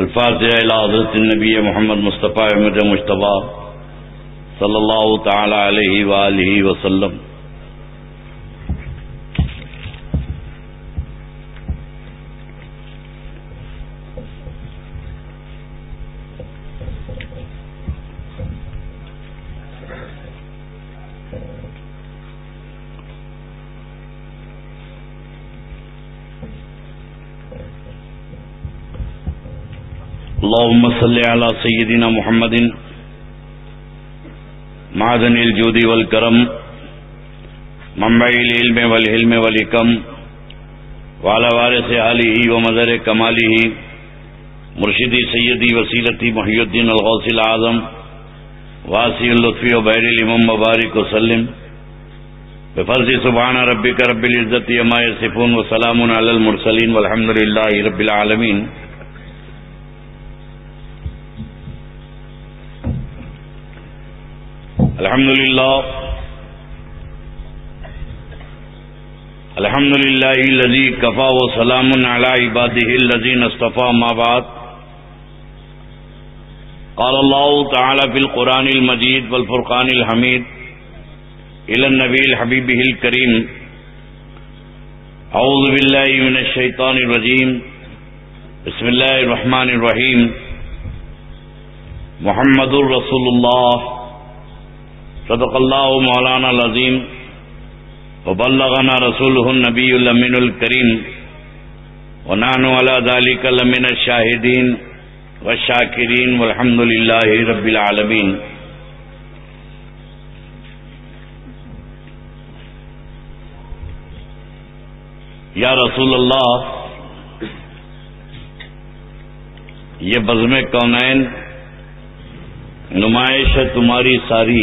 الفاتحہ الى حضرت النبی محمد مصطفیٰ احمد مشتبہ صلی اللہ تعالی علیہ وآلہ وسلم۔ اللهم صل على سيدنا محمد معدن الجود والكرم، منبع العلم والحلم والحكم وعلى وارث آله ومدر كماله مرشدي سيدي وسيلتي محي الدين الغوث العظم واسع اللطف وبير الامام مبارك وسلم بفرض سبحان ربك رب العزة وما يصفون وسلام على المرسلين والحمد لله رب العالمين الحمد لله. الحمد لله الذي كفى وسلام على عباده الذين اصطفى ما بعد. قال الله تعالى في القرآن المجيد والفرقان الحميد إلى النبي الحبيبه الكريم. أعوذ بالله من الشيطان الرجيم. بسم الله الرحمن الرحيم. محمد رسول الله. صدق اللہ مولانا العظیم وبلغنا رسوله النبی الامین الکریم ونحن على ذلك لمن الشاہدین والشاکرین والحمد للہ رب العالمین یا رسول اللہ یہ بزم کونین نمائش ہے تمہاری ساری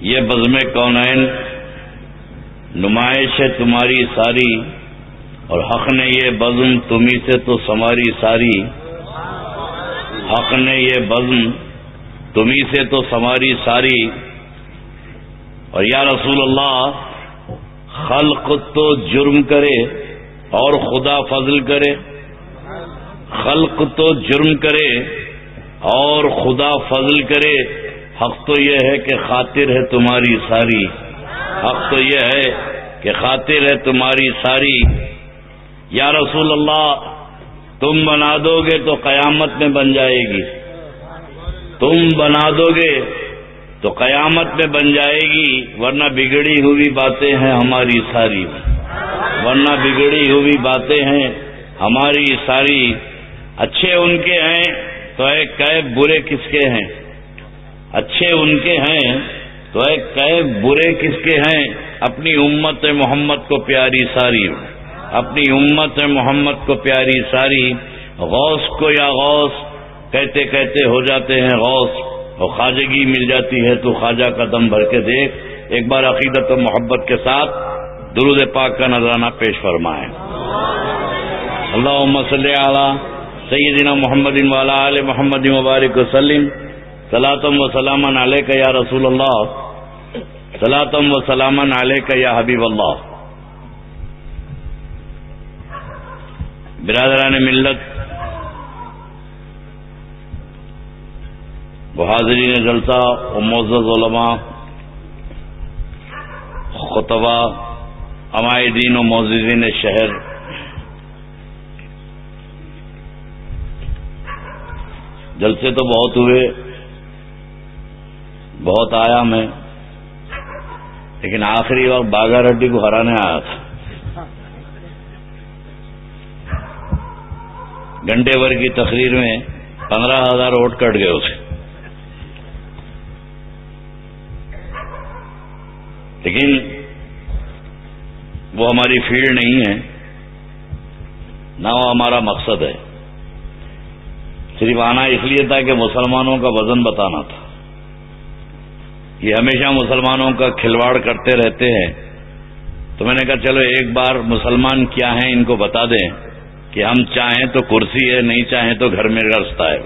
یہ بزم کونین نمائش ہے تمہاری ساری اور حق نے یہ بزم تمہیں سے تو سماری ساری حق نے یہ بزم تمہیں سے تو سماری ساری اور یا رسول اللہ، خلق تو جرم کرے اور خدا فضل کرے۔ خلق تو جرم کرے اور خدا فضل کرے۔ حق تو یہ ہے کہ خاطر ہے تمہاری ساری۔ حق تو یہ ہے کہ خاطر ہے تمہاری ساری۔ یا رسول اللہ، تم بنا دو گے تو قیامت میں بن جائے گی۔ تم بنا دو گے تو قیامت میں بن جائے گی، ورنہ بگڑی ہوئی باتیں ہیں ہماری ساری۔ ورنہ بگڑی ہوئی باتیں ہیں ہماری ساری۔ اچھے ان کے ہیں تو اے قیب برے کس کے ہیں؟ اچھے ان کے ہیں، تو اے برے کس کے ہیں؟ اپنی امت محمد کو پیاری ساری۔ اپنی امت محمد کو پیاری ساری۔ غوث کو یا غوث، کہتے کہتے ہو جاتے ہیں غوث۔ اور خواجگی مل جاتی ہے تو خواجہ کا دم بھر کے دیکھ۔ ایک بار عقیدت و محبت کے ساتھ درود پاک کا نذرانہ پیش فرمائے۔ اللہ صلی علی سیدنا محمد والا علیہ محمد مبارک وسلم۔ سلاطم و سلامن علیہ کا یا رسول اللہ. سلاطم و سلامن علیہ کا یا حبیب اللہ. برادران ملت بحاضرین جلسہ و معزز علماء خطبہ عمائدین و معززین شہر. جلسے تو بہت ہوئے بہت آیا میں، لیکن آخری وقت باغا ریڈی کو ہرانے آیا تھا۔ گھنٹے بھر کی تقریر میں پندرہ ہزار ووٹ کٹ گئے اسے۔ لیکن وہ ہماری فیلڈ نہیں ہے، نہ وہ ہمارا مقصد ہے۔ صرف آنا اس لیے تھا کہ مسلمانوں کا وزن بتانا تھا۔ یہ ہمیشہ مسلمانوں کا کھلواڑ کرتے رہتے ہیں۔ تو میں نے کہا چلو ایک بار مسلمان کیا ہیں ان کو بتا دیں کہ ہم چاہیں تو کرسی ہے، نہیں چاہیں تو گھر میں رستا ہے۔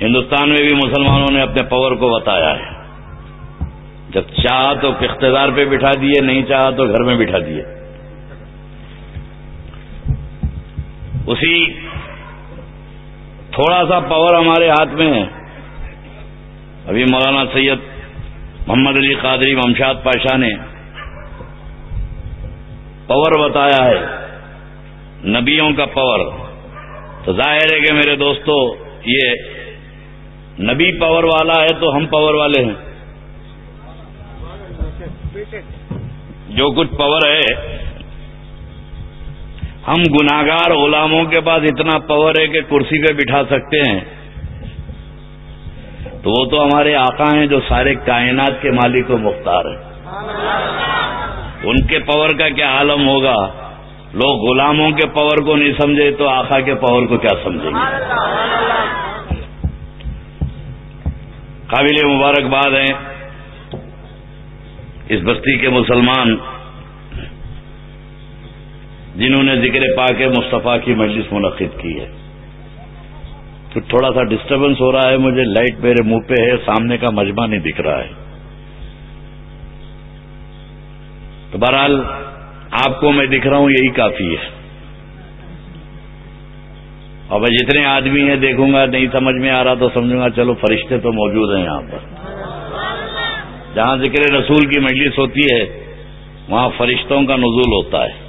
ہندوستان میں بھی مسلمانوں نے اپنے پاور کو بتایا ہے۔ جب چاہ تو اقتدار پہ بٹھا دیے، نہیں چاہا تو گھر میں بٹھا دیے۔ اسی تھوڑا سا پاور ہمارے ہاتھ میں ہے۔ ابھی مولانا سید محمد علی قادری ممشاد پاشا نے پاور بتایا ہے، نبیوں کا پاور۔ تو ظاہر ہے کہ میرے دوستو، یہ نبی پاور والا ہے تو ہم پاور والے ہیں۔ جو کچھ پاور ہے، ہم گناگار غلاموں کے پاس اتنا پاور ہے کہ کرسی پہ بٹھا سکتے ہیں۔ تو وہ تو ہمارے آقا ہیں جو سارے کائنات کے مالک و مختار ہیں۔ ان کے پاور کا کیا عالم ہوگا؟ لوگ غلاموں کے پاور کو نہیں سمجھے تو آقا کے پاور کو کیا سمجھیں گے؟ قابل مبارکباد ہیں۔ اس بستی کے مسلمان جنہوں نے ذکر پاک مصطفیٰ کی مجلس منعقد کی ہے۔ تو تھوڑا سا ڈسٹربنس ہو رہا ہے، مجھے لائٹ میرے منہ پہ ہے، سامنے کا مجمع نہیں دکھ رہا ہے۔ تو بہرحال، آپ کو میں دکھ رہا ہوں، یہی کافی ہے۔ اور میں جتنے آدمی ہیں، دیکھوں گا، نہیں سمجھ میں آ رہا تو سمجھوں گا، چلو فرشتے تو موجود ہیں یہاں پر۔ جہاں ذکر رسول کی مجلس ہوتی ہے، وہاں فرشتوں کا نزول ہوتا ہے۔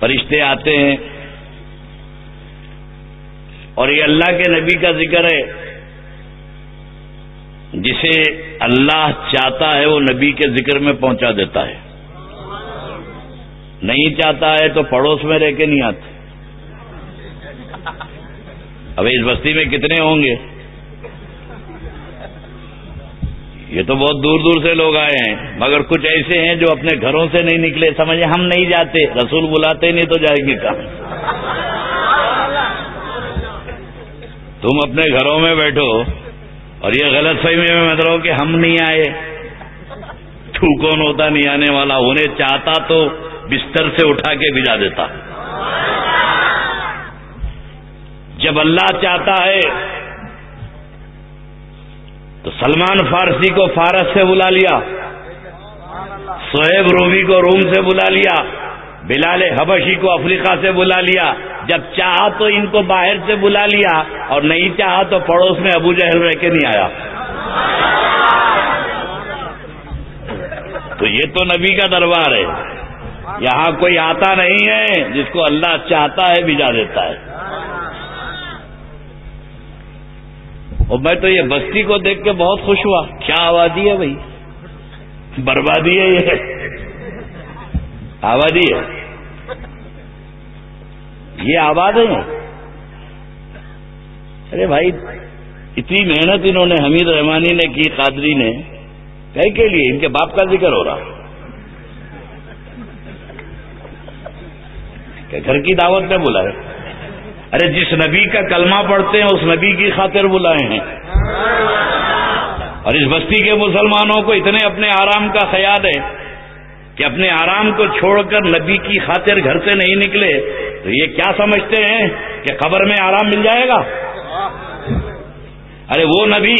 فرشتے آتے ہیں اور یہ اللہ کے نبی کا ذکر ہے۔ جسے اللہ چاہتا ہے وہ نبی کے ذکر میں پہنچا دیتا ہے۔ نہیں چاہتا ہے تو پڑوس میں رہ کے نہیں آتے۔ اب اس بستی میں کتنے ہوں گے؟ یہ تو بہت دور دور سے لوگ آئے ہیں۔ مگر کچھ ایسے ہیں جو اپنے گھروں سے نہیں نکلے، سمجھے ہم نہیں جاتے، رسول بلاتے نہیں تو جائیں گے کہاں؟ تم اپنے گھروں میں بیٹھو اور یہ غلط فہمی میں مطلب کہ ہم نہیں آئے۔ تو کون ہوتا نہیں آنے والا؟ انہیں چاہتا تو بستر سے اٹھا کے بھجا دیتا۔ جب اللہ چاہتا ہے تو سلمان فارسی کو فارس سے بلا لیا، سہیب رومی کو روم سے بلا لیا، بلال حبشی کو افریقہ سے بلا لیا۔ جب چاہا تو ان کو باہر سے بلا لیا اور نہیں چاہا تو پڑوس میں ابو جہل رہ کے نہیں آیا۔ تو یہ تو نبی کا دربار ہے۔ یہاں کوئی آتا نہیں ہے جس کو اللہ چاہتا ہے بھجا دیتا ہے۔ اور میں تو یہ بستی کو دیکھ کے بہت خوش ہوا۔ کیا آبادی ہے بھائی؟ بربادی ہے یہ۔ آبادی ہے۔ یہ آباد ہے ارے بھائی، اتنی محنت انہوں نے حمید رحمانی نے کی، قادری نے کہیں کے لیے ان کے باپ کا ذکر ہو رہا۔ کہ گھر کی دعوت میں بلائے۔ ارے جس نبی کا کلمہ پڑھتے ہیں، اس نبی کی خاطر بلائے ہیں۔ اور اس بستی کے مسلمانوں کو اتنے اپنے آرام کا خیال ہے کہ اپنے آرام کو چھوڑ کر نبی کی خاطر گھر سے نہیں نکلے۔ تو یہ کیا سمجھتے ہیں کہ قبر میں آرام مل جائے گا؟ ارے وہ نبی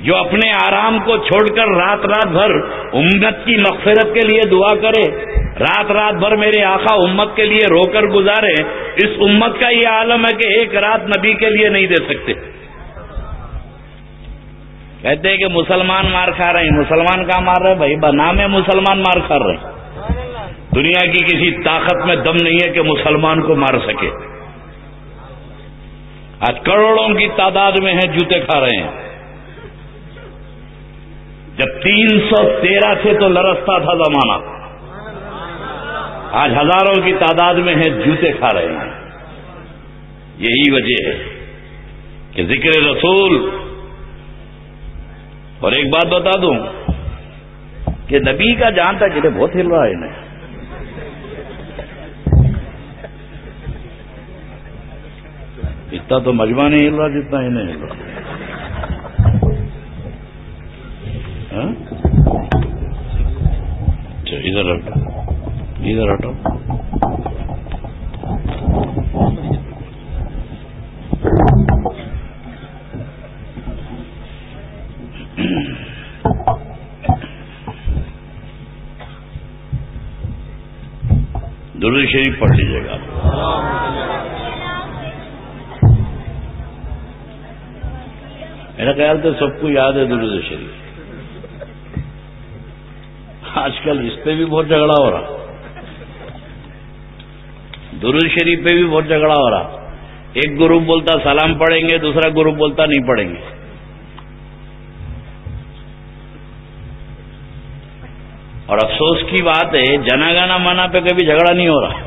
جو اپنے آرام کو چھوڑ کر رات رات بھر امت کی مغفرت کے لیے دعا کرے، رات رات بھر میرے آقا امت کے لیے رو کر گزارے، اس امت کا یہ عالم ہے کہ ایک رات نبی کے لیے نہیں دے سکتے۔ کہتے ہیں کہ مسلمان مار کھا رہے ہیں، مسلمان کہاں مار رہے بھائی بنام مسلمان مار کھا رہے دنیا کی کسی طاقت میں دم نہیں ہے کہ مسلمان کو مار سکے۔ آج کروڑوں کی تعداد میں ہیں جوتے کھا رہے ہیں۔ جب تین سو تیرہ سے تو لرستا تھا زمانہ۔ آج ہزاروں کی تعداد میں ہیں جوتے کھا رہے ہیں۔ یہی وجہ ہے کہ ذکر رسول۔ اور ایک بات بتا دوں کہ نبی کا جان تھا جنہیں بہت ہل رہا ہے انہیں۔ اتنا تو مجمع نہیں ہل رہا جتنا انہیں ہل رہا۔ ہاں؟ اچھا، ادھر ہٹو۔ ادھر ہٹو۔ درود شریف پڑھ لیجیے گا میرا خیال تو سب کو یاد ہے درود شریف۔ آج کل اس پہ بھی بہت جھگڑا ہو رہا۔ درود شریف پہ بھی بہت جھگڑا ہو رہا۔ ایک گروپ بولتا سلام پڑھیں گے، دوسرا گروپ بولتا نہیں پڑھیں گے۔ اور افسوس کی بات ہے، جنا گانا مانا پہ کبھی جھگڑا نہیں ہو رہا۔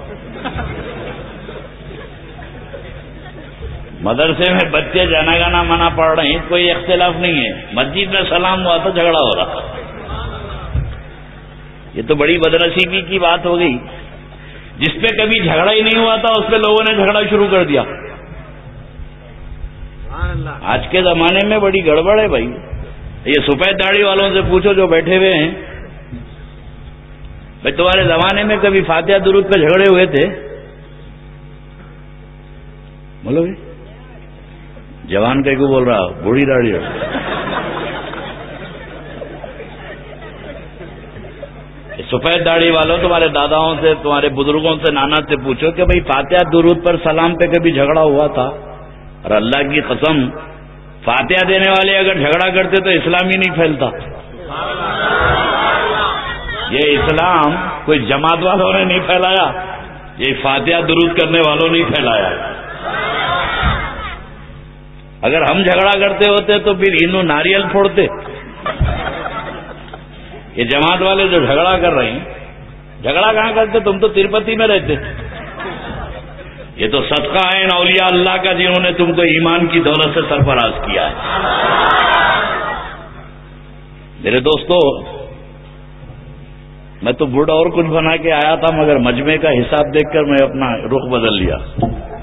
مدرسے میں بچے جنا گانا مانا پڑھ رہے ہیں کوئی اختلاف نہیں ہے۔ مسجد میں سلام ہوا تو جھگڑا ہو رہا۔ یہ تو بڑی بدنصیبی کی بات ہو گئی۔ جس پہ کبھی جھگڑا ہی نہیں ہوا تھا، اس پہ لوگوں نے جھگڑا شروع کر دیا۔ آج کے زمانے میں بڑی گڑبڑ ہے بھائی۔ یہ سفید داڑھی والوں سے پوچھو جو بیٹھے ہوئے ہیں۔ بھائی، تمہارے زمانے میں کبھی فاتحہ درود پہ جھگڑے ہوئے تھے؟ بولو بھائی۔ جوان کہ کو بول رہا بوڑھی داڑھی سفید داڑھی والوں، تمہارے داداؤں سے، تمہارے بزرگوں سے، نانا سے پوچھو کہ بھائی فاتحہ درود پر سلام پہ کبھی جھگڑا ہوا تھا؟ اور اللہ کی قسم، فاتحہ دینے والے اگر جھگڑا کرتے تو اسلام ہی نہیں پھیلتا۔ یہ اسلام کوئی جماعت والوں نے نہیں پھیلایا، یہ فاتحہ درود کرنے والوں نے پھیلایا۔ اگر ہم جھگڑا کرتے ہوتے تو پھر ہندو ناریل پھوڑتے۔ یہ جماعت والے جو جھگڑا کر رہے ہیں، جھگڑا کہاں کرتے؟ تم تو ترپتی میں رہتے۔ یہ تو صدقہ ہے اولیاء اللہ کا جنہوں نے تم کو ایمان کی دولت سے سرفراز کیا ہے۔ میرے دوستو، میں تو بوڑھا اور کچھ بنا کے آیا تھا، مگر مجمے کا حساب دیکھ کر میں اپنا رخ بدل لیا۔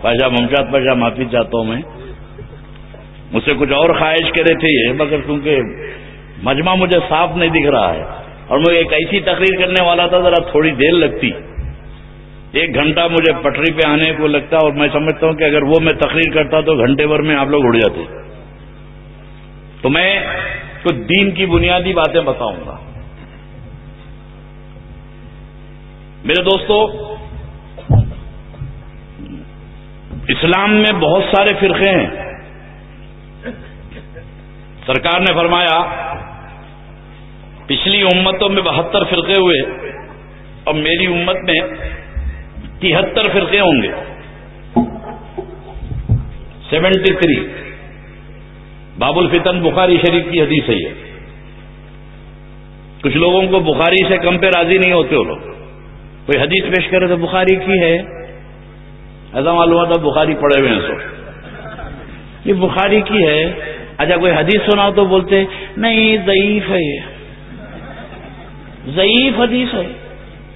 پاجا ممتاز پاجا، معافی چاہتا ہوں میں۔ مجھ سے کچھ اور خواہش کرے تھے یہ، مگر کیونکہ مجمع مجھے صاف نہیں دکھ رہا ہے۔ اور میں ایک ایسی تقریر کرنے والا تھا، ذرا تھوڑی دیر لگتی۔ ایک گھنٹہ مجھے پٹری پہ آنے کو لگتا اور میں سمجھتا ہوں کہ اگر وہ میں تقریر کرتا تو گھنٹے بھر میں آپ لوگ اڑ جاتے۔ تو میں کچھ دین کی بنیادی باتیں بتاؤں گا۔ میرے دوستو، اسلام میں بہت سارے فرقے ہیں۔ سرکار نے فرمایا، پچھلی امتوں میں بہتر فرقے ہوئے اور میری امت میں تہتر فرقے ہوں گے۔ سیونٹی تھری باب الفتن بخاری شریف کی حدیث ہے یہ۔ کچھ لوگوں کو بخاری سے کم پہ راضی نہیں ہوتے وہ لوگ۔ کوئی حدیث پیش کرے تو بخاری کی ہے۔ ایسا معلوم تھا بخاری پڑے ہوئے ہیں سو یہ بخاری کی ہے۔ اچھا کوئی حدیث سنا تو بولتے نہیں، ضعیف ہے یہ۔ ضعیف حدیث ہے۔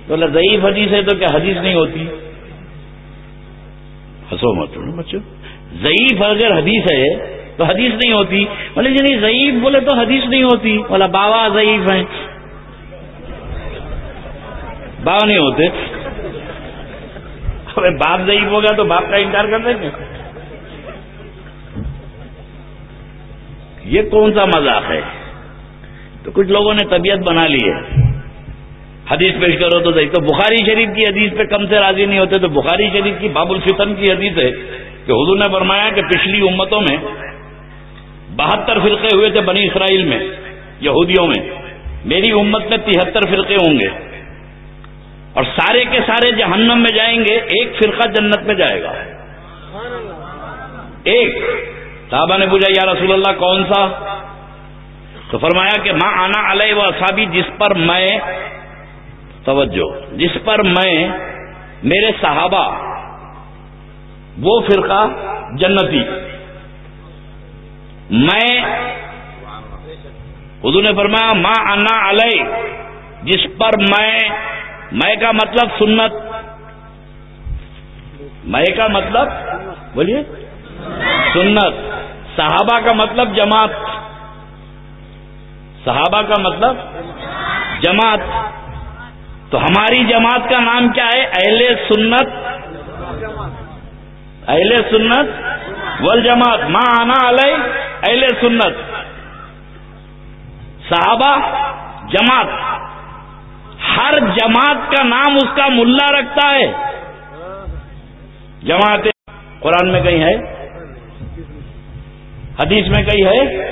بولا ضعیف حدیث ہے تو کیا حدیث نہیں ہوتی؟ ہسو مت بچوں ضعیف اگر حدیث ہے تو حدیث نہیں ہوتی۔ بولے جی نہیں، ضعیف بولے تو حدیث نہیں ہوتی۔ بولا، بابا ضعیف ہیں۔ باپ نہیں ہوتے۔ باپ ضعیف ہوگا تو باپ کا انکار کر دیں گے۔ یہ کون سا مذاق ہے؟ تو کچھ لوگوں نے طبیعت بنا لی ہے۔ حدیث پیش کرو تو صحیح۔ تو بخاری شریف کی حدیث پہ کم سے راضی نہیں ہوتے تو بخاری شریف کی باب الفتن کی حدیث ہے کہ حضور نے فرمایا کہ پچھلی امتوں میں بہتر فرقے ہوئے تھے بنی اسرائیل میں، یہودیوں میں۔ میری امت میں تہتر فرقے ہوں گے۔ اور سارے کے سارے جہنم میں جائیں گے، ایک فرقہ جنت میں جائے گا۔ ایک۔ صحابہ نے پوچھا، یا رسول اللہ، کون سا؟ تو فرمایا کہ ماں آنا علیہ و صابی جس پر میں، توجہ، جس پر میں، میرے صحابہ، وہ فرقہ جنتی، میں، حضور نے فرمایا ماں آنا علیہ، جس پر میں میں کا مطلب سنت، میں کا مطلب بولیے سنت. صحابہ کا مطلب جماعت. صحابہ کا مطلب جماعت. تو ہماری جماعت کا نام کیا ہے؟ اہل سنت. اہل سنت ول جماعت ماں آنا علیہ اہل سنت. صحابہ جماعت. ہر جماعت کا نام اس کا ملا رکھتا ہے. جماعت قرآن میں کہیں ہے؟ حدیث میں کہیں ہے،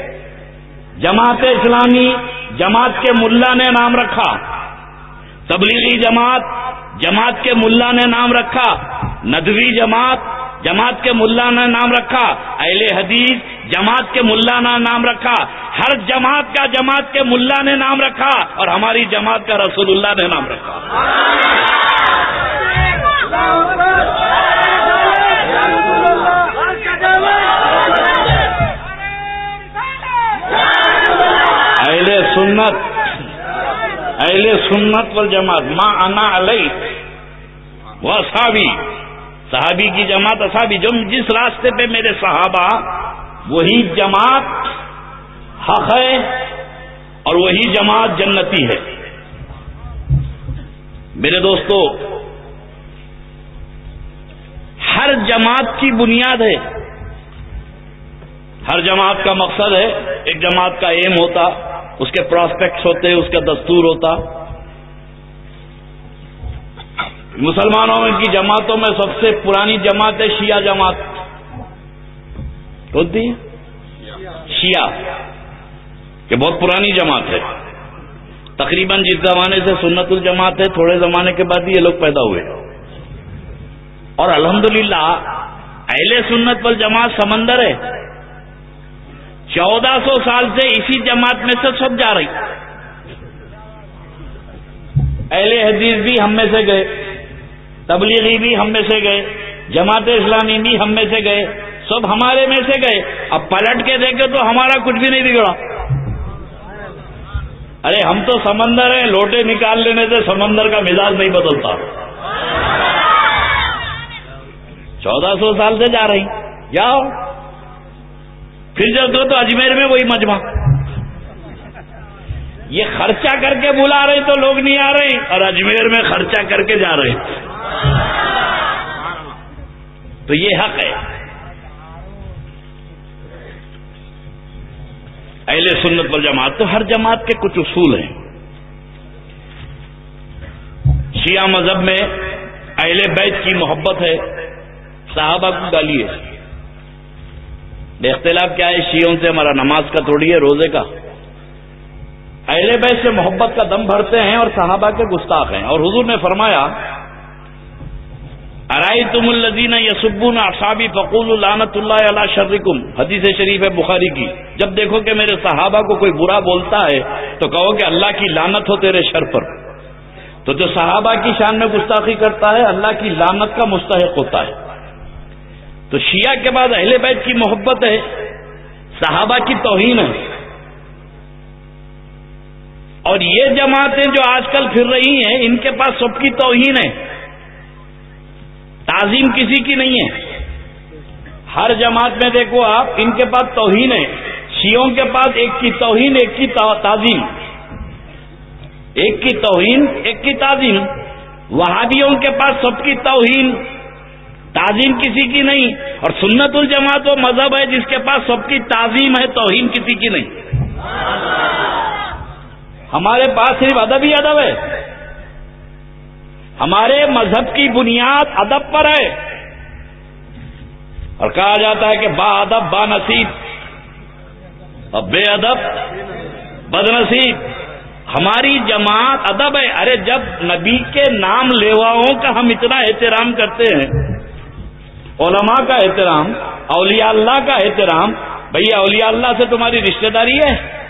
جماعت اسلامی، جماعت کے ملا نے نام رکھا۔ تبلیغی جماعت جماعت کے ملا نے نام رکھا۔ ندوی جماعت جماعت کے ملا نے نام رکھا۔ اہل حدیث، جماعت کے ملا نے نام رکھا۔ ہر جماعت کا جماعت کے ملا نے نام رکھا اور ہماری جماعت کا رسول اللہ نے نام رکھا۔ سنت، اہل سنت والجماعت ماں انا علیہ وہ صحابی صحابی کی جماعت، اصحابی جو جس راستے پہ میرے صحابہ، وہی جماعت حق ہے اور وہی جماعت جنتی ہے۔ میرے دوستو، ہر جماعت کی بنیاد ہے۔ ہر جماعت کا مقصد ہے، ایک جماعت کا ایم ہوتا اس کے پراسپیکٹس ہوتے، اس کا دستور ہوتا۔ مسلمانوں کی جماعتوں میں سب سے پرانی جماعت ہے شیعہ جماعت۔ ہوتی شیعہ۔ کہ بہت پرانی جماعت ہے۔ تقریباً جس زمانے سے سنت الجماعت ہے، تھوڑے زمانے کے بعد یہ لوگ پیدا ہوئے۔ اور الحمدللہ، اہل سنت پر جماعت سمندر ہے۔ چودہ سو سال سے اسی جماعت میں سے سب جا رہی۔ اہل حدیث بھی ہم میں سے گئے، تبلیغی بھی ہم میں سے گئے، جماعت اسلامی بھی ہم میں سے گئے، سب ہمارے میں سے گئے۔ اب پلٹ کے دیکھے تو ہمارا کچھ بھی نہیں بگڑا۔ ارے ہم تو سمندر ہیں، لوٹے نکال لینے سے سمندر کا مزاج نہیں بدلتا۔ چودہ سو سال سے جا رہی۔ جاؤ۔ پھر جب دو تو اجمیر میں وہی مجمع۔ یہ خرچہ کر کے بلا رہے تو لوگ نہیں آ رہے، اور اجمیر میں خرچہ کر کے جا رہے۔ تو یہ حق ہے۔ اہل سنت پر جماعت تو ہر جماعت کے کچھ اصول ہیں۔ شیعہ مذہب میں اہل بیت کی محبت ہے، صحابہ کو گالی ہے۔ بے اختلاف کیا ہے؟ شیعوں سے ہمارا نماز کا تھوڑی ہے، روزے کا۔ اہل بیت سے محبت کا دم بھرتے ہیں اور صحابہ کے گستاخ ہیں۔ اور حضور نے فرمایا ارائی تم الزین یسبون اصابی فقول العنت اللہ علیہ شرکم حدیث شریف ہے بخاری کی۔ جب دیکھو کہ میرے صحابہ کو کوئی برا بولتا ہے، تو کہو کہ اللہ کی لانت ہو تیرے شر پر۔ تو جو صحابہ کی شان میں گستاخی کرتا ہے، اللہ کی لانت کا مستحق ہوتا ہے۔ تو شیعہ کے بعد اہل بیت کی محبت ہے، صحابہ کی توہین ہے۔ اور یہ جماعتیں جو آج کل پھر رہی ہیں، ان کے پاس سب کی توہین ہے۔ تعظیم کسی کی نہیں ہے۔ ہر جماعت میں دیکھو آپ، ان کے پاس توہین ہے۔ شیوں کے پاس ایک کی توہین، ایک کی تعظیم۔ ایک کی توہین، ایک کی تعظیم۔ وہابیوں کے پاس سب کی توہین۔ تعظیم کسی کی نہیں اور سنت الجماعت وہ مذہب ہے جس کے پاس سب کی تعظیم ہے، توہین کسی کی نہیں۔ ہمارے پاس صرف ادب ہی ادب ہے۔ ہمارے مذہب کی بنیاد ادب پر ہے۔ اور کہا جاتا ہے کہ با ادب، با نصیب۔ اور بے ادب، بد نصیب۔ ہماری جماعت ادب ہے۔ ارے جب نبی کے نام لیواؤں کا ہم اتنا احترام کرتے ہیں علماء کا احترام، اولیاء اللہ کا احترام، بھیا اولیاء اللہ سے تمہاری رشتہ داری ہے؟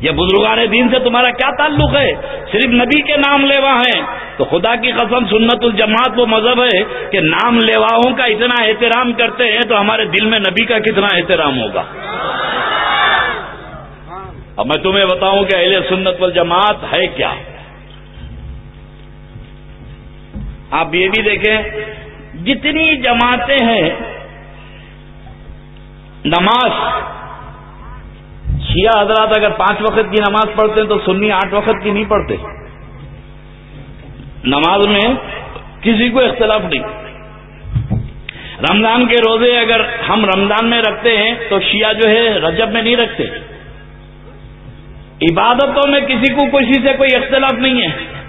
یا بزرگان دین سے تمہارا کیا تعلق ہے؟ صرف نبی کے نام لیوا ہیں۔ تو خدا کی قسم سنت الجماعت وہ مذہب ہے کہ نام لیواؤں کا اتنا احترام کرتے ہیں تو ہمارے دل میں نبی کا کتنا احترام ہوگا؟ اب میں تمہیں بتاؤں کہ اہل سنت والجماعت ہے کیا؟ آپ یہ بھی دیکھیں جتنی جماعتیں ہیں، نماز، شیعہ حضرات اگر پانچ وقت کی نماز پڑھتے ہیں تو سنی آٹھ وقت کی نہیں پڑھتے۔ نماز میں کسی کو اختلاف نہیں۔ رمضان کے روزے اگر ہم رمضان میں رکھتے ہیں تو شیعہ جو ہے رجب میں نہیں رکھتے۔ عبادتوں میں کسی کو کسی سے کوئی اختلاف نہیں ہے۔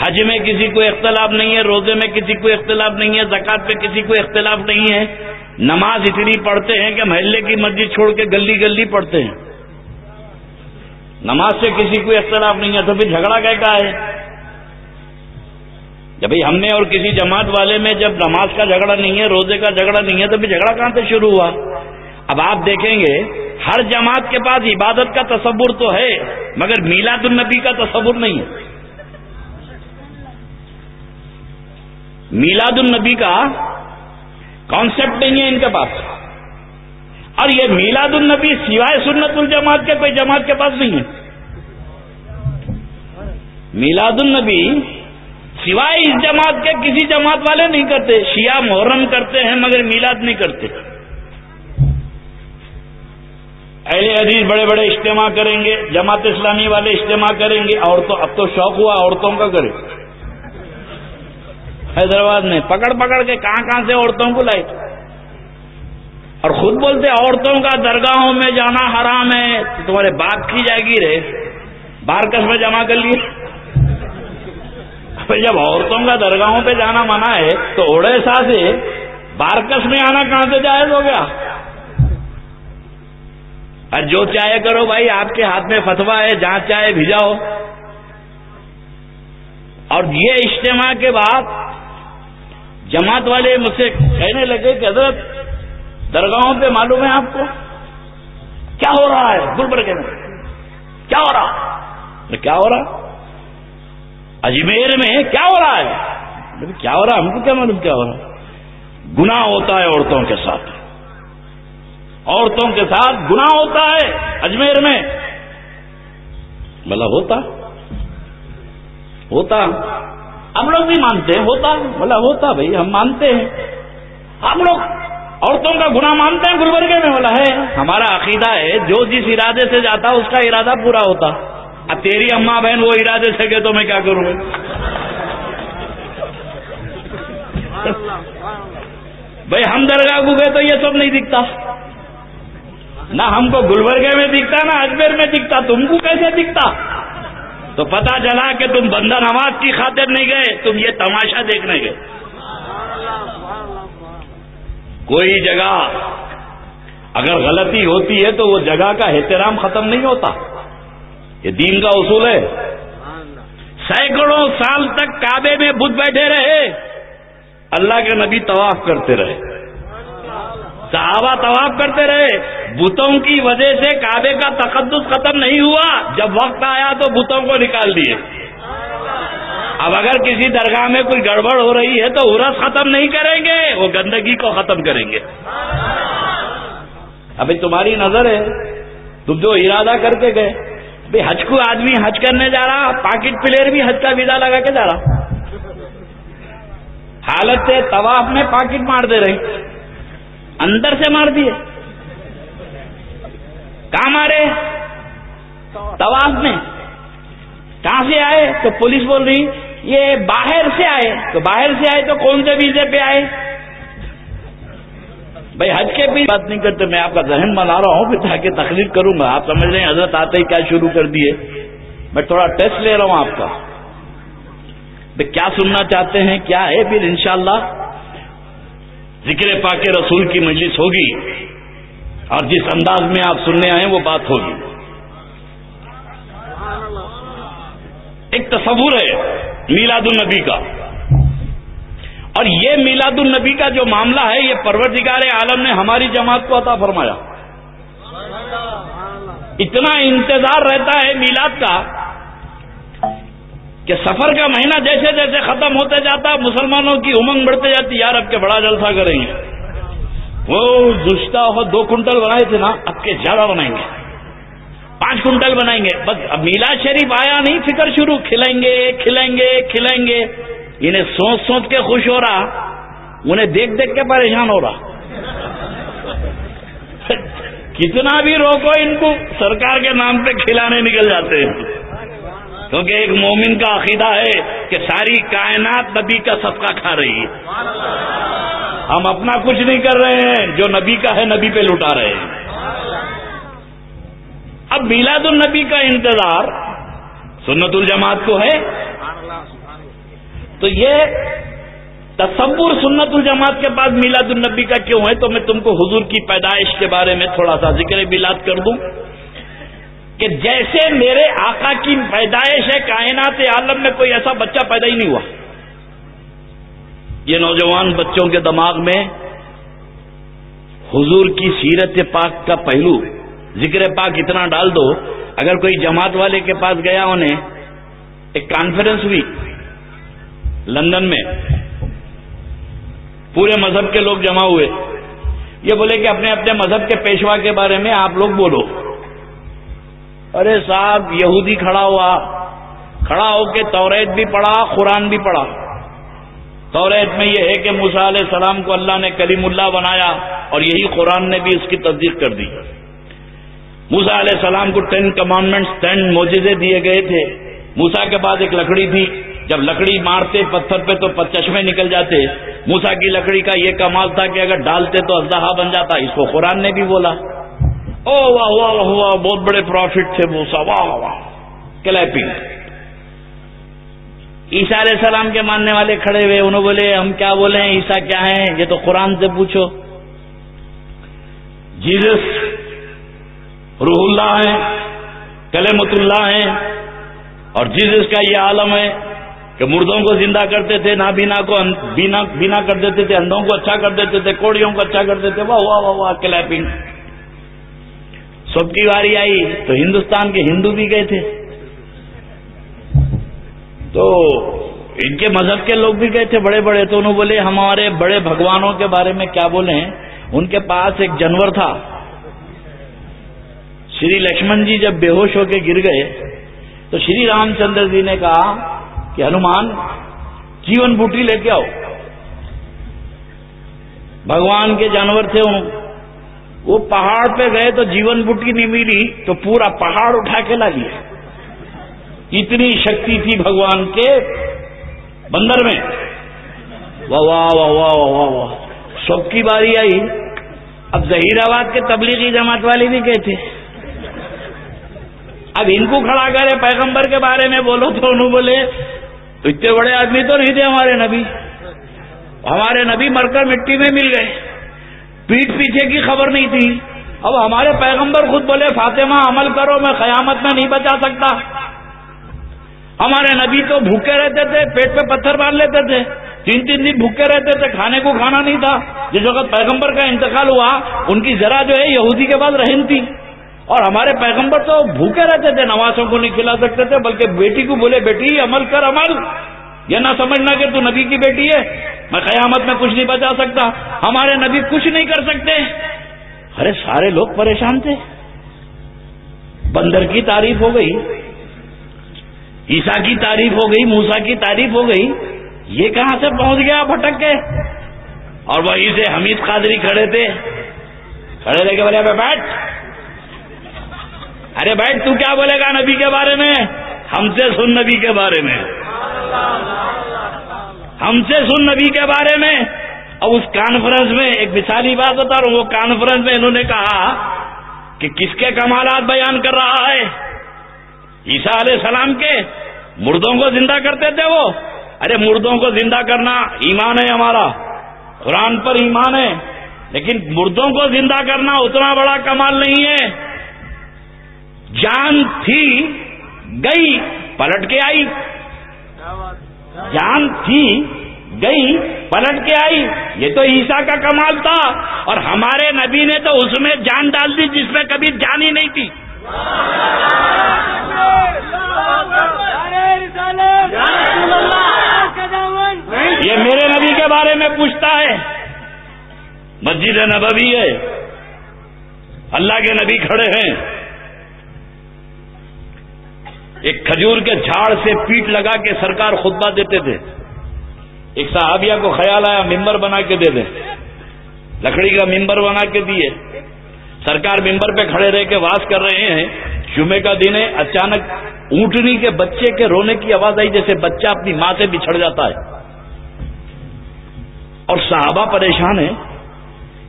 حج میں کسی کو اختلاف نہیں ہے، روزے میں کسی کو اختلاف نہیں ہے زکات پہ کسی کو اختلاف نہیں ہے۔ نماز اتنی پڑھتے ہیں کہ محلے کی مسجد چھوڑ کے گلی گلی پڑھتے ہیں۔ نماز سے کسی کو اختلاف نہیں ہے، تو پھر جھگڑا کہ کا ہے؟ جب ہم نے اور کسی جماعت والے میں جب نماز کا جھگڑا نہیں ہے، روزے کا جھگڑا نہیں ہے، تو پھر جھگڑا کہاں سے شروع ہوا؟ اب آپ دیکھیں گے، ہر جماعت کے پاس عبادت کا تصور تو ہے، مگر میلاد النبی کا تصور نہیں ہے۔ میلاد النبی کا کانسیپٹ نہیں ہے ان کے پاس. اور یہ میلاد النبی سوائے سنت الجماعت کے کوئی جماعت کے پاس نہیں ہے. میلاد النبی سوائے اس جماعت کے کسی جماعت والے نہیں کرتے. شیعہ محرم کرتے ہیں مگر میلاد نہیں کرتے. اہل حدیث بڑے بڑے اجتماع کریں گے. جماعت اسلامی والے اجتماع کریں گے. عورتوں اب تو شوق ہوا عورتوں کا کرے حیدرآباد میں پکڑ پکڑ کے کہاں کہاں سے عورتوں کو لائی؟ اور خود بولتے عورتوں کا درگاہوں میں جانا حرام ہے، تو تمہارے باپ کی جائے گی رے بارکس میں جمع کر لیے۔ جب عورتوں کا درگاہوں پہ جانا منع ہے، تو اوڑے سا سے بارکس میں آنا کہاں سے جائز ہو گیا؟ اور جو چاہے کرو بھائی، آپ کے ہاتھ میں فتوا ہے جہاں چاہے بھیجاؤ۔ اور یہ اجتماع کے بعد جماعت والے مجھ سے کہنے لگے کہ حضرت، درگاہوں پہ معلوم ہے آپ کو؟ کیا ہو رہا ہے؟ گلبرگے میں کیا ہو رہا؟ کیا ہو رہا؟ اجمیر میں کیا ہو رہا ہے؟ کیا ہو رہا؟ ہم کو کیا معلوم کیا ہو رہا؟ گنا ہوتا ہے عورتوں کے ساتھ۔ عورتوں کے ساتھ گنا ہوتا ہے اجمیر میں۔ مطلب ہوتا؟ ہوتا۔ ہم لوگ بھی مانتے ہیں، ہوتا مطلب ہوتا بھائی، ہم مانتے ہیں۔ ہم لوگ عورتوں کا گنا مانتے ہیں، گلبرگے میں بولا ہے۔ ہمارا عقیدہ ہے، جو جس ارادے سے جاتا اس کا ارادہ پورا ہوتا۔ اب تیری اماں بہن وہ ارادے سے گئے تو میں کیا کروں؟ بھائی، ہم درگاہ کو گئے تو یہ سب نہیں دکھتا۔ نہ ہم کو گلبرگے میں دکھتا، نہ اجمیر میں دکھتا۔ تم کو کیسے دکھتا؟ تو پتا چلا کہ تم بندہ نواز کی خاطر نہیں گئے، تم یہ تماشا دیکھنے گئے۔ کوئی جگہ اگر غلطی ہوتی ہے تو وہ جگہ کا احترام ختم نہیں ہوتا۔ یہ دین کا اصول ہے۔ سینکڑوں سال تک کعبے میں بدھ بیٹھے رہے۔ اللہ کے نبی طواف کرتے رہے۔ صحابہ طواف کرتے رہے۔ بتوں کی وجہ سے کعبے کا تقدس ختم نہیں ہوا۔ جب وقت آیا تو بتوں کو نکال دیے۔ اب اگر کسی درگاہ میں کوئی گڑبڑ ہو رہی ہے تو ارس ختم نہیں کریں گے، وہ گندگی کو ختم کریں گے۔ ابھی تمہاری نظر ہے، تم جو ارادہ کر کے گئے۔ بھائی حج کو آدمی حج کرنے جا رہا، پاکٹ پلیئر بھی حج کا ویزا لگا کے جا رہا۔ حالت سے طواف میں پاکٹ مار دے رہے۔ اندر سے مار دیے۔ کہاں مارے طواف میں کہاں سے آئے؟ تو پولیس بول رہی یہ باہر سے آئے۔ تو باہر سے آئے تو کون سے ویزے پہ آئے؟ بھائی حج کے بھی بات نہیں کرتے، میں آپ کا ذہن بنا رہا ہوں، پھر تاکہ تکلیف کروں گا آپ سمجھ رہے ہیں، حضرت آتے ہی کیا شروع کر دیے۔ میں تھوڑا ٹیسٹ لے رہا ہوں آپ کا۔ بھائی کیا سننا چاہتے ہیں؟ کیا ہے؟ پھر انشاءاللہ ذکر پاک رسول کی مجلس ہوگی۔ اور جس انداز میں آپ سننے آئے وہ بات ہوگی۔ ایک تصور ہے میلاد النبی کا۔ اور یہ میلاد النبی کا جو معاملہ ہے، یہ پروردگار عالم نے ہماری جماعت کو عطا فرمایا۔ اتنا انتظار رہتا ہے میلاد کا کہ سفر کا مہینہ جیسے جیسے ختم ہوتے جاتا، مسلمانوں کی امنگ بڑھتے جاتی، یار اب کے بڑا جلسہ کریں گے۔ وہ دشتا ہو دو کنٹل بنائے تھے نا، اب کے زیادہ بنائیں گے۔ پانچ کنٹل بنائیں گے۔ بس اب میلا شریف آیا نہیں، فکر شروع۔ کھلیں گے کھلیں گے کھلیں گے۔ انہیں سوچ سوچ کے خوش ہو رہا، انہیں دیکھ دیکھ کے پریشان ہو رہا۔ کتنا بھی روکو، ان کو سرکار کے نام پہ کھلانے نکل جاتے ہیں۔ کیونکہ ایک مومن کا عقیدہ ہے کہ ساری کائنات نبی کا صدقہ کھا رہی ہے۔ ہم اپنا کچھ نہیں کر رہے ہیں، جو نبی کا ہے نبی پہ لٹا رہے ہیں۔ اب میلاد النبی کا انتظار سنت الجماعت کو ہے۔ تو یہ تصور سنت الجماعت کے بعد میلاد النبی کا کیوں ہے؟ تو میں تم کو حضور کی پیدائش کے بارے میں تھوڑا سا ذکر میلاد کر دوں۔ کہ جیسے میرے آقا کی پیدائش ہے، کائنات عالم میں کوئی ایسا بچہ پیدا ہی نہیں ہوا۔ یہ نوجوان بچوں کے دماغ میں حضور کی سیرت پاک کا پہلو ذکر پاک اتنا ڈال دو، اگر کوئی جماعت والے کے پاس گیا انہیں ایک کانفرنس ہوئی لندن میں، پورے مذہب کے لوگ جمع ہوئے۔ یہ بولے کہ اپنے اپنے مذہب کے پیشوا کے بارے میں آپ لوگ بولو۔ ارے صاحب، یہودی کھڑا ہوا، کھڑا ہو کے توریت بھی پڑھا، قرآن بھی پڑھا۔ توریت میں یہ ہے کہ موسا علیہ السلام کو اللہ نے کریم اللہ بنایا اور یہی قرآن نے بھی اس کی تصدیق کر دی۔ موسا علیہ السلام کو ٹین کمانڈمنٹس ٹین موجزے دیے گئے تھے۔ موسا کے بعد ایک لکڑی تھی۔ جب لکڑی مارتے پتھر پہ تو چشمے نکل جاتے۔ موسا کی لکڑی کا یہ کمال تھا کہ اگر ڈالتے تو ازدہا بن جاتا۔ اس کو قرآن نے بھی بولا۔ او واہ واہ واہ واہ بہت بڑے پروفٹ تھے موسا واہ واہ کلیپنگ عیسا علیہ السلام کے ماننے والے کھڑے ہوئے، انہوں بولے، ہم کیا بولے ہیں عیسا کیا ہیں؟ یہ تو قرآن سے پوچھو. جیزس روح اللہ ہے کلمت اللہ ہے، اور جیزس کا یہ عالم ہے کہ مردوں کو زندہ کرتے تھے نہ بینا کو، بینا بینا کر دیتے تھے، اندھوں کو اچھا کر دیتے تھے، کوڑیوں کو اچھا کر دیتے واہ واہ واہ واہ کلیپنگ سب کی باری آئی تو ہندوستان کے ہندو بھی گئے تھے۔ تو ان کے مذہب کے لوگ بھی گئے تھے بڑے بڑے، تو انہوں بولے، ہمارے بڑے بھگوانوں کے بارے میں کیا بولے ان کے پاس ایک جانور تھا۔ شری لکشمن جی جب بے ہوش ہو کے گر گئے، تو شری رام چندر جی نے کہا کہ ہنومان، جیون بوٹی لے کے آؤ۔ بھگوان کے جانور تھے وہ پہاڑ پہ گئے تو جیون بوٹی نہیں ملی تو پورا پہاڑ اٹھا کے لا لیا اتنی شکتی تھی بھگوان کے بندر میں۔ واہ واہ واہ واہ واہ واہ سب کی باری آئی۔ اب ظہیر آباد کے تبلیغی جماعت والے بھی گئے تھے۔ اب ان کو کھڑا کرے پیغمبر کے بارے میں بولو تو انہوں بولے تو اتنے بڑے آدمی تو نہیں تھے ہمارے نبی۔ ہمارے نبی مر کر مٹی میں مل گئے۔ پیٹ پیچھے کی خبر نہیں تھی۔ اب ہمارے پیغمبر خود بولے، فاطمہ عمل کرو، میں قیامت میں نہیں بچا سکتا۔ ہمارے نبی تو بھوکے رہتے تھے، پیٹ پہ پتھر باندھ لیتے تھے۔ تین تین دن بھوکے رہتے تھے، کھانے کو کھانا نہیں تھا۔ جس وقت پیغمبر کا انتقال ہوا، ان کی ذرا جو ہے یہودی کے بعد رحم تھی۔ اور ہمارے پیغمبر تو بھوکے رہتے تھے، نوازوں کو نہیں کھلا سکتے تھے، بلکہ بیٹی کو بولے، بیٹی، عمل کر، عمل۔ یہ نہ سمجھنا کہ تو نبی کی بیٹی ہے۔ میں قیامت میں کچھ نہیں بچا سکتا۔ ہمارے نبی کچھ نہیں کر سکتے۔ ارے سارے لوگ پریشان تھے۔ بندر کی تعریف ہو گئی۔ عیسا کی تعریف ہو گئی۔ موسا کی تعریف ہو گئی۔ یہ کہاں سے پہنچ گیا بھٹک کے؟ اور وہیں سے حمید قادری کھڑے تھے۔ کھڑے رہ کے بولے بیٹھ۔ ارے بیٹھ، تو کیا بولے گا نبی کے بارے میں؟ ہم سے سن نبی کے بارے میں۔ ہم سے سن نبی کے بارے میں اب اس کانفرنس میں ایک مثالی بات بتا رہا ہوں، وہ کانفرنس میں انہوں نے کہا کہ کس کے کمالات بیان کر رہا ہے؟ عیسا علیہ السلام کے مردوں کو زندہ کرتے تھے وہ۔ ارے، مردوں کو زندہ کرنا ایمان ہے ہمارا۔ قرآن پر ایمان ہے، لیکن مردوں کو زندہ کرنا اتنا بڑا کمال نہیں ہے۔ جان تھی، گئی، پلٹ کے آئی۔ جان تھی، گئی، پلٹ کے آئی۔ یہ تو عیسا کا کمال تھا۔ اور ہمارے نبی نے تو اس میں جان ڈال دی جس میں کبھی جان ہی نہیں تھی۔ یہ میرے نبی کے بارے میں پوچھتا ہے۔ مسجد نبوی ہے۔ اللہ کے نبی کھڑے ہیں۔ ایک کھجور کے جھاڑ سے پیٹ لگا کے سرکار خطبہ دیتے تھے۔ ایک صحابیہ کو خیال آیا، ممبر بنا کے دے دیں۔ لکڑی کا ممبر بنا کے دیے۔ سرکار ممبر پہ کھڑے رہ کے واس کر رہے ہیں۔ جمعے کا دن ہے، اچانک اونٹنی کے بچے کے رونے کی آواز آئی، جیسے بچہ اپنی ماں سے بچھڑ جاتا ہے۔ اور صحابہ پریشان ہے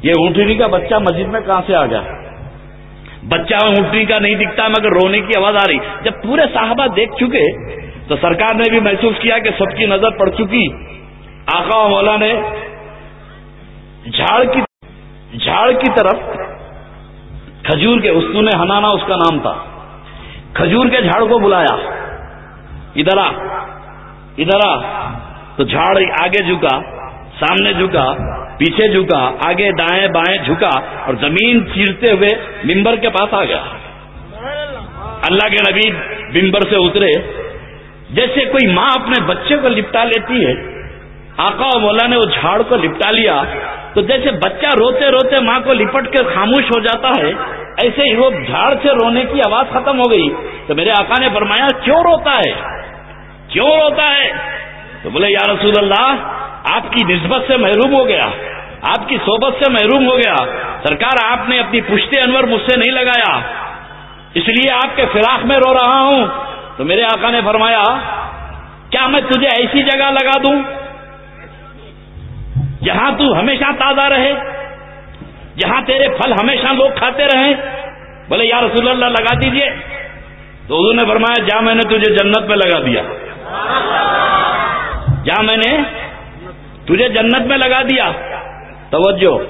یہ اونٹنی کا بچہ مسجد میں کہاں سے آ گیا؟ بچہ اونٹنی کا نہیں دکھتا مگر رونے کی آواز آ رہی۔ جب پورے صحابہ دیکھ چکے تو سرکار نے بھی محسوس کیا کہ سب کی نظر پڑ چکی۔ آقا و مولا نے جھاڑ کی جھاڑ کی طرف کھجور کے استو نے ہنانا، اس کا نام تھا۔ کھجور کے جھاڑ کو بلایا۔ ادھر آ ادھر آ۔ تو جھاڑ آگے جھکا، سامنے جھکا۔ پیچھے جھکا، آگے دائیں بائیں جھکا اور زمین چیرتے ہوئے ممبر کے پاس آ گیا۔ اللہ کے نبی ممبر سے اترے۔ جیسے کوئی ماں اپنے بچے کو لپٹا لیتی ہے، آقا و مولا نے وہ جھاڑ کو لپٹا لیا۔ تو جیسے بچہ روتے روتے ماں کو لپٹ کے خاموش ہو جاتا ہے، ایسے ہی وہ جھاڑ سے رونے کی آواز ختم ہو گئی۔ تو میرے آقا نے فرمایا، کیوں روتا ہے؟ کیوں روتا ہے؟ تو بولے، یا رسول اللہ آپ کی نسبت سے محروم ہو گیا، آپ کی صحبت سے محروم ہو گیا۔ سرکار، آپ نے اپنی پشتے انور مجھ سے نہیں لگایا۔ اس لیے آپ کے فراق میں رو رہا ہوں۔ تو میرے آقا نے فرمایا، کیا میں تجھے ایسی جگہ لگا دوں جہاں تو ہمیشہ تازہ رہے، جہاں تیرے پھل ہمیشہ لوگ کھاتے رہیں؟ بولے، یا رسول اللہ، لگا دیجیے۔ تو حضور نے فرمایا، جا میں نے تجھے جنت میں لگا دیا۔ جا میں نے تجھے جنت میں لگا دیا۔ توجہ۔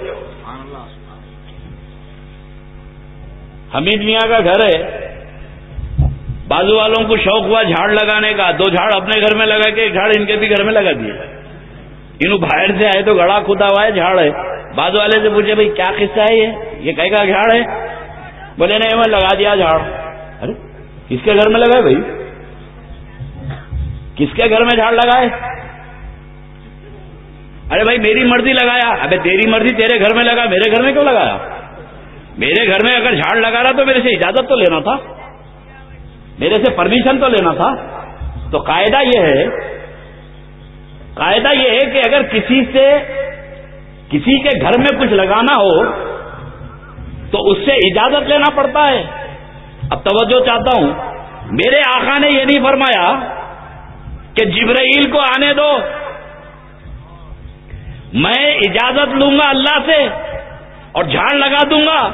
حمید میاں کا گھر ہے۔ بازو والوں کو شوق ہوا جھاڑ لگانے کا۔ دو جھاڑ اپنے گھر میں لگا کے جھاڑ ان کے بھی گھر میں لگا دیے۔ انہوں باہر سے آئے تو گڑا کھدا ہوا ہے، جھاڑ ہے۔ بازو والے سے پوچھے، بھائی، کیا قصہ ہے یہ؟ یہ کہے گا جھاڑ ہے۔ بولے، نہیں، میں لگا دیا جھاڑ۔ ارے، کس کے گھر میں لگا بھائی؟ کس کے گھر میں جھاڑ لگائے ارے بھائی میری مرضی لگایا۔ ابے تیری مرضی تیرے گھر میں لگا، میرے گھر میں کیوں لگایا؟ میرے گھر میں اگر جھاڑ لگا رہا تو میرے سے اجازت تو لینا تھا۔ میرے سے پرمیشن تو لینا تھا۔ تو قاعدہ یہ ہے، قاعدہ یہ ہے کہ اگر کسی سے، کسی کے گھر میں کچھ لگانا ہو، تو اس سے اجازت لینا پڑتا ہے۔ اب توجہ چاہتا ہوں۔ میرے آقا نے یہ نہیں فرمایا کہ جبرائیل کو آنے دو۔ میں اجازت لوں گا اللہ سے اور جھاڑ لگا دوں گا۔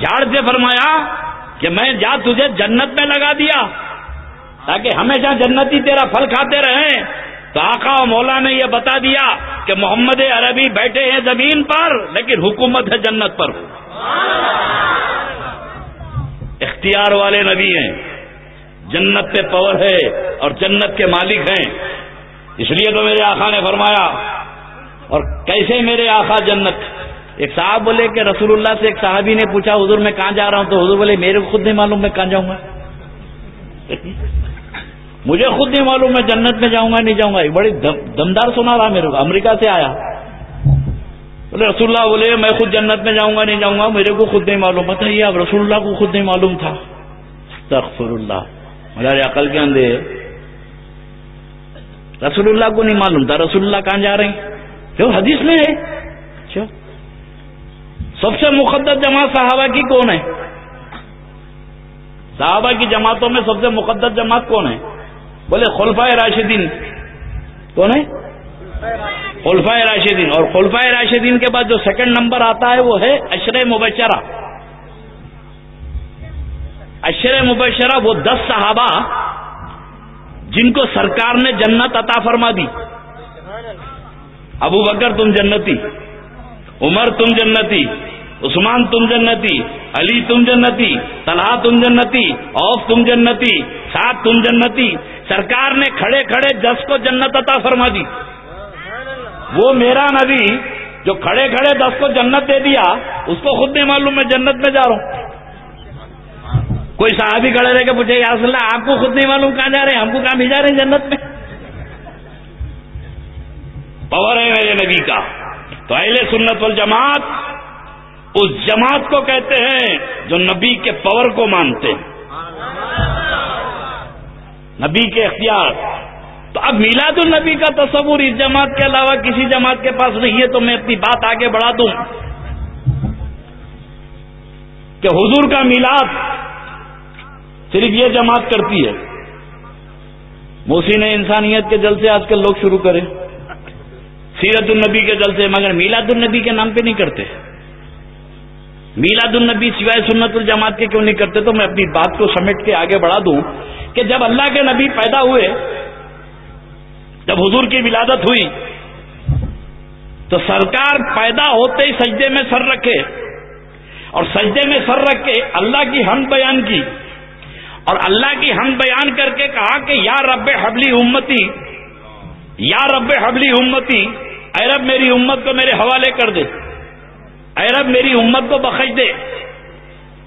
جھاڑ سے فرمایا کہ میں جا تجھے جنت میں لگا دیا۔ تاکہ ہمیشہ جنتی تیرا پھل کھاتے رہیں۔ تو آقا و مولا نے یہ بتا دیا کہ محمد عربی بیٹھے ہیں زمین پر، لیکن حکومت ہے جنت پر۔ اختیار والے نبی ہیں۔ جنت پہ پور ہے اور جنت کے مالک ہیں۔ اس لیے تو میرے آقا نے فرمایا اور کیسے میرے آقا جنت؟ ایک صاحب بولے کہ رسول اللہ سے ایک صاحبی نے پوچھا، حضور میں کہاں جا رہا ہوں؟ تو حضور بولے، میرے کو خود نہیں معلوم میں کہاں جاؤں گا۔ مجھے خود نہیں معلوم، میں جنت میں جاؤں گا، نہیں جاؤں گا۔ ایک بڑی دمدار سنا رہا میرے کو، امریکہ سے آیا۔ بولے، رسول اللہ بولے، میں خود جنت میں جاؤں گا، نہیں جاؤں گا، میرے کو خود نہیں معلوم۔ بتائیے اب رسول اللہ کو خود نہیں معلوم تھا۔ تخر اللہ۔ ہمارے عقل کے اندر رسول اللہ کو نہیں معلوم تھا، رسول اللہ کہاں جا رہے ہیں؟ کیوں حدیث میں ہے۔ کیوں سب سے مقدس جماعت صحابہ کی کون ہے؟ صحابہ کی جماعتوں میں سب سے مقدس جماعت کون ہے؟ بولے خلفائے راشدین۔ کون ہے؟ خلفائے راشدین۔ اور خلفائے راشدین کے بعد جو سیکنڈ نمبر آتا ہے وہ ہے اشر مبشرہ۔ اشر مبشرہ وہ دس صحابہ جن کو سرکار نے جنت عطا فرما دی۔ ابو بکر تم جنتی، عمر تم جنتی، عثمان تم جنتی، علی تم جنتی، طلحہ تم جنتی، اوف تم جنتی سات تم جنتی۔ سرکار نے کھڑے کھڑے دس کو جنت عطا فرما دی۔ وہ میرا نبی جو کھڑے کھڑے دس کو جنت دے دیا، اس کو خود نہیں معلوم میں جنت میں جا رہا ہوں۔ کوئی صحابی کھڑے رہے کہ پوچھے، یا اللہ، آپ کو خود نہیں معلوم کہاں جا رہے ہیں؟ ہم کو کہاں بھیجا رہے ہیں جنت میں؟ پور ہے میرے نبی کا۔ تو اہل سنت والجماعت اس جماعت کو کہتے ہیں جو نبی کے پور کو مانتے ہیں۔ نبی کے اختیار۔ تو اب میلاد النبی کا تصور اس جماعت کے علاوہ کسی جماعت کے پاس نہیں ہے تو میں اپنی بات آگے بڑھا دوں۔ کہ حضور کا میلاد صرف یہ جماعت کرتی ہے۔ موسین انسانیت کے جل سے آج کل لوگ شروع کریں۔ سیرت النبی کے جل سے مگر میلاد النبی کے نام پہ نہیں کرتے۔ میلاد النبی سوائے سنت الجماعت کے کیوں نہیں کرتے؟ تو میں اپنی بات کو سمیٹ کے آگے بڑھا دوں کہ جب اللہ کے نبی پیدا ہوئے، جب حضور کی ولادت ہوئی، تو سرکار پیدا ہوتے ہی سجدے میں سر رکھے۔ اور سجدے میں سر رکھ کے اللہ کی ہم بیان کی۔ اور اللہ کی ہم بیان کر کے کہا کہ یا رب حبلی امتی، یا رب حبلی امتی اے رب میری امت کو میرے حوالے کر دے۔ اے رب میری امت کو بخش دے۔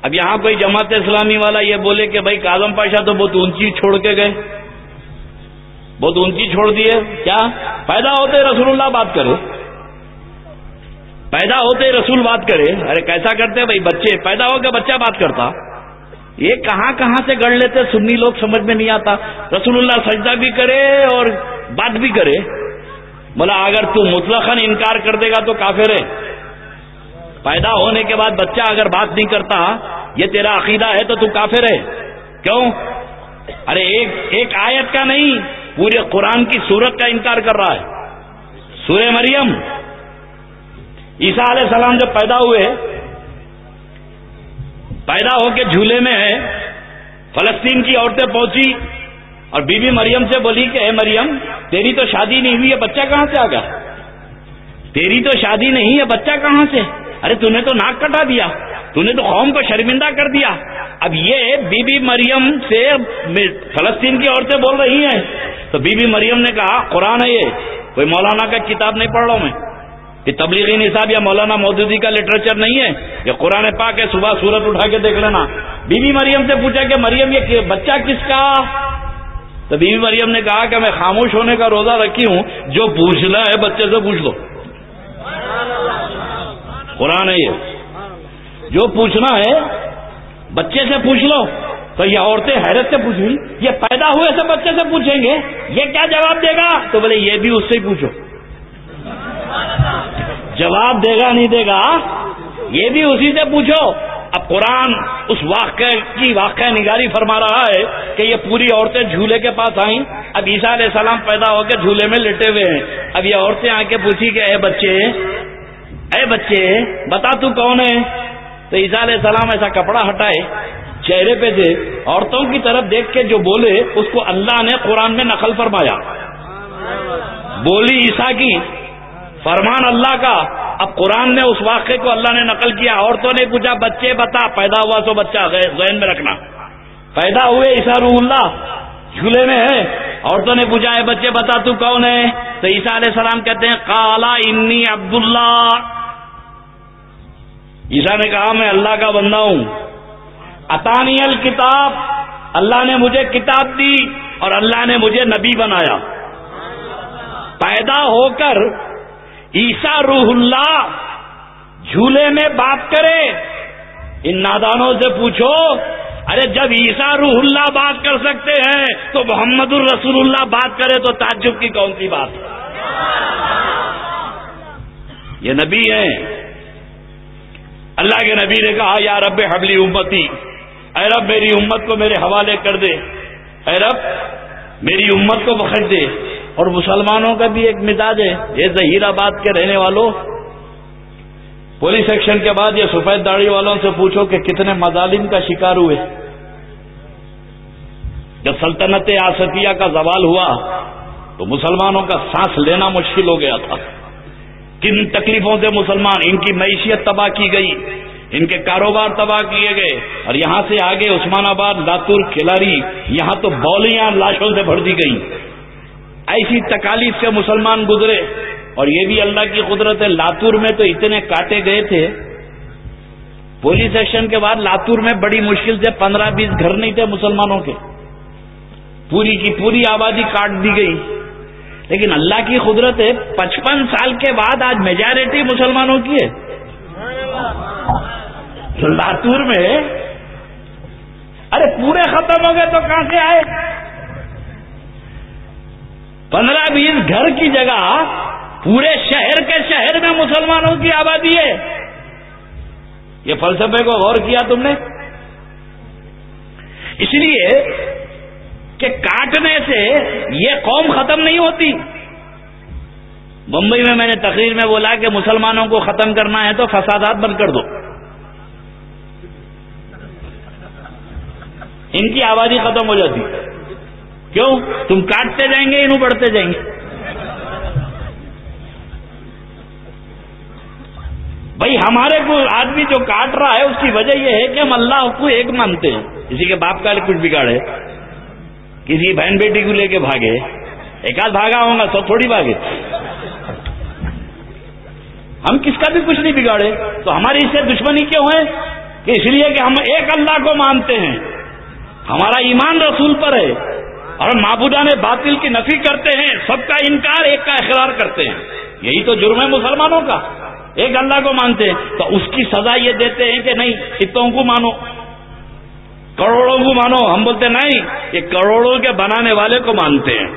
اب یہاں کوئی جماعت اسلامی والا یہ بولے کہ بھائی کاظم پاشا تو بہت اونچی چھوڑ کے گئے۔ بہت اونچی چھوڑ دیے کیا؟ پیدا ہوتے رسول اللہ بات کرے پیدا ہوتے رسول بات کرے۔ ارے کیسا کرتے بھائی بچے، پیدا ہو کے بچہ بات کرتا۔ یہ کہاں کہاں سے گڑ لیتے؟ سنی لوگ سمجھ میں نہیں آتا۔ رسول اللہ سجدہ بھی کرے اور بات بھی کرے۔ بولا، اگر تو مطلق انکار کر دے گا تو کافر ہے۔ پیدا ہونے کے بعد بچہ اگر بات نہیں کرتا، یہ تیرا عقیدہ ہے تو تو کافر ہے۔ کیوں؟ ارے، ایک ایک آیت کا نہیں، پورے قرآن کی صورت کا انکار کر رہا ہے۔ سورہ مریم عیسا علیہ السلام جب پیدا ہوئے، پیدا ہو کے جھولے میں ہے، فلسطین کی عورتیں پہنچی۔ اور بی بی مریم سے بولی کہ اے مریم، تیری تو شادی نہیں ہوئی ہے بچہ کہاں سے آ گیا؟ تیری تو شادی نہیں ہے بچہ کہاں سے؟ ارے تو نے تو ناک کٹا دیا، تو نے تو قوم کو شرمندہ کر دیا۔ اب یہ بی بی مریم سے فلسطین کی عورتیں بول رہی ہیں۔ تو بی بی مریم نے کہا، قرآن ہے یہ، کوئی مولانا کا کتاب نہیں پڑھ رہا ہوں میں۔ کہ تبلیغی نصاب یا مولانا مودودی کا لٹریچر نہیں ہے۔ یہ قرآن پاک ہے، صبح سورت اٹھا کے دیکھ لینا۔ بی بی مریم سے پوچھا کہ مریم، یہ بچہ کس کا؟ تو بی بی مریم نے کہا کہ میں خاموش ہونے کا روزہ رکھی ہوں، جو پوچھنا ہے بچے سے پوچھ لو۔ قرآن ہے یہ۔ جو پوچھنا ہے، بچے سے پوچھ لو۔ تو یہ عورتیں حیرت سے پوچھ یہ پیدا ہوئے سے بچے سے پوچھیں گے، یہ کیا جواب دے گا؟ تو بولے، یہ بھی اس سے ہی پوچھو۔ جواب دے گا، نہیں دے گا، یہ بھی اسی سے پوچھو۔ اب قرآن اس واقعہ کی واقعہ نگاری فرما رہا ہے کہ یہ پوری عورتیں جھولے کے پاس آئیں۔ اب عیسیٰ علیہ السلام پیدا ہو کے جھولے میں لٹے ہوئے ہیں۔ اب یہ عورتیں آ کے پوچھی کہ اے بچے اے بچے، بتا تو کون ہے؟ تو عیسیٰ علیہ السلام ایسا کپڑا ہٹائے، چہرے پہ سے عورتوں کی طرف دیکھ کے جو بولے، اس کو اللہ نے قرآن میں نقل فرمایا۔ بولی عیسا کی۔ فرمان اللہ کا اب قرآن نے اس واقعے کو اللہ نے نقل کیا عورتوں نے پوچھا، بچے بتا، پیدا ہوا تو بچہ ذہن میں رکھنا۔ پیدا ہوئے روح اللہ، جھولے میں ہے۔ عورتوں نے پوچھا ہے بچے بتا، تو کون ہے؟ تو عیسا علیہ السلام کہتے ہیں کالا انی عبد اللہ عیسا نے کہا، میں اللہ کا بندہ ہوں۔ اطانی الکتاب، اللہ نے مجھے کتاب دی اور اللہ نے مجھے نبی بنایا۔ پیدا ہو کر عیسا روح اللہ جھولے میں بات کرے۔ ان نادانوں سے پوچھو، ارے جب عیسا روح اللہ بات کر سکتے ہیں تو محمد الرسول اللہ بات کرے تو تعجب کی کون سی بات؟ یہ نبی ہیں۔ اللہ کے نبی نے کہا، یا رب حبلی امتی، اے رب میری امت کو میرے حوالے کر دے۔ اے رب، میری امت کو بخش دے۔ اور مسلمانوں کا بھی ایک مزاج ہے۔ یہ ظہیر آباد کے رہنے والوں، پولیس ایکشن کے بعد یہ سفید داڑھی والوں سے پوچھو کہ کتنے مظالم کا شکار ہوئے۔ جب سلطنت آسفیہ کا زوال ہوا تو مسلمانوں کا سانس لینا مشکل ہو گیا تھا۔ کن تکلیفوں سے مسلمان، ان کی معیشت تباہ کی گئی، ان کے کاروبار تباہ کیے گئے۔ اور یہاں سے آگے عثمان آباد، لاتور کھلاری یہاں تو بولیاں لاشوں سے بھر دی گئی ایسی تکالیف سے مسلمان گزرے۔ اور یہ بھی اللہ کی قدرت ہے، لاتور میں تو اتنے کاٹے گئے تھے۔ پولیس اسٹیشن کے بعد لاتور میں بڑی مشکل سے پندرہ بیس گھر نہیں تھے مسلمانوں کے۔ پوری کی پوری آبادی کاٹ دی گئی۔ لیکن اللہ کی قدرت ہے، پچپن سال کے بعد آج میجارٹی مسلمانوں کی ہے۔ لاتور میں، ارے پورے ختم ہو گئے تو کہاں سے آئے؟ پندرہ بیس گھر کی جگہ پورے شہر کے شہر میں مسلمانوں کی آبادی ہے۔ یہ فلسفے کو غور کیا تم نے؟ اس لیے کہ کاٹنے سے یہ قوم ختم نہیں ہوتی۔ ممبئی میں میں نے تقریر میں بولا کہ مسلمانوں کو ختم کرنا ہے تو فسادات بند کر دو۔ ان کی آبادی ختم ہو جاتی۔ کیوں؟ تم کاٹتے جائیں گے انہوں بڑھتے جائیں گے؟ بھائی، ہمارے کو آدمی جو کاٹ رہا ہے، اس کی وجہ یہ ہے کہ ہم اللہ کو ایک مانتے ہیں۔ کسی کے باپ کا کچھ بگاڑے کسی کی بہن بیٹی کو لے کے بھاگے۔ ایک آدھ بھاگا ہوں گا سب تھوڑی بھاگے۔ ہم کس کا بھی کچھ نہیں بگاڑے۔ تو ہماری اس سے دشمنی کیوں ہے؟ کہ اس لیے کہ ہم ایک اللہ کو مانتے ہیں۔ ہمارا ایمان رسول پر ہے۔ اور معبودہ میں باطل کی نفی کرتے ہیں، سب کا انکار، ایک کا اقرار کرتے ہیں۔ یہی تو جرم ہے مسلمانوں کا۔ ایک اللہ کو مانتے ہیں، تو اس کی سزا یہ دیتے ہیں کہ نہیں اتوں کو مانو۔ کروڑوں کو مانو۔ ہم بولتے نہیں، یہ کروڑوں کے بنانے والے کو مانتے ہیں۔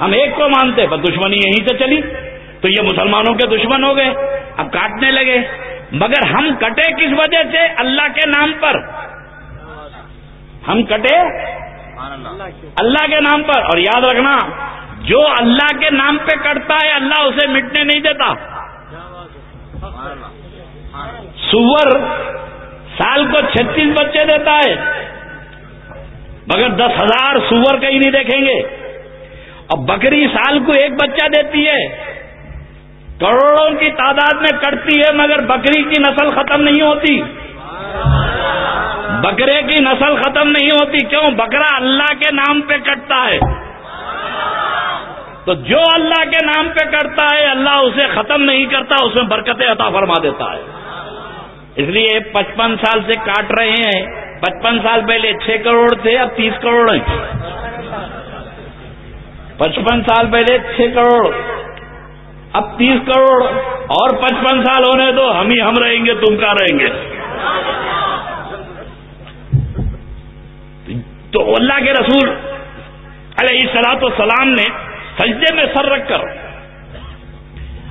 ہم ایک کو مانتے، پر دشمنی یہیں سے چلی۔ تو یہ مسلمانوں کے دشمن ہو گئے، اب کاٹنے لگے۔ مگر ہم کٹے کس وجہ سے؟ اللہ کے نام پر۔ ہم کٹے اللہ۔ کے نام پر۔ اور یاد رکھنا جو اللہ کے نام پہ کٹتا ہے اللہ اسے مٹنے نہیں دیتا۔ سور سال کو چھتیس بچے دیتا ہے مگر دس ہزار سور کہیں نہیں دیکھیں گے۔ اور بکری سال کو ایک بچہ دیتی ہے کروڑوں کی تعداد میں کٹتی ہے مگر بکری کی نسل ختم نہیں ہوتی۔ بکرے کی نسل ختم نہیں ہوتی، کیوں؟ بکرا اللہ کے نام پہ کٹتا ہے۔ تو جو اللہ کے نام پہ کرتا ہے، اللہ اسے ختم نہیں کرتا، اس میں برکتیں عطا فرما دیتا ہے۔ اس لیے پچپن سال سے کاٹ رہے ہیں۔ پچپن سال پہلے چھ کروڑ تھے، اب تیس کروڑ ہیں۔ پچپن سال پہلے چھ کروڑ، اب تیس کروڑ۔ اور پچپن سال ہونے تو ہم ہی ہم رہیں گے، تم کا رہیں گے؟ تو اللہ کے رسول علیہ سلاط و سلام نے سجدے میں سر رکھ کر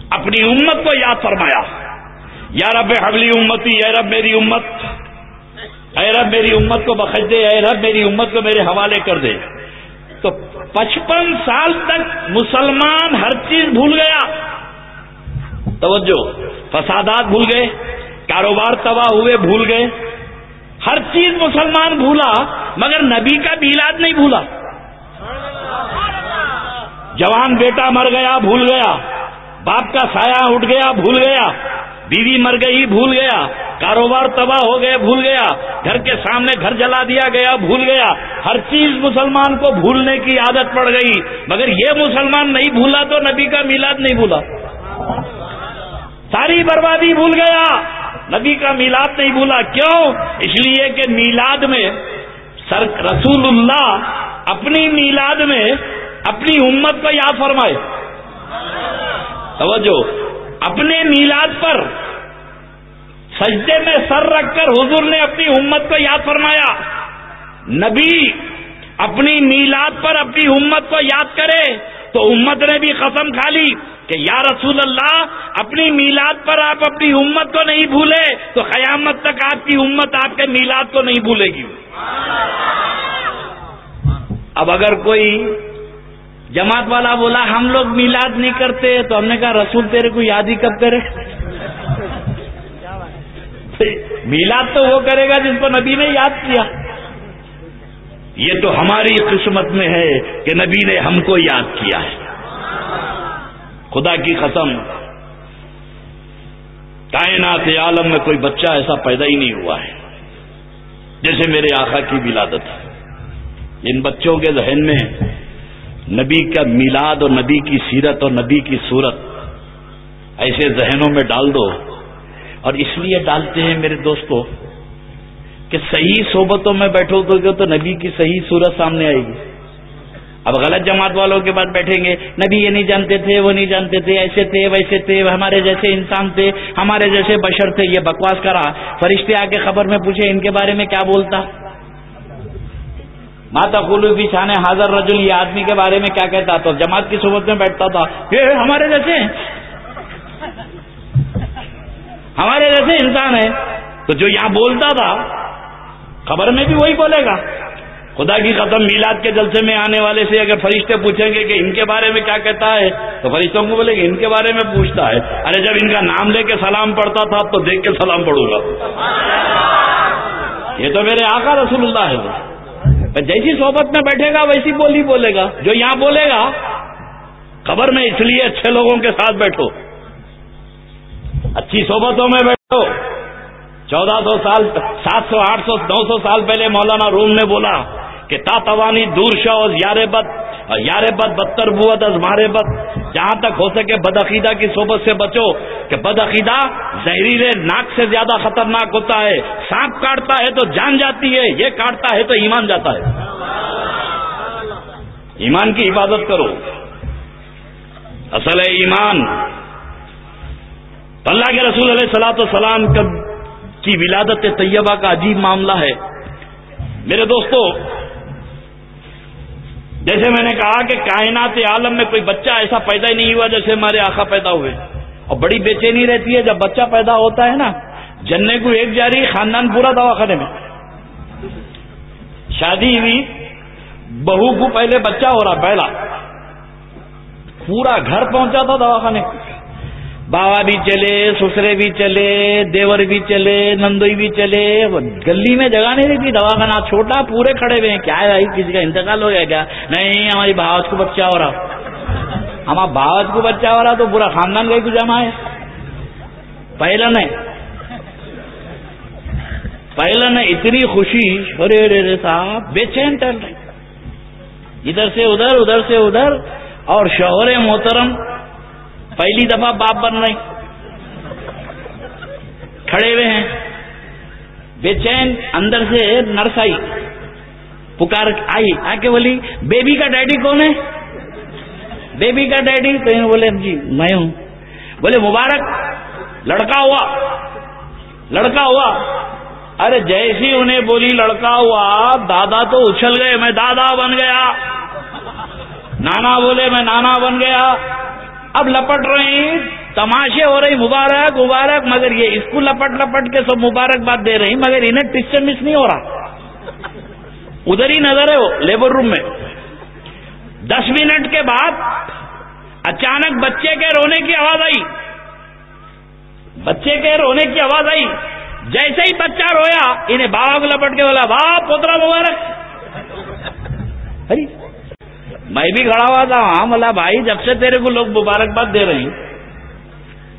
اپنی امت کو یاد فرمایا۔ یا رب حبلی امتی، اے رب میری امت، اے رب میری امت کو بخش دے، اے رب میری امت کو میرے حوالے کر دے۔ تو پچپن سال تک مسلمان ہر چیز بھول گیا۔ توجہ، فسادات بھول گئے، کاروبار تباہ ہوئے، بھول گئے۔ ہر چیز مسلمان بھولا، مگر نبی کا میلاد نہیں بھولا۔ جوان بیٹا مر گیا، بھول گیا۔ باپ کا سایہ اٹھ گیا، بھول گیا۔ بیوی مر گئی، بھول گیا۔ کاروبار تباہ ہو گیا بھول گیا۔ گھر کے سامنے گھر جلا دیا گیا، بھول گیا۔ ہر چیز مسلمان کو بھولنے کی عادت پڑ گئی۔ مگر یہ مسلمان نہیں بھولا تو نبی کا میلاد نہیں بھولا۔ ساری بربادی بھول گیا۔ نبی کا میلاد نہیں بھولا، کیوں؟ اس لیے کہ میلاد میں سر رسول اللہ اپنی میلاد میں اپنی امت کو یاد فرمائے۔ توجہ اپنے میلاد پر سجدے میں سر رکھ کر حضور نے اپنی امت کو یاد فرمایا۔ نبی اپنی میلاد پر اپنی امت کو یاد کرے تو امت نے بھی قسم کھا لی۔ کہ یا رسول اللہ، اپنی میلاد پر آپ اپنی امت کو نہیں بھولے، تو قیامت تک آپ کی امت آپ کے میلاد کو نہیں بھولے گی۔ اب اگر کوئی جماعت والا بولا، ہم لوگ میلاد نہیں کرتے، تو ہم نے کہا، رسول تیرے کو یاد ہی کب کرے؟ میلاد تو وہ کرے گا جس کو نبی نے یاد کیا۔ یہ تو ہماری قسمت میں ہے کہ نبی نے ہم کو یاد کیا ہے۔ خدا کی قسم، کائنات عالم میں کوئی بچہ ایسا پیدا ہی نہیں ہوا ہے، جیسے میرے آخا کی ولادت ان بچوں کے ذہن میں نبی کا میلاد اور نبی کی سیرت اور نبی کی صورت ایسے ذہنوں میں ڈال دو۔ اور اس لیے ڈالتے ہیں میرے دوستو، کہ صحیح صحبتوں میں بیٹھو گے تو نبی کی صحیح صورت سامنے آئے گی۔ اب غلط جماعت والوں کے بعد بیٹھیں گے۔ نبی یہ نہیں جانتے تھے، وہ نہیں جانتے تھے، ایسے تھے، ویسے تھے، ہمارے جیسے انسان تھے، ہمارے جیسے بشر تھے۔ یہ بکواس کرا فرشتے آ کے خبر میں پوچھے، ان کے بارے میں کیا بولتا؟ ماتا خلو بھی شان حاضر رجل یہ آدمی کے بارے میں کیا کہتا؟ تو جماعت کی صحبت میں بیٹھتا تھا۔ یہ ہمارے جیسے ہمارے جیسے انسان ہے تو جو یہاں بولتا تھا، خبر میں بھی وہی بولے گا۔ خدا کی قدم میلاد کے جلسے میں آنے والے سے اگر فرشتے پوچھیں گے کہ ان کے بارے میں کیا کہتا ہے، تو فرشتوں کو بولے گا ان کے بارے میں پوچھتا ہے۔ ارے جب ان کا نام لے کے سلام پڑھتا تھا تو دیکھ کے سلام پڑھوں گا۔ یہ تو میرے آقا رسول اللہ ہے جیسی صحبت میں بیٹھے گا، ویسی بولی بولے گا۔ جو یہاں بولے گا خبر میں اس لیے اچھے لوگوں کے ساتھ بیٹھو۔ اچھی صحبتوں میں بیٹھو۔ چودہ سو سال، سات سو، آٹھ سو، نو سو سال پہلے مولانا روم نے بولا کہ تا توانی دور شوز یار بد یار بد بدتر بوت از مارے بد۔ جہاں تک ہو سکے بدعقیدہ کی صحبت سے بچو کہ بدعقیدہ زہریلے ناک سے زیادہ خطرناک ہوتا ہے۔ سانپ کاٹتا ہے تو جان جاتی ہے، یہ کاٹتا ہے تو ایمان جاتا ہے۔ ایمان کی حفاظت کرو۔ اصل ہے ایمان اللہ کے رسول علیہ سلاۃ والسلام کی ولادت طیبہ کا عجیب معاملہ ہے۔ میرے دوستو جیسے میں نے کہا کہ کائنات عالم میں کوئی بچہ ایسا پیدا ہی نہیں ہوا جیسے ہمارے آخا پیدا ہوئے۔ اور بڑی بے چینی رہتی ہے، جب بچہ پیدا ہوتا ہے نا، جننے کو ایک جاری خاندان پورا دواخانے میں۔ شادی ہوئی، بہو کو پہلے بچہ ہو رہا پہلا پورا گھر پہنچا تھا دواخانے۔ بابا بھی چلے سسرے بھی چلے دیور بھی چلے نندوئی بھی چلے گلی میں جگہ نہیں رہتی دوا خانہ چھوٹا پورے کھڑے ہوئے ہیں کیا ہے بھائی کسی کا انتقال ہو گیا کیا نہیں ہماری بہاوت کو بچہ ہو رہا ہمارا بہاوت کو بچہ ہو رہا تو پورا خاندان گئی کو جمع ہے پہلا نہیں پہلا نے اتنی خوشی ارے ارے صاحب بے چین ٹل رہے ادھر سے ادھر ادھر سے ادھر اور شوہر محترم پہلی دفعہ باپ بن رہے کھڑے ہوئے ہیں۔ بے چین اندر سے نرس آئی پکار آئی۔ آ کے بولی، بیبی کا ڈیڈی کون ہے؟ بیبی کا ڈیڈی؟ تو بولے جی میں ہوں۔ بولے، مبارک، لڑکا ہوا لڑکا ہوا۔ ارے، جیسی انہیں بولی، لڑکا ہوا، دادا تو اچھل گئے، میں دادا بن گیا۔ نانا بولے، میں نانا بن گیا۔ اب لپٹ رہی تماشے ہو رہی مبارک مبارک، مگر یہ اس کو لپٹ لپٹ کے سب مبارک بات دے رہی مگر انہیں ٹچ سے مس نہیں ہو رہا۔ ادھر ہی نظر ہے وہ، لیبر روم میں۔ دس منٹ کے بعد اچانک بچے کے رونے کی آواز آئی۔ بچے کے رونے کی آواز آئی۔ جیسے ہی بچہ رویا، انہیں بابا کو لپٹ کے بولا، باپ پوترا مبارک! میں بھی کھڑا ہوا تھا ہاں ملا بھائی، جب سے تیرے کو لوگ مبارکباد دے رہے ہیں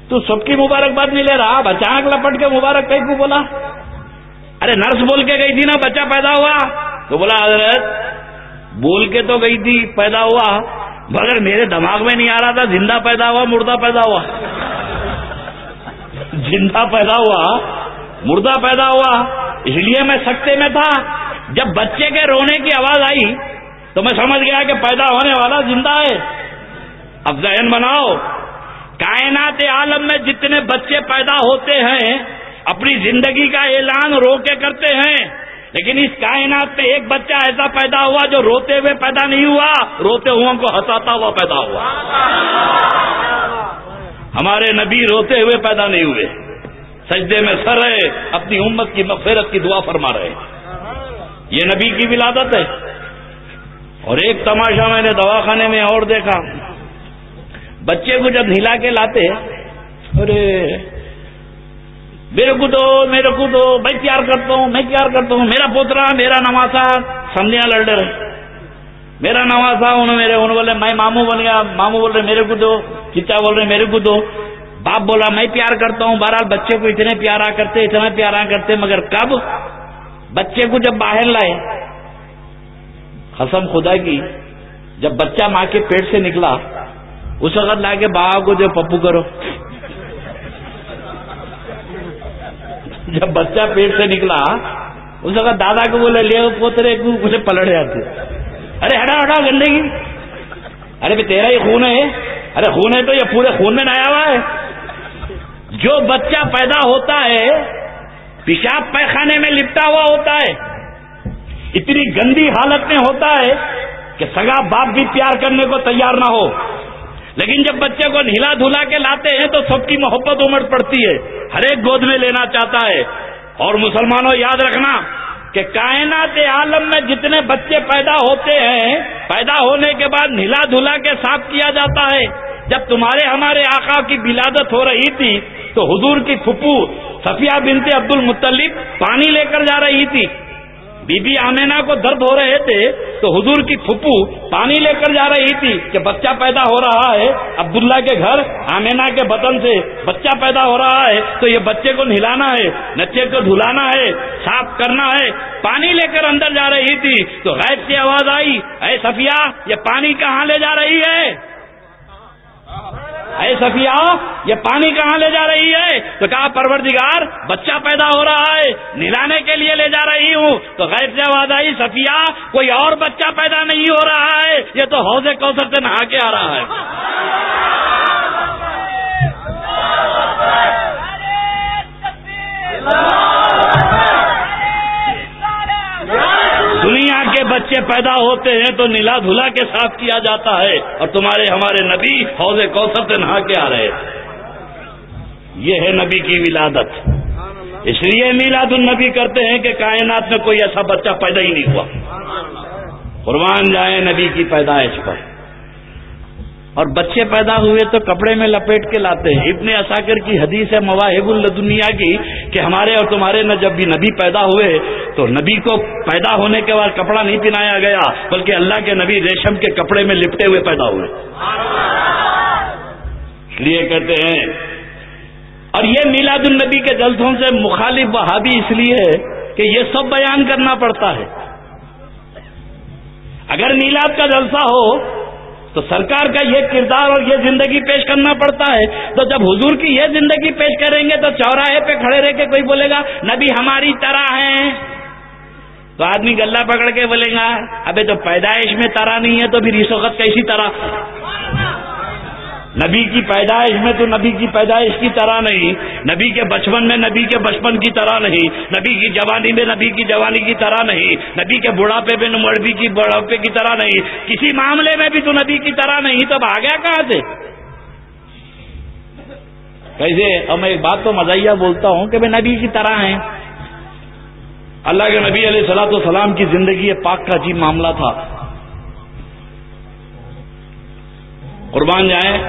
تو سب کی مبارکباد نہیں لے رہا اچانک لپٹ کے مبارک کہیں کو بولا؟ ارے، نرس بول کے گئی تھی نا، بچہ پیدا ہوا۔ تو بولا، حضرت، بول کے تو گئی تھی، پیدا ہوا۔ مگر میرے دماغ میں نہیں آ رہا تھا، زندہ پیدا ہوا، مردہ پیدا ہوا۔ زندہ پیدا ہوا، مردہ پیدا ہوا۔ اس لیے میں سکتے میں تھا۔ جب بچے کے رونے کی آواز آئی تو میں سمجھ گیا کہ پیدا ہونے والا زندہ ہے۔ اب ذہن بناؤ، کائنات عالم میں جتنے بچے پیدا ہوتے ہیں، اپنی زندگی کا اعلان رو کے کرتے ہیں۔ لیکن اس کائنات میں ایک بچہ ایسا پیدا ہوا جو روتے ہوئے پیدا نہیں ہوا، روتے ہوا کو ہنساتا ہوا پیدا ہوا۔ ہمارے نبی روتے ہوئے پیدا نہیں ہوئے۔ سجدے میں سر رہے اپنی امت کی مغفرت کی دعا فرما رہے یہ نبی کی ولادت ہے۔ اور ایک تماشا میں نے دواخانے میں اور دیکھا۔ بچے کو جب ہلا کے لاتے ارے، میرے کو دو، میرے کو دو، میں پیار کرتا ہوں، میں پیار کرتا ہوں، میرا پوترا، میرا نواسا سمجھا لڑ رہے میرا نواسا، انہوں میرے، انہوں بولے، میں ماموں بن گیا، ماموں بول رہے، میرے کو دو، چچا بول رہے، میرے کو دو۔ باپ بولا، میں پیار کرتا ہوں، بہرحال بچے کو اتنے پیارا کرتے، اتنا پیارا کرتے، مگر کب؟ بچے کو جب باہر لائے قسم خدا کی، جب بچہ ماں کے پیٹ سے نکلا، اس وقت لا کے بابا کو جو پپو کرو۔ جب بچہ پیٹ سے نکلا، اس وقت دادا کو بولے، لے پوترے کو مجھے پلٹ جاتے ارے ہٹا ہٹا گندے کی ارے تیرا ہی خون ہے۔ ارے، خون ہے تو یہ پورے خون میں نیا ہوا ہے۔ جو بچہ پیدا ہوتا ہے، پیشاب پیخانے میں لپٹا ہوا ہوتا ہے۔ اتنی گندی حالت میں ہوتا ہے کہ سگا باپ بھی پیار کرنے کو تیار نہ ہو۔ لیکن جب بچے کو ہلا دھلا کے لاتے ہیں تو سب کی محبت امڑ پڑتی ہے۔ ہر ایک گود میں لینا چاہتا ہے۔ اور مسلمانوں، یاد رکھنا کہ کائنات عالم میں جتنے بچے پیدا ہوتے ہیں، پیدا ہونے کے بعد نلا دھلا کے صاف کیا جاتا ہے۔ جب تمہارے، ہمارے آقا کی بلادت ہو رہی تھی تو حضور کی پھپو صفیہ بنتے عبد المطلب پانی لے کر جا رہی تھی۔ بی بی آمینا کو درد ہو رہے تھے تو حضور کی پھپو پانی لے کر جا رہی تھی کہ بچہ پیدا ہو رہا ہے، عبداللہ کے گھر، آمینا کے بطن سے بچہ پیدا ہو رہا ہے، تو یہ بچے کو نہلانا ہے، نچے کو دھلانا ہے، صاف کرنا ہے، پانی لے کر اندر جا رہی تھی، تو غیب سے آواز آئی، اے صفیہ، یہ پانی کہاں لے جا رہی ہے؟ اے صفیہ یہ پانی کہاں لے جا رہی ہے تو کہا پروردگار بچہ پیدا ہو رہا ہے نلانے کے لیے لے جا رہی ہوں تو غیر سے آواز آئی صفیہ کوئی اور بچہ پیدا نہیں ہو رہا ہے یہ تو حوض کوثر سے نہا کے آ رہا ہے بچے پیدا ہوتے ہیں تو نیلا دھلا کے ساتھ کیا جاتا ہے اور تمہارے ہمارے نبی حوض کوثر سے نہا کے آ رہے یہ ہے نبی کی ولادت۔ اس لیے میلاد النبی کرتے ہیں کہ کائنات میں کوئی ایسا بچہ پیدا ہی نہیں ہوا۔ قربان جائیں نبی کی پیدائش پر۔ اور بچے پیدا ہوئے تو کپڑے میں لپیٹ کے لاتے ہیں۔ ابن اثاکر کی حدیث ہے مواہب الدنیا کی کہ ہمارے اور تمہارے نہ جب بھی نبی پیدا ہوئے تو نبی کو پیدا ہونے کے بعد کپڑا نہیں پہنایا گیا، بلکہ اللہ کے نبی ریشم کے کپڑے میں لپٹے ہوئے پیدا ہوئے۔ اس لیے کہتے ہیں، اور یہ میلاد النبی کے جلسوں سے مخالف بہادی اس لیے ہے کہ یہ سب بیان کرنا پڑتا ہے۔ اگر میلاد کا جلسہ ہو تو سرکار کا یہ کردار اور یہ زندگی پیش کرنا پڑتا ہے۔ تو جب حضور کی یہ زندگی پیش کریں گے تو چوراہے پہ کھڑے رہ کے کوئی بولے گا، نبی ہماری طرح ہیں۔ تو آدمی گلا پکڑ کے بولے گا، ابھی تو پیدائش میں طرح نہیں ہے تو پھر اس وقت کیسی طرح؟ نبی کی پیدائش میں تو نبی کی پیدائش کی طرح نہیں۔ نبی کے بچپن میں نبی کے بچپن کی طرح نہیں۔ نبی کی جوانی میں نبی کی جوانی کی طرح نہیں۔ نبی کے بڑھاپے میں نبی کی بڑھاپے کی طرح نہیں۔ کسی معاملے میں بھی تو نبی کی طرح نہیں۔ تو گیا کہاں سے؟ کیسے؟ اب میں ایک بات تو مزاحیہ بولتا ہوں کہ میں نبی کی طرح ہیں۔ اللہ کے نبی علیہ سلاۃ والسلام کی زندگی پاک کا عجیب معاملہ تھا۔ قربان جائیں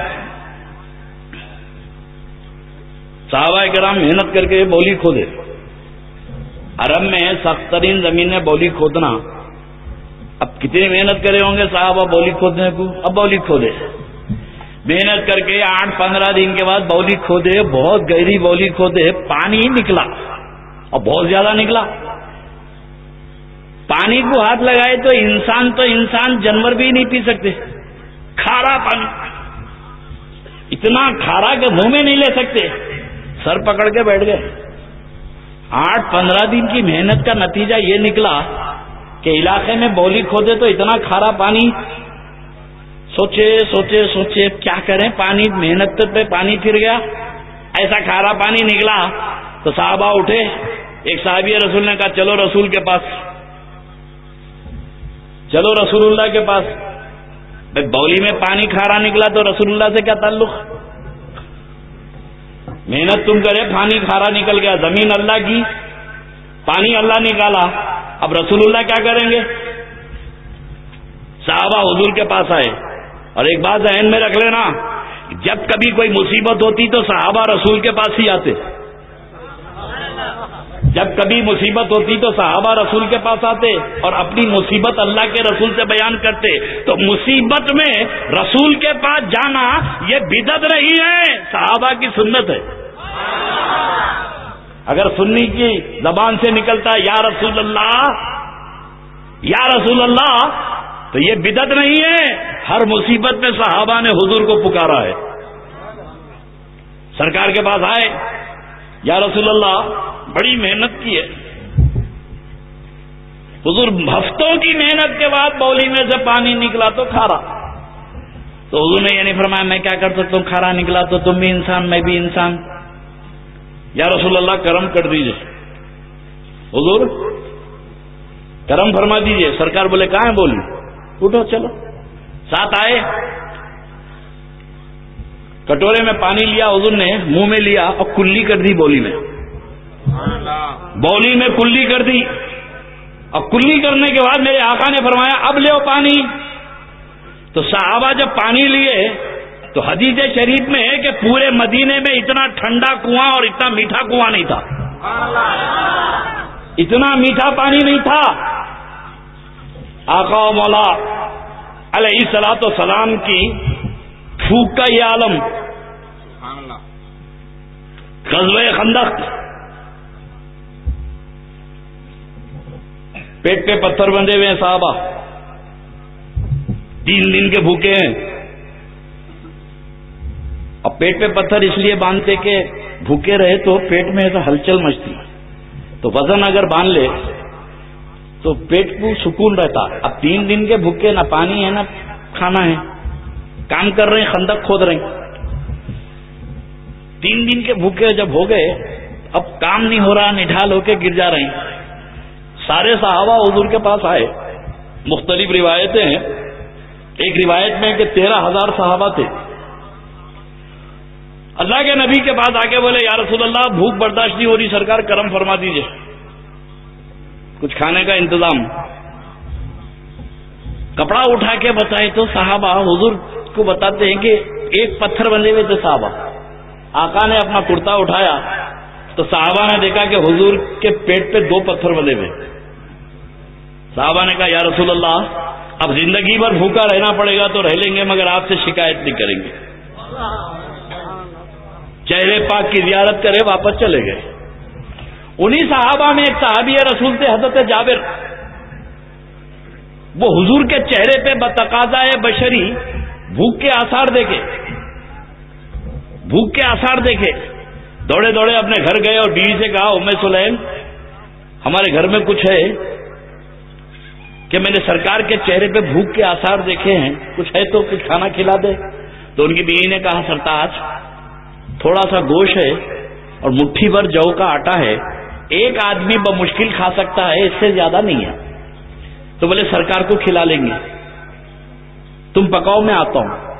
صحابہ کرام محنت کر کے بولی کھودے۔ عرب میں سخت ترین زمین میں بولی کھودنا۔ اب کتنی محنت کرے ہوں گے صحابہ بولی کھودنے کو؟ اب بولی کھودے۔ محنت کر کے آٹھ پندرہ دن کے بعد بولی کھودے، بہت گہری بولی کھودے، پانی نکلا۔ اور بہت زیادہ نکلا۔ پانی کو ہاتھ لگائے تو انسان تو انسان جانور بھی نہیں پی سکتے۔ کھارا پانی اتنا کھارا کہ منہ میں نہیں لے سکتے۔ سر پکڑ کے بیٹھ گئے۔ آٹھ پندرہ دن کی محنت کا نتیجہ یہ نکلا کہ علاقے میں بولی کھودے تو اتنا کھارا پانی۔ سوچے سوچے سوچے، کیا کریں؟ پانی، محنت پہ پانی پھر گیا۔ ایسا کھارا پانی نکلا تو صحابہ اٹھے۔ ایک صحابی رسول نے کہا، چلو رسول کے پاس۔ چلو رسول اللہ کے پاس۔ بولی میں پانی کھارا نکلا تو رسول اللہ سے کیا تعلق؟ محنت تم کرے، پانی کھارا نکل گیا، زمین اللہ کی، پانی اللہ نکالا۔ اب رسول اللہ کیا کریں گے؟ صحابہ حضور کے پاس آئے۔ اور ایک بات ذہن میں رکھ لینا، جب کبھی کوئی مصیبت ہوتی تو صحابہ رسول کے پاس ہی آتے۔ جب کبھی مصیبت ہوتی تو صحابہ رسول کے پاس آتے اور اپنی مصیبت اللہ کے رسول سے بیان کرتے تو مصیبت میں رسول کے پاس جانا یہ بدت رہی ہے، صحابہ کی سنت ہے۔ اگر سنی کی زبان سے نکلتا ہے، یا رسول اللہ، یا رسول اللہ، تو یہ بدت نہیں ہے۔ ہر مصیبت میں صحابہ نے حضور کو پکارا ہے۔ سرکار کے پاس آئے۔ یا رسول اللہ، بڑی محنت کی ہے۔ حضور ہفتوں کی محنت کے بعد بولی میں سے پانی نکلا تو کھارا۔ تو حضور نے یہ نہیں فرمایا، میں کیا کر سکتا ہوں؟ کھارا نکلا تو تم بھی انسان، میں بھی انسان۔ یا رسول اللہ، کرم کر دیجیے۔ حضور، کرم فرما دیجیے۔ سرکار بولے، کہاں ہے بولی؟ اٹھو، چلو۔ ساتھ آئے۔ کٹورے میں پانی لیا، حضور نے منہ میں لیا اور کلی کر دی بولی میں۔ بولی میں کلی کر دی۔ اور کلی کرنے کے بعد میرے آقا نے فرمایا، اب لو پانی۔ تو صحابہ جب پانی لیے، تو حدیث شریف میں ہے کہ پورے مدینے میں اتنا ٹھنڈا کنواں اور اتنا میٹھا کنواں نہیں تھا۔ اتنا میٹھا پانی نہیں تھا۔ آقا و مولا علیہ سلاط و سلام کی پھوک کا یہ عالم۔ قزب خندق۔ پیٹ پہ پتھر بندے ہوئے ہیں صحابہ۔ تین دن کے بھوکے ہیں۔ اب پیٹ پہ پتھر اس لیے باندھتے کہ بھوکے رہے تو پیٹ میں ایسا ہلچل مچتی۔ تو وزن اگر باندھ لے تو پیٹ کو سکون رہتا۔ اب تین دن کے بھوکے نہ پانی ہے نہ کھانا ہے۔ کام کر رہے ہیں، خندق کھود رہے ہیں۔ تین دن کے بھوکے جب ہو گئے، اب کام نہیں ہو رہا، نڈھال ہو کے گر جا رہے ہیں۔ سارے صحابہ حضور کے پاس آئے۔ مختلف روایتیں ہیں۔ ایک روایت میں کہ تیرہ ہزار صحابہ تھے۔ اللہ کے نبی کے بعد آگے بولے، یا رسول اللہ، بھوک برداشت نہیں ہو رہی، سرکار کرم فرما دیجیے۔ کچھ کھانے کا انتظام۔ کپڑا اٹھا کے بتائے تو صحابہ، حضور کو بتاتے ہیں کہ ایک پتھر بندے ہوئے تھے صحابہ۔ آقا نے اپنا کرتا اٹھایا، تو صحابہ نے دیکھا کہ حضور کے پیٹ پہ دو پتھر بندے ہوئے۔ صحابہ نے کہا، یا رسول اللہ، اب زندگی بھر بھوکا رہنا پڑے گا تو رہ لیں گے، مگر آپ سے شکایت نہیں کریں گے۔ چہرے پاک کی زیارت کرے، واپس چلے گئے۔ انہی صحابہ میں ایک صحابی رسول تھے، حضرت جابر۔ وہ حضور کے چہرے پہ بتقاضا بشری۔ بھوک کے آثار دیکھے۔ بھوک کے آثار دیکھے۔ دوڑے دوڑے اپنے گھر گئے اور بیوی سے کہا ام سلیم، ہمارے گھر میں کچھ ہے کہ میں نے سرکار کے چہرے پہ بھوک کے آثار دیکھے ہیں۔ کچھ ہے تو کچھ کھانا کھلا دے۔ تو ان کی بیوی نے کہا سرتاج تھوڑا سا گوشت ہے اور مٹھی بھر جو کا آٹا ہے، ایک آدمی بمشکل کھا سکتا ہے، اس سے زیادہ نہیں ہے۔ تو بولے، سرکار کو کھلا لیں گے۔ تم پکاؤ میں آتا ہوں۔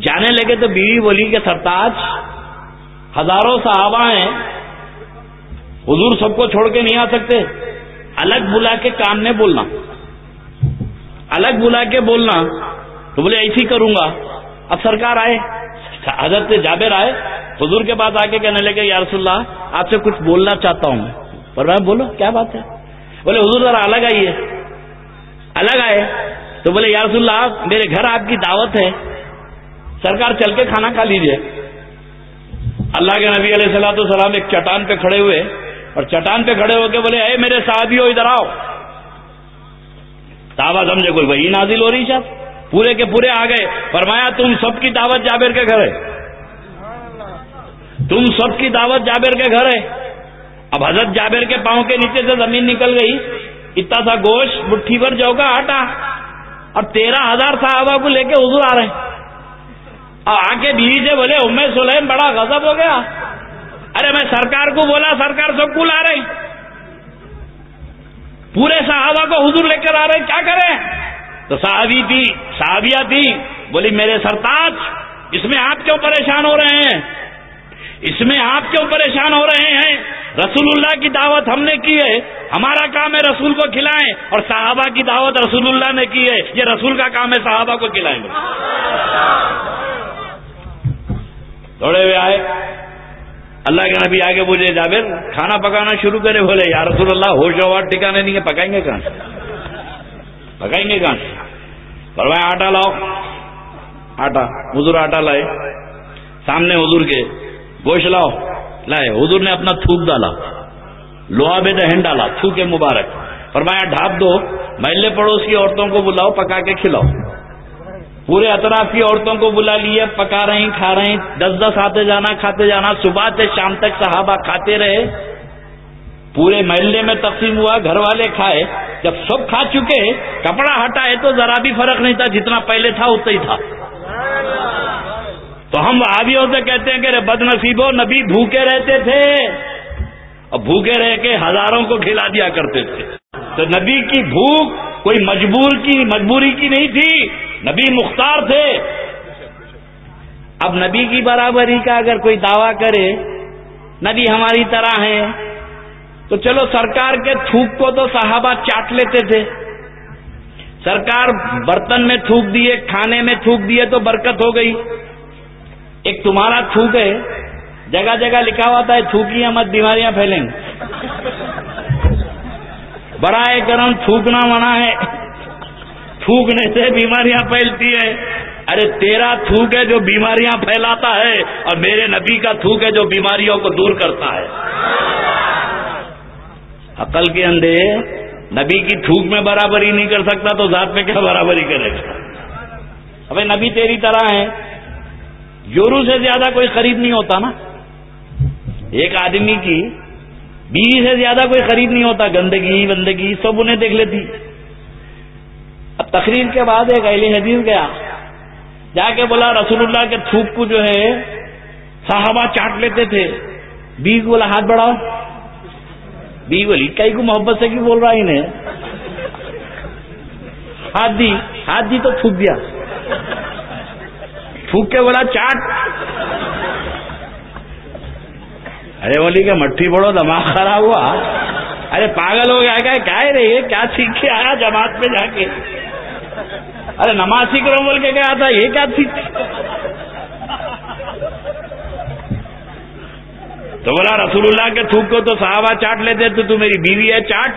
جانے لگے تو بیوی بولی کہ سرتاج۔ ہزاروں صحابہ ہیں۔ حضور سب کو چھوڑ کے نہیں آ سکتے۔ الگ بلا کے کام میں بولنا۔ الگ بلا کے بولنا۔ تو بولے ایسی کروں گا۔ اب سرکار آئے۔ حضرت جابر آئے۔ حضور کے پاس آ کے کہنے لگے، یا رسول اللہ، آپ سے کچھ بولنا چاہتا ہوں پر میں بولو، کیا بات ہے؟ بولے، حضور ذرا الگ آئیے۔ الگ آئے۔ تو بولے، یا رسول اللہ، میرے گھر آپ کی دعوت ہے۔ سرکار، چل کے کھانا کھا لیجیے۔ اللہ کے نبی علیہ السلام السلام ایک چٹان پہ کھڑے ہوئے۔ اور چٹان پہ کھڑے ہو کے بولے، اے میرے ساتھی ہو ادھر آؤ۔ صحابہ سمجھے، کوئی وہی نازل ہو رہی شاید پورے کے پورے آ گئے۔ فرمایا، تم سب کی دعوت جابر کے گھر ہے۔ تم سب کی دعوت جابر کے گھر ہے۔ اب حضرت جابر کے پاؤں کے نیچے سے زمین نکل گئی۔ اتنا سا گوشت، مٹھی پر جو کا آٹا۔ اور تیرہ ہزار صحابہ کو لے کے حضور آ رہے اور آ کے بیوی سے بولے امید سلیم، بڑا غضب ہو گیا۔ ارے میں سرکار کو بولا، سرکار سب کو لا رہے پورے صحابہ کو حضور لے کر آ رہے، کیا کریں؟ تو صحابی تھی، صحابیہ تھی۔ بولی، میرے سرتاج، اس میں آپ کیوں پریشان ہو رہے ہیں؟ اس میں آپ کیوں پریشان ہو رہے ہیں؟ رسول اللہ کی دعوت ہم نے کی ہے، ہمارا کام ہے رسول کو کھلائیں، اور صحابہ کی دعوت رسول اللہ نے کی ہے، یہ رسول کا کام ہے صحابہ کو کھلائیں گے۔ دوڑے ہوئے آئے۔ اللہ کے نبی آگے بولے جابر، کھانا پکانا شروع کرے، بولے، یا رسول اللہ ہوش و ٹھکانے نہیں ہے پکائیں گے کہاں پکائیں گے کہاں فرمایا، آٹا لاؤ۔ آٹا، حضور آٹا لائے۔ سامنے حضور کے گوشت لاؤ۔ لائے حضور نے اپنا تھوک ڈالا، لوہا بے دہن ڈالا تھوک مبارک۔ فرمایا ڈھاپ دو، محلے پڑوس کی عورتوں کو بلاؤ، پکا کے کھلاؤ۔ پورے اطراف کی عورتوں کو بلا لیے، پکا رہے ہیں کھا رہے ہیں دس دس آتے جانا، کھاتے جانا۔ صبح سے شام تک صحابہ کھاتے رہے۔ پورے محلے میں تقسیم ہوا، گھر والے کھائے۔ جب سب کھا چکے، کپڑا ہٹائے تو ذرا بھی فرق نہیں تھا، جتنا پہلے تھا، اتنا ہی تھا۔ تو ہم آبیوں سے کہتے ہیں کہ بد نصیبوں نبی بھوکے رہتے تھے۔ اور بھوکے رہ کے ہزاروں کو کھلا دیا کرتے تھے۔ تو نبی کی بھوک کوئی مجبور کی، مجبوری کی نہیں تھی۔ نبی مختار تھے۔ اب نبی کی برابری کا اگر کوئی دعویٰ کرے، نبی ہماری طرح ہے تو چلو سرکار کے تھوک کو تو صحابہ چاٹ لیتے تھے۔ سرکار برتن میں تھوک دیے، کھانے میں تھوک دیے تو برکت ہو گئی۔ ایک تمہارا تھوک ہے۔ جگہ جگہ لکھا ہوا تھا تھوکی مت، بیماریاں پھیلیں۔ بڑا کرم تھوکنا منع ہے۔ تھوکنے سے بیماریاں پھیلتی ہیں۔ ارے، تیرا تھوک ہے جو بیماریاں پھیلاتا ہے، اور میرے نبی کا تھوک ہے جو بیماریوں کو دور کرتا ہے۔ عقل کے اندے نبی کی تھوک میں برابری نہیں کر سکتا تو ذات میں کیا برابری کرے گا؟ ابھی نبی تیری طرح ہے یورو سے زیادہ کوئی خرید نہیں ہوتا نا۔ ایک آدمی کی بیوی سے زیادہ کوئی خرید نہیں ہوتا، گندگی، بندگی، سب انہیں دیکھ لیتی۔ اب تقریر کے بعد ایک اہل حدیث گیا، جا کے بولا، رسول اللہ کے تھوک کو جو ہے، صحابہ چاٹ لیتے تھے۔ بیوی کو بولا، ہاتھ بڑھاؤ۔ بیوی بولی کئی کو محبت سے کیوں بول رہا انہیں؟ ہاتھ دی ہاتھ دی تو تھوک دیا۔ تھوک کے بولا چاٹ۔ ارے بولی کہ مٹھی بڑو دماغ خراب ہوا۔ ارے پاگل ہو گیا کیا ہے رہے کیا سیکھ کے آیا جماعت میں جا کے؟ ارے نماز سیکھ رہا ہوں بول کے گیا تھا، یہ کیا سیکھ؟ تو بولا رسول اللہ کے تھوک کو تو صحابہ چاٹ لیتے تو تو میری بیوی ہے چاٹ۔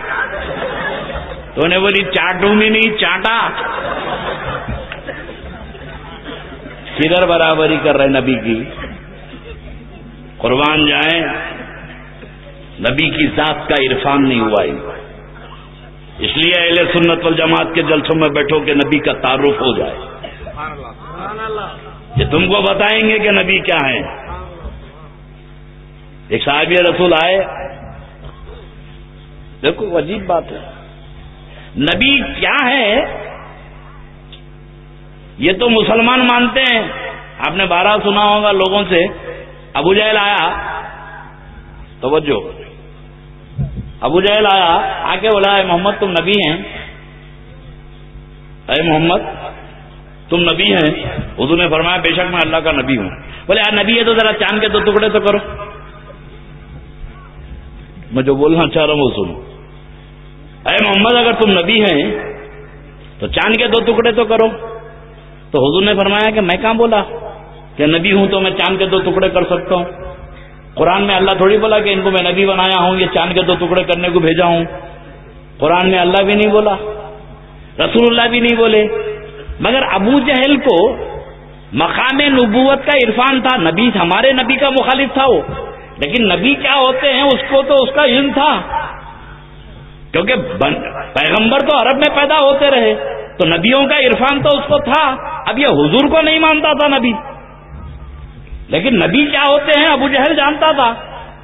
تو نے بولی چاٹوں میں نہیں، چاٹا۔ کدھر برابری کر رہے نبی کی؟ قربان جائیں۔ نبی کی ذات کا عرفان نہیں ہوا ان اس لیے اہل سنت والجماعت کے جلسوں میں بیٹھو کہ نبی کا تعارف ہو جائے۔ یہ تم کو بتائیں گے کہ نبی کیا ہے ایک صاحب رسول آئے۔ دیکھو عجیب بات ہے۔ نبی کیا ہے؟ یہ تو مسلمان مانتے ہیں۔ آپ نے بارہ سنا ہوگا لوگوں سے۔ ابو جہل آیا۔ توجہ۔ ابو جہل آیا۔ آ کے بولا، اے محمد، تم نبی ہیں۔ اے محمد، تم نبی ہیں۔ اردو نے فرمایا، بے شک میں اللہ کا نبی ہوں۔ بولے یار نبی ہے تو ذرا چاند کے دو ٹکڑے تو کرو۔ میں جو بولنا چاہ رہا ہوں وہ سنو۔ اے محمد، اگر تم نبی ہیں تو چاند کے دو ٹکڑے تو کرو۔ تو حضور نے فرمایا کہ میں کہاں بولا؟ کہ نبی ہوں تو میں چاند کے دو ٹکڑے کر سکتا ہوں۔ قرآن میں اللہ تھوڑی بولا کہ ان کو میں نبی بنایا ہوں، یہ چاند کے دو ٹکڑے کرنے کو بھیجا ہوں۔ قرآن میں اللہ بھی نہیں بولا، رسول اللہ بھی نہیں بولے۔ مگر ابو جہل کو مقام نبوت کا عرفان تھا۔ نبی، ہمارے نبی کا مخالف تھا وہ۔ لیکن نبی کیا ہوتے ہیں؟ اس کو تو اس کا علم تھا۔ کیونکہ پیغمبر تو عرب میں پیدا ہوتے رہے، تو نبیوں کا عرفان تو اس کو تھا۔ اب یہ حضور کو نہیں مانتا تھا نبی۔ لیکن نبی کیا ہوتے ہیں؟ ابو جہل جانتا تھا۔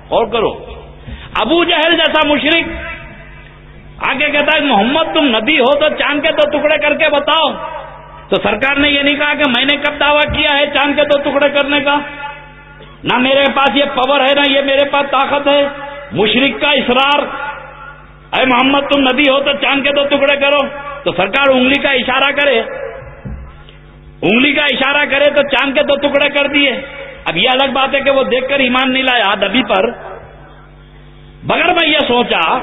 اور کرو۔ ابو جہل جیسا مشرق آگے کہتا ہے، محمد تم نبی ہو تو چاند کے دو ٹکڑے کر کے بتاؤ۔ تو سرکار نے یہ نہیں کہا کہ میں نے کب دعویٰ کیا ہے چاند کے دو ٹکڑے کرنے کا؟ نہ میرے پاس یہ پاور ہے، نہ یہ میرے پاس طاقت ہے۔ مشرق کا اصرار، اے محمد تم نبی ہو تو چاند کے دو ٹکڑے کرو۔ تو سرکار انگلی کا اشارہ کرے۔ انگلی کا اشارہ کرے تو چاند کے دو ٹکڑے کر دیے۔ اب یہ الگ بات ہے کہ وہ دیکھ کر ایمان نہیں لایا نبی پر۔ بغیر میں یہ سوچا،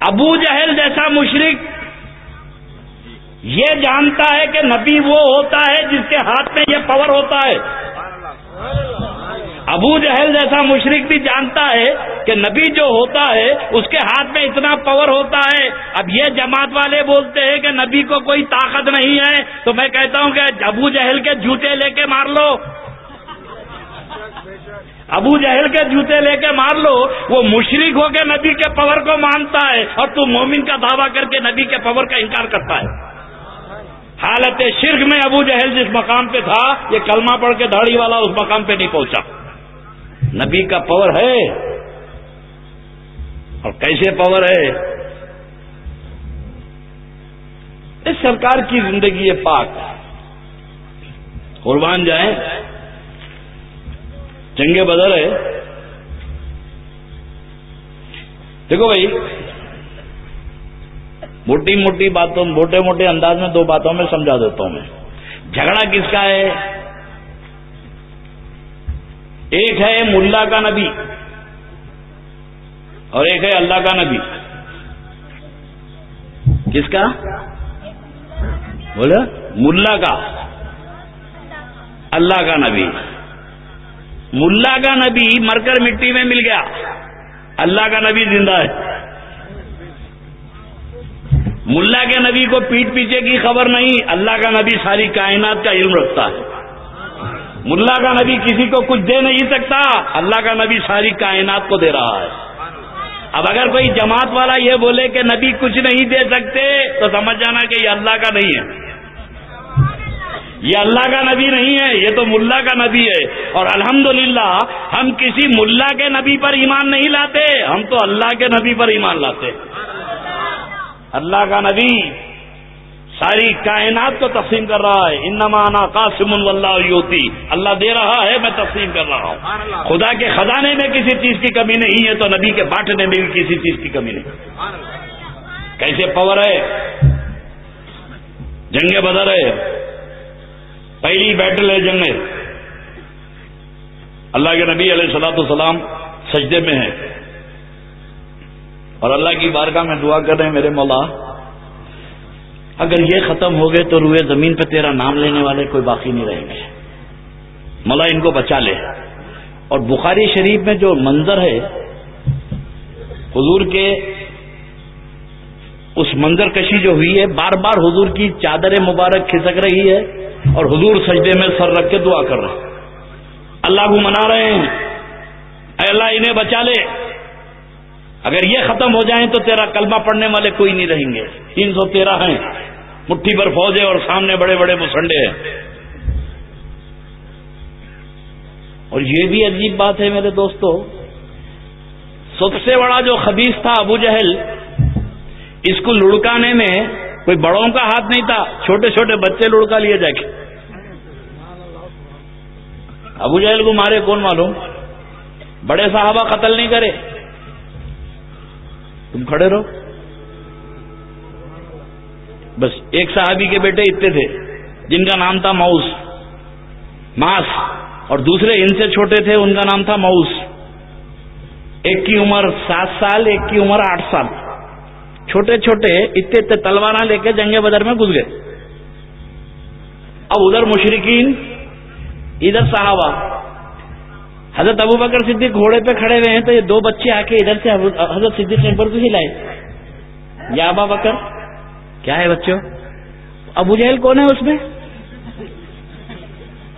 ابو جہل جیسا مشرق یہ جانتا ہے کہ نبی وہ ہوتا ہے جس کے ہاتھ میں یہ پاور ہوتا ہے۔ ابو جہل جیسا مشرق بھی جانتا ہے کہ نبی جو ہوتا ہے، اس کے ہاتھ میں اتنا پاور ہوتا ہے۔ اب یہ جماعت والے بولتے ہیں کہ نبی کو کوئی طاقت نہیں ہے۔ تو میں کہتا ہوں کہ ابو جہل کے جوتے لے کے مار لو۔ ابو جہل کے جوتے لے کے مار لو۔ وہ مشرق ہو کے نبی کے پاور کو مانتا ہے اور تو مومن کا دعویٰ کر کے نبی کے پاور کا انکار کرتا ہے۔ حالت شرک میں ابو جہل جس مقام پہ تھا، یہ کلمہ پڑھ کے داڑھی والا اس مقام پہ نہیں پہنچا۔ نبی کا پاور ہے اور کیسے پاور ہے اس سرکار کی زندگی پاک قربان جائیں۔ جنگ بدر ہے۔ دیکھو بھائی، موٹی موٹی باتوں، موٹے موٹے انداز میں دو باتوں میں سمجھا دیتا ہوں میں۔ جھگڑا کس کا ہے؟ ایک ہے ملا کا نبی اور ایک ہے اللہ کا نبی کس کا بولے ملا کا اللہ کا نبی ملا کا نبی مر کر مٹی میں مل گیا اللہ کا نبی زندہ ہے ملا کے نبی کو پیٹ پیچھے کی خبر نہیں اللہ کا نبی ساری کائنات کا علم رکھتا ہے ملا کا نبی کسی کو کچھ دے نہیں سکتا، اللہ کا نبی ساری کائنات کو دے رہا ہے۔ اب اگر کوئی جماعت والا یہ بولے کہ نبی کچھ نہیں دے سکتے، تو سمجھ جانا کہ یہ اللہ کا نہیں ہے۔ یہ اللہ کا نبی نہیں ہے، یہ تو ملا کا نبی ہے۔ اور الحمدللہ، ہم کسی ملا کے نبی پر ایمان نہیں لاتے، ہم تو اللہ کے نبی پر ایمان لاتے۔ اللہ کا نبی ساری کائنات کو تقسیم کر رہا ہے۔ ان نمانا قاسم اللہ یوتی۔ اللہ دے رہا ہے میں تقسیم کر رہا ہوں۔ خدا کے خزانے میں کسی چیز کی کمی نہیں ہے تو نبی کے بانٹنے میں بھی کسی چیز کی کمی نہیں۔ کیسے پاور ہے؟ جنگ بدر ہے۔ پہلی بیٹل ہے جنگ۔ اللہ کے نبی علیہ سلاۃ السلام سجدے میں ہے اور اللہ کی بارگاہ میں دعا کر رہے ہیں میرے مولا۔ اگر یہ ختم ہو گئے تو روئے زمین پہ تیرا نام لینے والے کوئی باقی نہیں رہیں گے مولا ان کو بچا لے۔ اور بخاری شریف میں جو منظر ہے، حضور کے اس منظر کشی جو ہوئی ہے، بار بار حضور کی چادر مبارک کھسک رہی ہے اور حضور سجدے میں سر رکھ کے دعا کر رہے ہیں۔ اللہ کو منا رہے ہیں۔ اے اللہ، انہیں بچا لے۔ اگر یہ ختم ہو جائیں تو تیرا کلمہ پڑھنے والے کوئی نہیں رہیں گے۔ تین سو تیرہ ہیں۔ مٹھی پر فوجیں اور سامنے بڑے بڑے مسنڈے ہیں۔ اور یہ بھی عجیب بات ہے میرے دوستو، سب سے بڑا جو خبیص تھا ابو جہل، اس کو لڑکانے میں کوئی بڑوں کا ہاتھ نہیں تھا، چھوٹے چھوٹے بچے لڑکا لیے جا کے ابو جہل کو مارے، کون معلوم؟ بڑے صحابہ قتل نہیں کرے۔ تم کھڑے رہو۔ بس ایک صحابی کے بیٹے اتنے تھے، جن کا نام تھا ماؤس، ماس، اور دوسرے ان سے چھوٹے تھے، ان کا نام تھا ماؤس۔ ایک کی عمر سات سال، ایک کی عمر آٹھ سال۔ چھوٹے چھوٹے اتنے اتنے تلوار لے کے جنگ بدر میں گھس گئے۔ اب ادھر مشرقین ادھر صحابہ حضرت ابو بکر صدیق گھوڑے پہ کھڑے ہوئے ہیں تو یہ دو بچے آ کے ادھر سے حضرت صدیق نے پر ہی لائے۔ یا ابا بکر؟ کیا ہے بچوں؟ ابو جہل کون ہے اس میں؟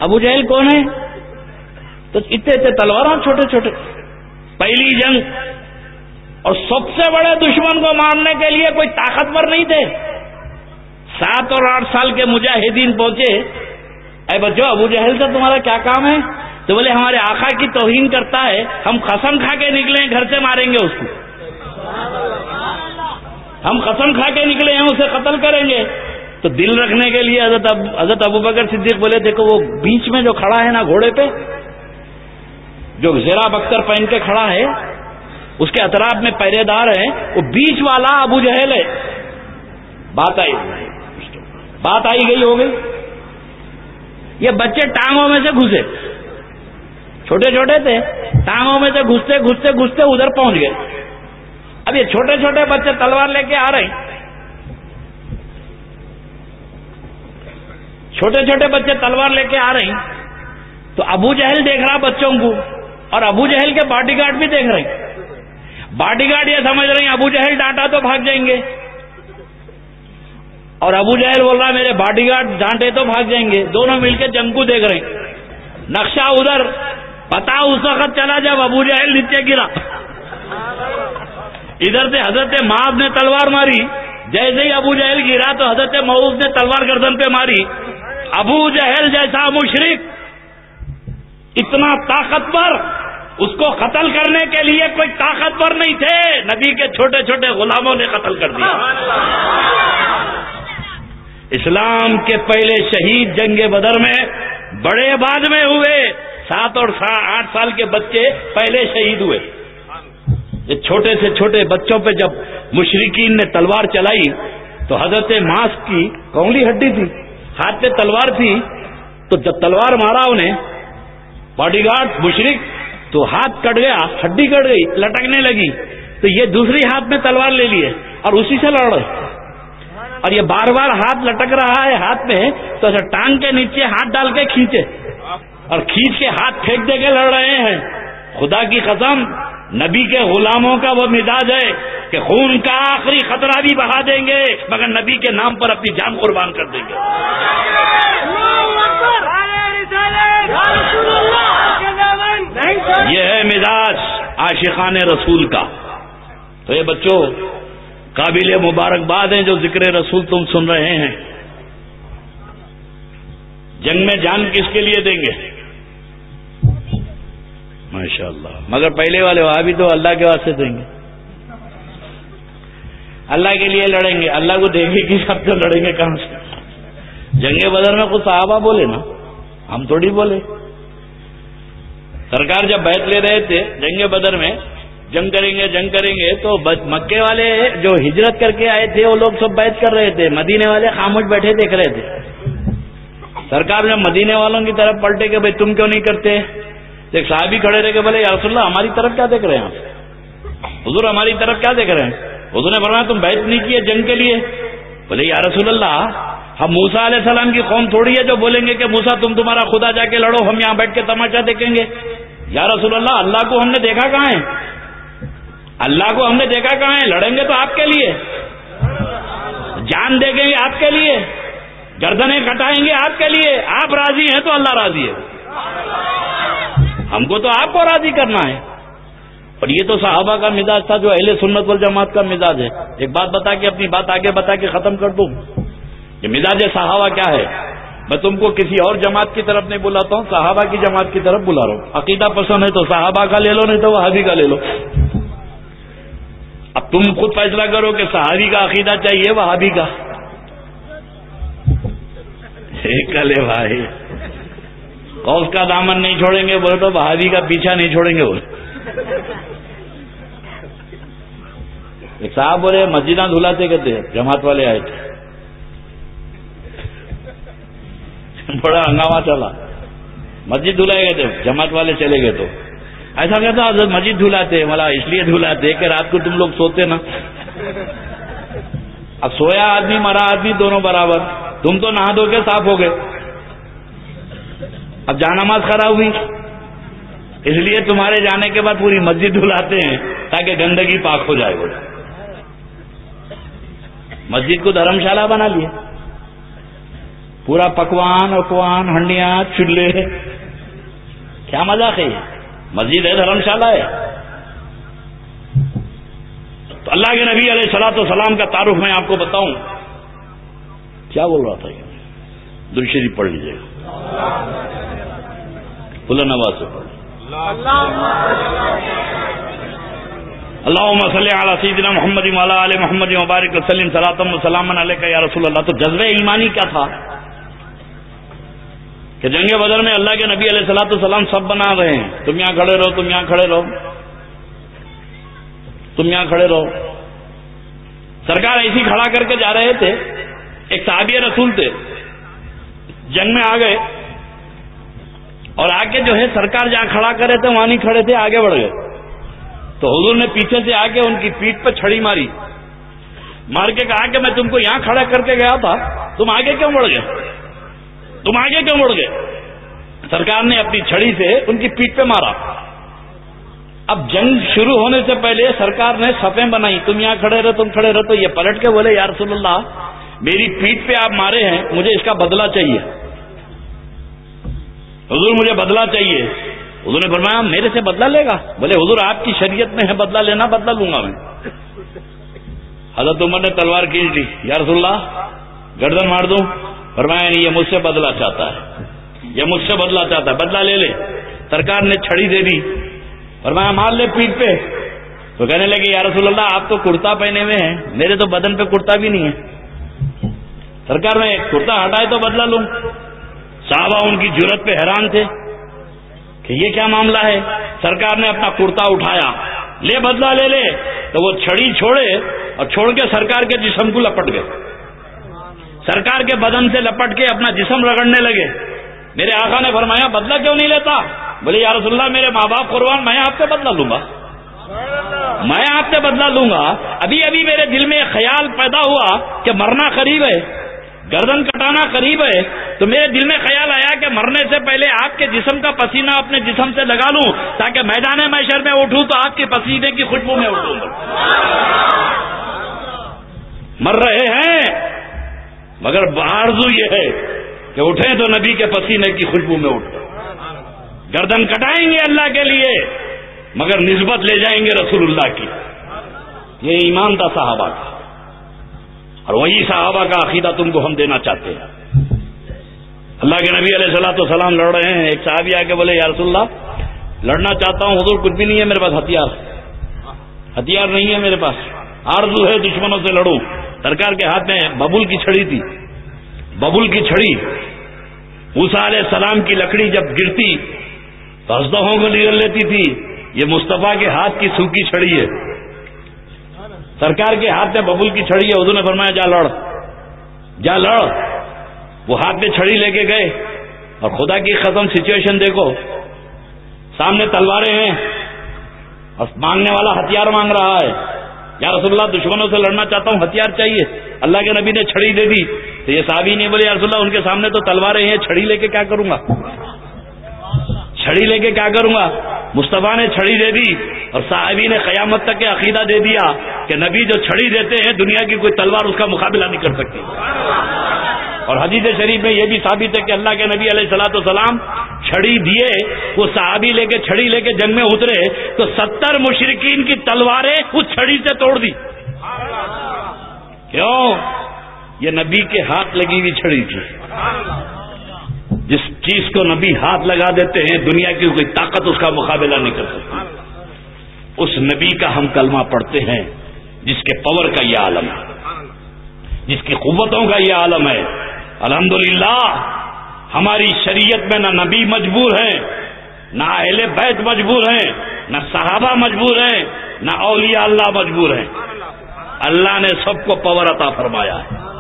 ابو جہل کون ہے؟ تو اتنے اتنے تلوار چھوٹے چھوٹے۔ پہلی جنگ۔ اور سب سے بڑے دشمن کو مارنے کے لیے کوئی طاقتور نہیں تھے۔ سات اور آٹھ سال کے مجاہدین پہنچے۔ اے بچوں، ابو جہل سے تمہارا کیا کام ہے؟ تو بولے ہمارے آقا کی توہین کرتا ہے، ہم قسم کھا کے نکلے گھر سے ماریں گے اس کو۔ ہم قسم کھا کے نکلے ہیں، اسے قتل کریں گے۔ تو دل رکھنے کے لیے حضرت اب، حضرت ابو بکر صدیق بولے، دیکھو وہ بیچ میں جو کھڑا ہے نا گھوڑے پہ، جو زیرا بختر پہن کے کھڑا ہے، اس کے اطراف میں پہرے دار ہے وہ بیچ والا ابو جہل ہے۔ بات آئی۔ بات آئی گئی، ہو گئی۔ یہ بچے ٹانگوں میں سے گھسے۔ چھوٹے چھوٹے تھے، ٹانگوں میں سے گھستے گھستے گھستے ادھر پہنچ گئے۔ اب یہ چھوٹے چھوٹے بچے تلوار لے کے آ رہے ہیں۔ چھوٹے چھوٹے بچے تلوار لے کے آ رہے ہیں۔ تو ابو جہل دیکھ رہا بچوں کو، اور ابو جہل کے باڈی گارڈ بھی دیکھ رہے ہیں۔ باڈی گارڈ یہ سمجھ رہے ہیں، ابو جہل ڈانٹا تو بھاگ جائیں گے۔ اور ابو جہل بول رہا میرے باڈی گارڈ ڈانٹے تو بھاگ جائیں گے۔ دونوں مل کے جنگ کو دیکھ رہے ہیں۔ نقشہ ادھر پتا اس وقت چلا جب ابو جہل نیچے گرا۔ ادھر سے حضرت معاذ نے تلوار ماری۔ جیسے ہی ابو جہل گرا تو حضرت معوز نے تلوار گردن پہ ماری۔ ابو جہل جیسا مشرق اتنا طاقتور، اس کو قتل کرنے کے لیے کوئی طاقتور نہیں تھے۔ نبی کے چھوٹے چھوٹے غلاموں نے قتل کر دیا۔ اسلام کے پہلے شہید جنگ بدر میں بڑے بعد میں ہوئے۔ سات اور آٹھ سال کے بچے پہلے شہید ہوئے۔ چھوٹے سے چھوٹے بچوں پہ جب مشرقین نے تلوار چلائی تو حضرت ماس کی کونگلی ہڈی تھی، ہاتھ پہ تلوار تھی۔ تو جب تلوار مارا انہیں، باڈی گارڈ مشرق تو ہاتھ کٹ گیا، ہڈی کٹ گئی، لٹکنے لگی۔ تو یہ دوسری ہاتھ میں تلوار لے لیے اور اسی سے لڑ رہے۔ اور یہ بار بار ہاتھ لٹک رہا ہے ہاتھ میں، تو ایسا ٹانگ کے نیچے ہاتھ ڈال کے کھینچے۔ اور کھینچ کے ہاتھ پھینک دے کے لڑ رہے ہیں۔ خدا کی قسم، نبی کے غلاموں کا وہ مزاج ہے کہ خون کا آخری خطرہ بھی بہا دیں گے، مگر نبی کے نام پر اپنی جان قربان کر دیں گے۔ یہ ہے مزاج عاشقان رسول کا۔ تو یہ بچوں، قابل مبارکباد ہیں جو ذکر رسول تم سن رہے ہیں۔ جنگ میں جان کس کے لیے دیں گے؟ ماشاء اللہ مگر پہلے والے وہاں بھی تو اللہ کے واسطے دیں گے۔ اللہ کے لیے لڑیں گے، اللہ کو دیں گے کس سب سے لڑیں گے کہاں سے؟ جنگ بدر میں کچھ صحابہ بولے نا، ہم تھوڑی بولے۔ سرکار جب بیت لے رہے تھے جنگ بدر میں، جنگ کریں گے، جنگ کریں گے، تو مکے والے جو ہجرت کر کے آئے تھے، وہ لوگ سب بیت کر رہے تھے۔ مدینے والے خاموش بیٹھے دیکھ رہے تھے۔ سرکار نے مدینے والوں کی طرف پلٹے کہ بھائی تم کیوں نہیں کرتے؟ ایک صاحب کھڑے رہے کہ بولے، یا رسول اللہ، ہماری طرف کیا دیکھ رہے ہیں حضور ہماری طرف کیا دیکھ رہے ہیں؟ حضور نے فرمایا، تم بیت نہیں کیے جنگ کے لیے؟ بولے، یا رسول اللہ، ہم موسا علیہ السلام کی قوم تھوڑی ہے جو بولیں گے کہ موسا تم تمہارا خدا جا کے لڑو، ہم یہاں بیٹھ کے تماشا دیکھیں گے۔ یا رسول اللہ اللہ کو ہم نے دیکھا کہاں ہے؟ اللہ کو ہم نے دیکھا کہاں ہے؟ لڑیں گے تو آپ کے لیے۔ جان دیکھیں گے آپ کے لیے۔ گردنیں کٹائیں گے آپ کے لیے۔ آپ راضی ہیں تو اللہ راضی ہے۔ ہم کو تو آپ کو راضی کرنا ہے۔ اور یہ تو صحابہ کا مزاج تھا جو اہل سنت والجماعت کا مزاج ہے۔ ایک بات بتا کے اپنی بات آگے بتا کے ختم کر دوں۔ یہ مزاج صحابہ کیا ہے؟ میں تم کو کسی اور جماعت کی طرف نہیں بلاتا ہوں، صحابہ کی جماعت کی طرف بلا رہا ہوں۔ عقیدہ پسند ہے تو صحابہ کا لے لو، نہیں تو وہابی کا لے لو۔ اب تم خود فیصلہ کرو کہ صحابی کا عقیدہ چاہیے، وہابی کا۔ کلے بھائی۔ قوس کا دامن نہیں چھوڑیں گے، بولے تو بہادی کا پیچھا نہیں چھوڑیں گے بولے ایک صاحب بولے مسجدہ دھلاتے کہتے جماعت والے آئے تھے۔ بڑا ہنگامہ چلا۔ مسجد دھلائے گئے تھے، جماعت والے چلے گئے تو۔ ایسا کہتا، حضرت مسجد دھلاتے ملا اس لیے دھلاتے کہ رات کو تم لوگ سوتے نا۔ اب سویا آدمی، مرا آدمی دونوں برابر۔ تم تو نہا دھو کے صاف ہو گئے۔ اب جانماز خراب ہوئی۔ اس لیے تمہارے جانے کے بعد پوری مسجد دھلاتے ہیں تاکہ گندگی پاک ہو جائے وہ۔ مسجد کو دھرم شالہ بنا لیا۔ پورا پکوان، اکوان، ہنڈیاں، چولہے۔ کیا مزاق ہے مسجد ہے دھرم شالہ ہے۔ تو اللہ کے نبی علیہ سلاۃ السلام کا تعارف میں آپ کو بتاؤں۔ کیا بول رہا تھا یہ؟ دلشری پڑھ لیجیے گا نواز سے پڑھ اللہ صلی علی سیدنا محمد مولا علیہ محمد مبارک وسلم صلاحم السلام علیہ یا رسول اللہ۔ تو جذبہ ایمانی کیا تھا؟ کہ جنگ بدر میں اللہ کے نبی علیہ السلاۃ السلام سب بنا رہے ہیں۔ تم یہاں کھڑے رہو، تم یہاں کھڑے رہو۔ تم یہاں کھڑے رہو۔ سرکار ایسی کھڑا کر کے جا رہے تھے، ایک صحابی رسول تھے۔ جنگ میں آ گئے اور آگے جو ہے سرکار جہاں کھڑا کرے تھے، وہاں نہیں کھڑے تھے، آگے بڑھ گئے۔ تو حضور نے پیچھے سے آ کے ان کی پیٹ پہ چھڑی ماری۔ مار کے کہا کہ میں تم کو یہاں کھڑا کر کے گیا تھا، تم آگے کیوں بڑھ گئے؟ تم آگے کیوں بڑھ گئے؟ سرکار نے اپنی چھڑی سے ان کی پیٹ پہ مارا۔ اب جنگ شروع ہونے سے پہلے سرکار نے سفیں بنائی۔ تم یہاں کھڑے رہو، تم کھڑے رہو، تو یہ پلٹ کے بولے، یا رسول اللہ میری پیٹ پہ آپ مارے ہیں، مجھے اس کا بدلہ چاہیے۔ حضور مجھے بدلہ چاہیے۔ حضور نے فرمایا، میرے سے بدلہ لے گا۔ بولے، حضور، آپ کی شریعت میں ہے، بدلہ لینا، بدلہ لوں گا میں۔ حضرت عمر نے تلوار کھینچ لی۔ یا رسول اللہ، گردن مار دوں۔ فرمایا نہیں یہ مجھ سے بدلا چاہتا ہے۔ یہ مجھ سے بدلا چاہتا ہے۔ بدلہ لے لے۔ سرکار نے چھڑی دے دی۔ فرمایا، مار لے پیٹ پہ۔ تو کہنے لگے، یا رسول اللہ، آپ تو کرتا پہنے ہوئے ہیں۔ میرے تو بدن پہ کرتا بھی نہیں ہے۔ سرکار میں کرتا ہٹائے تو بدلا لوں۔ صحابہ ان کی ضرورت پہ حیران تھے کہ یہ کیا معاملہ ہے؟ سرکار نے اپنا کرتا اٹھایا۔ لے بدلا لے لے۔ تو وہ چھڑی چھوڑے اور چھوڑ کے سرکار کے جسم کو لپٹ گئے۔ سرکار کے بدن سے لپٹ کے اپنا جسم رگڑنے لگے۔ میرے آقا نے فرمایا، بدلہ کیوں نہیں لیتا؟ بولے، یا رسول اللہ، میرے ماں باپ قربان، میں آپ سے بدلا لوں گا۔ میں آپ سے بدلا لوں گا۔ ابھی ابھی میرے دل میں خیال پیدا ہوا کہ مرنا قریب ہے۔ گردن کٹانا قریب ہے، تو میرے دل میں خیال آیا کہ مرنے سے پہلے آپ کے جسم کا پسینہ اپنے جسم سے لگا لوں، تاکہ میدان میشر میں اٹھوں تو آپ کے پسینے کی خوشبو میں اٹھوں۔ مر رہے ہیں، مگر بارزو یہ ہے کہ اٹھیں تو نبی کے پسینے کی خوشبو میں اٹھیں گردن کٹائیں گے اللہ کے لیے، مگر نسبت لے جائیں گے رسول اللہ کی۔ یہ ایمان تھا صحابہ کا اور وہی صحابہ کا عقیدہ تم کو ہم دینا چاہتے ہیں۔ اللہ کے نبی علیہ السلام تو سلام لڑ رہے ہیں۔ ایک صحابی آ کے بولے، یا رسول اللہ، لڑنا چاہتا ہوں، حضور کچھ بھی نہیں ہے میرے پاس، ہتھیار۔ ہتھیار نہیں ہے میرے پاس۔ آرزو ہے دشمنوں سے لڑوں۔ سرکار کے ہاتھ میں ببول کی چھڑی تھی۔ ببول کی چھڑی۔ اسا علیہ السلام کی لکڑی جب گرتی تو ہسدوں کو نگل لیتی تھی۔ یہ مصطفیٰ کے ہاتھ کی سوکھی چھڑی ہے۔ سرکار کے ہاتھ میں ببول کی چھڑی ہے اردو نے فرمایا، جا لڑ جا لڑ۔ وہ ہاتھ میں چھڑی لے کے گئے۔ اور خدا کی ختم سچویشن دیکھو۔ سامنے تلواریں ہیں۔ اور مانگنے والا ہتھیار مانگ رہا ہے۔ یا رسول اللہ، دشمنوں سے لڑنا چاہتا ہوں، ہتھیار چاہیے۔ اللہ کے نبی نے چھڑی دے دی۔ تو یہ صحابی نہیں بولے، یا رسول اللہ، ان کے سامنے تو تلواریں ہیں، چھڑی لے کے کیا کروں گا؟ چھڑی لے کے کیا کروں گا؟ مصطفیٰ نے چھڑی دے دی اور صحابی نے قیامت تک کے عقیدہ دے دیا کہ نبی جو چھڑی دیتے ہیں دنیا کی کوئی تلوار اس کا مقابلہ نہیں کر سکتی۔ اور حدیث شریف میں یہ بھی ثابت ہے کہ اللہ کے نبی علیہ السلاۃ والسلام چھڑی دیے، وہ صحابی لے کے چھڑی لے کے جنگ میں اترے تو ستر مشرقین کی تلواریں اس چھڑی سے توڑ دی۔ کیوں؟ یہ نبی کے ہاتھ لگی ہوئی چھڑی تھی۔ جس چیز کو نبی ہاتھ لگا دیتے ہیں، دنیا کی کوئی طاقت اس کا مقابلہ نہیں کر سکتی۔ اس نبی کا ہم کلمہ پڑھتے ہیں، جس کے پاور کا یہ عالم ہے۔ جس کی قوتوں کا یہ عالم ہے۔ الحمدللہ، ہماری شریعت میں نہ نبی مجبور ہیں، نہ اہل بیت مجبور ہیں، نہ صحابہ مجبور ہیں، نہ اولیاء اللہ مجبور ہیں۔ اللہ نے سب کو پاور عطا فرمایا ہے۔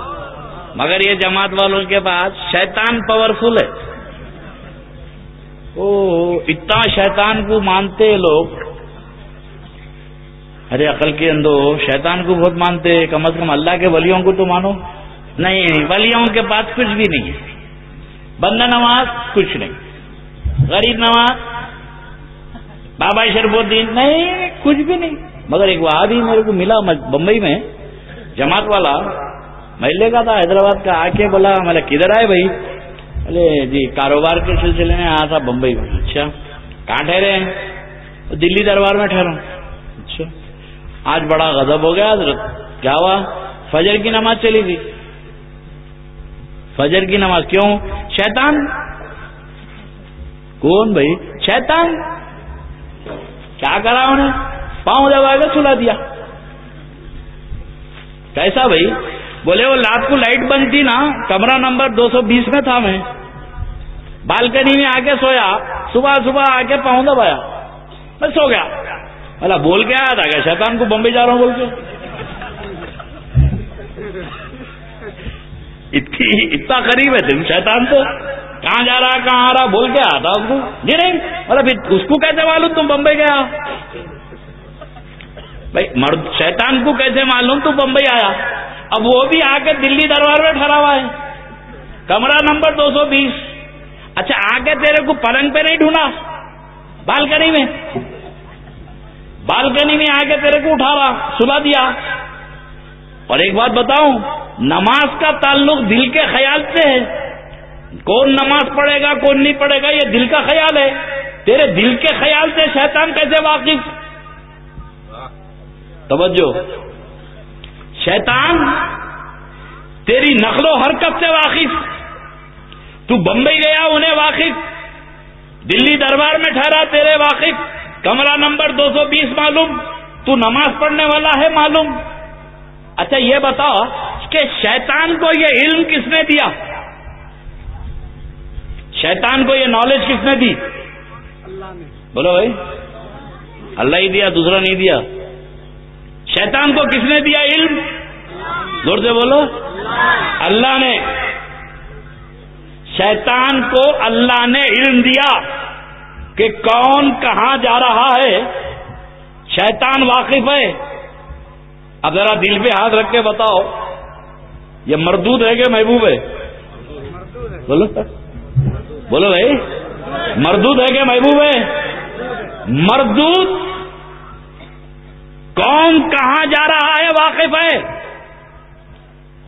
مگر یہ جماعت والوں کے پاس شیطان پاورفل ہے۔ او اتنا شیطان کو مانتے لوگ۔ ارے، عقل کے اندر شیطان کو بہت مانتے، کم از کم اللہ کے ولیوں کو تو مانو۔ نہیں، ولیوں کے پاس کچھ بھی نہیں ہے۔ بندہ نماز کچھ نہیں۔ غریب نماز، بابا شرف الدین نہیں، کچھ بھی نہیں۔ مگر ایک وہاں بھی میرے کو ملا بمبئی میں جماعت والا۔ محلے کا تھا، حیدرآباد کا آ کے بولا، میں کدھر آئے بھائی؟ ارے جی کاروبار کے سلسلے میں آیا تھا بمبئی۔ میں اچھا کہاں ٹھہرے؟ ہیں دلی دربار میں ٹھہرا۔ اچھا آج بڑا غضب ہو گیا، حضرت۔ کیا ہوا؟ فجر کی نماز چلی تھی۔ فجر کی نماز کیوں؟ شیطان۔ کون بھائی؟ شیطان۔ کیا کرا انہیں پاؤں دبا کے سلا دیا۔ کیسا بھائی؟ بولے وہ رات کو لائٹ بند تھی نا، کمرہ نمبر دو سو بیس میں تھا میں۔ بالکنی میں آ کے سویا، صبح صبح آ کے پاؤں دبایا۔ میں سو گیا۔ بولا بول کے آیا تھا کیا شیطان کو بمبئی جا رہا ہوں بول کے۔ اتنا قریب ہے تم شیطان تو۔ کہاں جا رہا، کہاں آ رہا؟ بول کے آیا تھا اس کو۔ جی نہیں بولا پھر اس کو کیسے معلوم تم بمبئی گیا؟ بھائی، مرد شیطان کو کیسے معلوم تو بمبئی آیا؟ اب وہ بھی آ کے دلی دربار میں ٹھہرا ہوا ہے۔ کمرہ نمبر دو سو بیس۔ اچھا آ کے تیرے کو پلنگ پہ نہیں ڈھونڈا، بالکنی میں۔ بالکنی میں آ کے تیرے کو اٹھا رہا سلا دیا۔ اور ایک بات بتاؤں، نماز کا تعلق دل کے خیال سے ہے۔ کون نماز پڑھے گا، کون نہیں پڑھے گا، یہ دل کا خیال ہے۔ تیرے دل کے خیال سے شیطان کیسے واقف؟ توجہ۔ شیطان تیری نقل و حرکت سے واقف تو بمبئی گیا انہیں واقف دلی دربار میں ٹھہرا تیرے واقف کمرہ نمبر دو سو بیس معلوم تو نماز پڑھنے والا ہے معلوم۔ اچھا یہ بتاؤ کہ شیطان کو یہ علم کس نے دیا؟ شیطان کو یہ نالج کس نے دی؟ بولو بھائی۔ اللہ ہی دیا دوسرا نہیں دیا۔ شیطان کو کس نے دیا علم؟ زور سے بولو۔ اللہ نے۔ شیطان کو اللہ نے علم دیا کہ کون کہاں جا رہا ہے۔ شیطان واقف ہے۔ اب ذرا دل پہ ہاتھ رکھ کے بتاؤ۔ یہ مردود ہے کہ محبوب ہے؟ بولو۔ بولو بھائی۔ مردود ہے کہ محبوب ہے؟ مردود۔ کون کہاں جا رہا ہے واقف ہے؟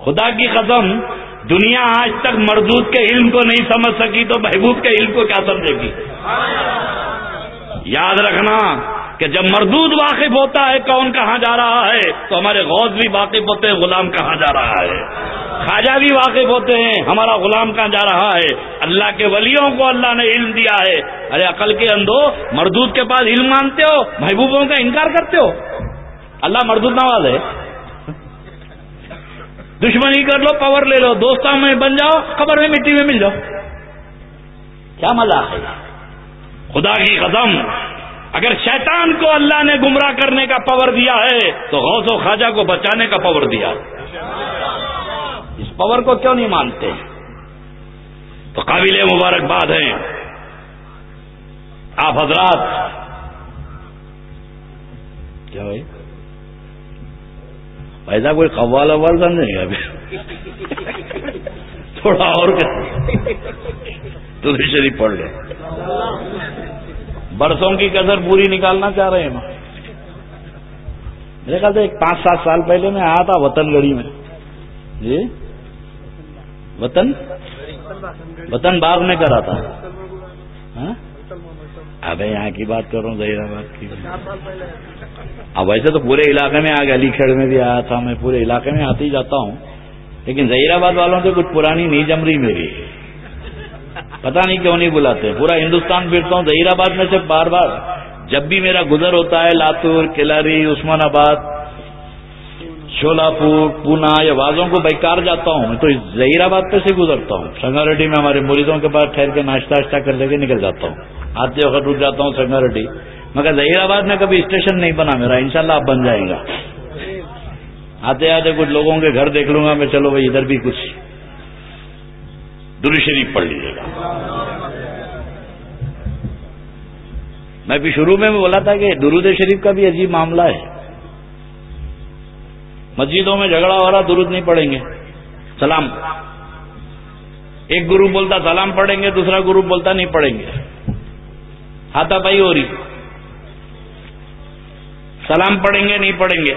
خدا کی قسم، دنیا آج تک مردود کے علم کو نہیں سمجھ سکی تو محبوب کے علم کو کیا سمجھے گی؟ یاد رکھنا کہ جب مردود واقف ہوتا ہے، کون کہاں جا رہا ہے؟ تو ہمارے غوث بھی واقف ہوتے ہیں، غلام کہاں جا رہا ہے؟ خواجہ بھی واقف ہوتے ہیں، ہمارا غلام کہاں جا رہا ہے؟ اللہ کے ولیوں کو اللہ نے علم دیا ہے۔ ارے عقل کے اندو مردود کے پاس علم مانتے ہو، محبوبوں کا انکار کرتے ہو۔ اللہ مردود نواز ہے۔ دشمنی کر لو پاور لے لو دوستوں میں بن جاؤ خبر میں مٹی میں مل جاؤ۔ کیا مزہ ہے؟ خدا کی قدم اگر شیطان کو اللہ نے گمراہ کرنے کا پاور دیا ہے، تو غوث و خواجہ کو بچانے کا پاور دیا اس پاور کو کیوں نہیں مانتے؟ تو قابل مبارکباد ہیں۔ آپ حضرات، کیا بھائی ایسا کوئی قوال اوال سمجھے گا ابھی۔ تھوڑا اور تو شریف پڑھ لے۔ برسوں کی کسر پوری نکالنا چاہ رہے ہیں۔ میرے خیال سے ایک پانچ سات سال پہلے میں آیا تھا وطن گڑی میں۔ جی؟ وطن؟ وطن باغ میں کرا تھا۔ ہاں؟ ابھی یہاں کی بات کر رہا ہوں ظہیر آباد کی۔ اب ویسے تو پورے علاقے میں آگے علی کھڑ میں بھی آیا تھا، میں پورے علاقے میں آتے ہی جاتا ہوں، لیکن ظہیر آباد والوں سے کچھ پرانی نہیں جم رہی میری پتا نہیں کیوں نہیں بلاتے، پورا ہندوستان پھرتا ہوں، ظہیر آباد میں سے بار بار۔ جب بھی میرا گزر ہوتا ہے، لاتور، کلاری، عثمان آباد شولا پور پونا یا وازوں کو بیکار جاتا ہوں، میں تو ظہیر آباد پہ سے گزرتا ہوں۔ سنگاریڈی میں ہمارے مریضوں کے پاس ٹھہر کے ناشتہ واشتہ کر لے کے نکل جاتا ہوں۔ آتے وقت رک جاتا ہوں سنگاریڈی۔ مگر ظہیر آباد میں کبھی اسٹیشن نہیں بنا میرا، انشاءاللہ شاء بن جائے گا۔ آتے آتے کچھ لوگوں کے گھر دیکھ لوں گا میں، چلو بھائی ادھر بھی کچھ۔ در شریف پڑھ لیجیے گا۔ میں بھی شروع میں بولا تھا کہ درود شریف کا بھی عجیب معاملہ ہے۔ مسجدوں میں جھگڑا ہو رہا، درود نہیں پڑھیں گے۔ سلام۔ ایک گروپ بولتا سلام پڑھیں گے، دوسرا گروپ بولتا نہیں پڑھیں گے۔ ہاتھا پائی ہو رہی۔ سلام پڑھیں گے، نہیں پڑھیں گے۔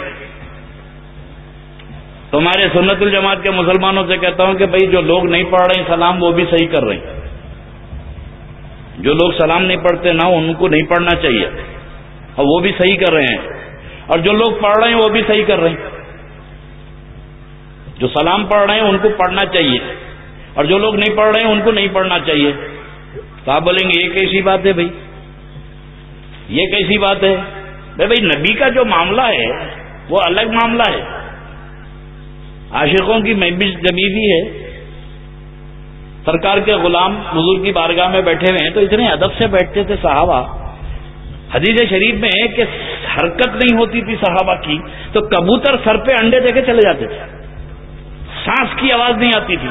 تمہارے سنت الجماعت کے مسلمانوں سے کہتا ہوں کہ بھائی جو لوگ نہیں پڑھ رہے ہیں، سلام وہ بھی صحیح کر رہے ہیں۔ جو لوگ سلام نہیں پڑھتے نہ ان کو نہیں پڑھنا چاہیے۔ اور وہ بھی صحیح کر رہے ہیں۔ اور جو لوگ پڑھ رہے ہیں، وہ بھی صحیح کر رہے ہیں۔ جو سلام پڑھ رہے ہیں، ان کو پڑھنا چاہیے۔ اور جو لوگ نہیں پڑھ رہے ہیں، ان کو نہیں پڑھنا چاہیے۔ تو آپ بولیں گے، یہ کیسی بات ہے بھائی؟ یہ کیسی بات ہے؟ بھائی نبی کا جو معاملہ ہے، وہ الگ معاملہ ہے۔ عاشقوں کی محبت جمی بھی ہے، سرکار کے غلام بزرگ کی بارگاہ میں بیٹھے ہوئے ہیں، تو اتنے ادب سے بیٹھتے تھے صحابہ۔ حدیث شریف میں کہ حرکت نہیں ہوتی تھی صحابہ کی، تو کبوتر سر پہ انڈے دے کے چلے جاتے تھے۔ سانس کی آواز نہیں آتی تھی۔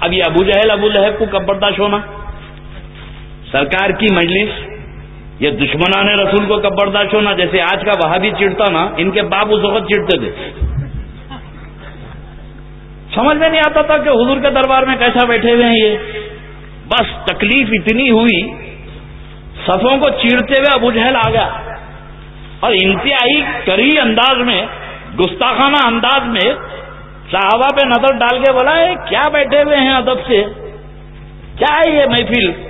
اب یہ ابو جہل، ابو لہب کو کب برداشت ہونا؟ سرکار کی مجلس یہ دشمنان رسول کو کب برداشت ہونا؟ جیسے آج کا وہاں بھی چڑھتا نا، ان کے باپ اس وقت چڑھتے تھے۔ سمجھ میں نہیں آتا تھا کہ حضور کے دربار میں کیسا بیٹھے ہوئے ہیں یہ؟ بس تکلیف اتنی ہوئی، صفوں کو چیرتے ہوئے ابو جہل آ گیا۔ اور انتہائی کری انداز میں، گستاخانہ انداز میں صحابہ پہ نظر ڈال کے بولا ہے کیا بیٹھے ہوئے ہیں ادب سے؟ کیا ہے یہ محفل؟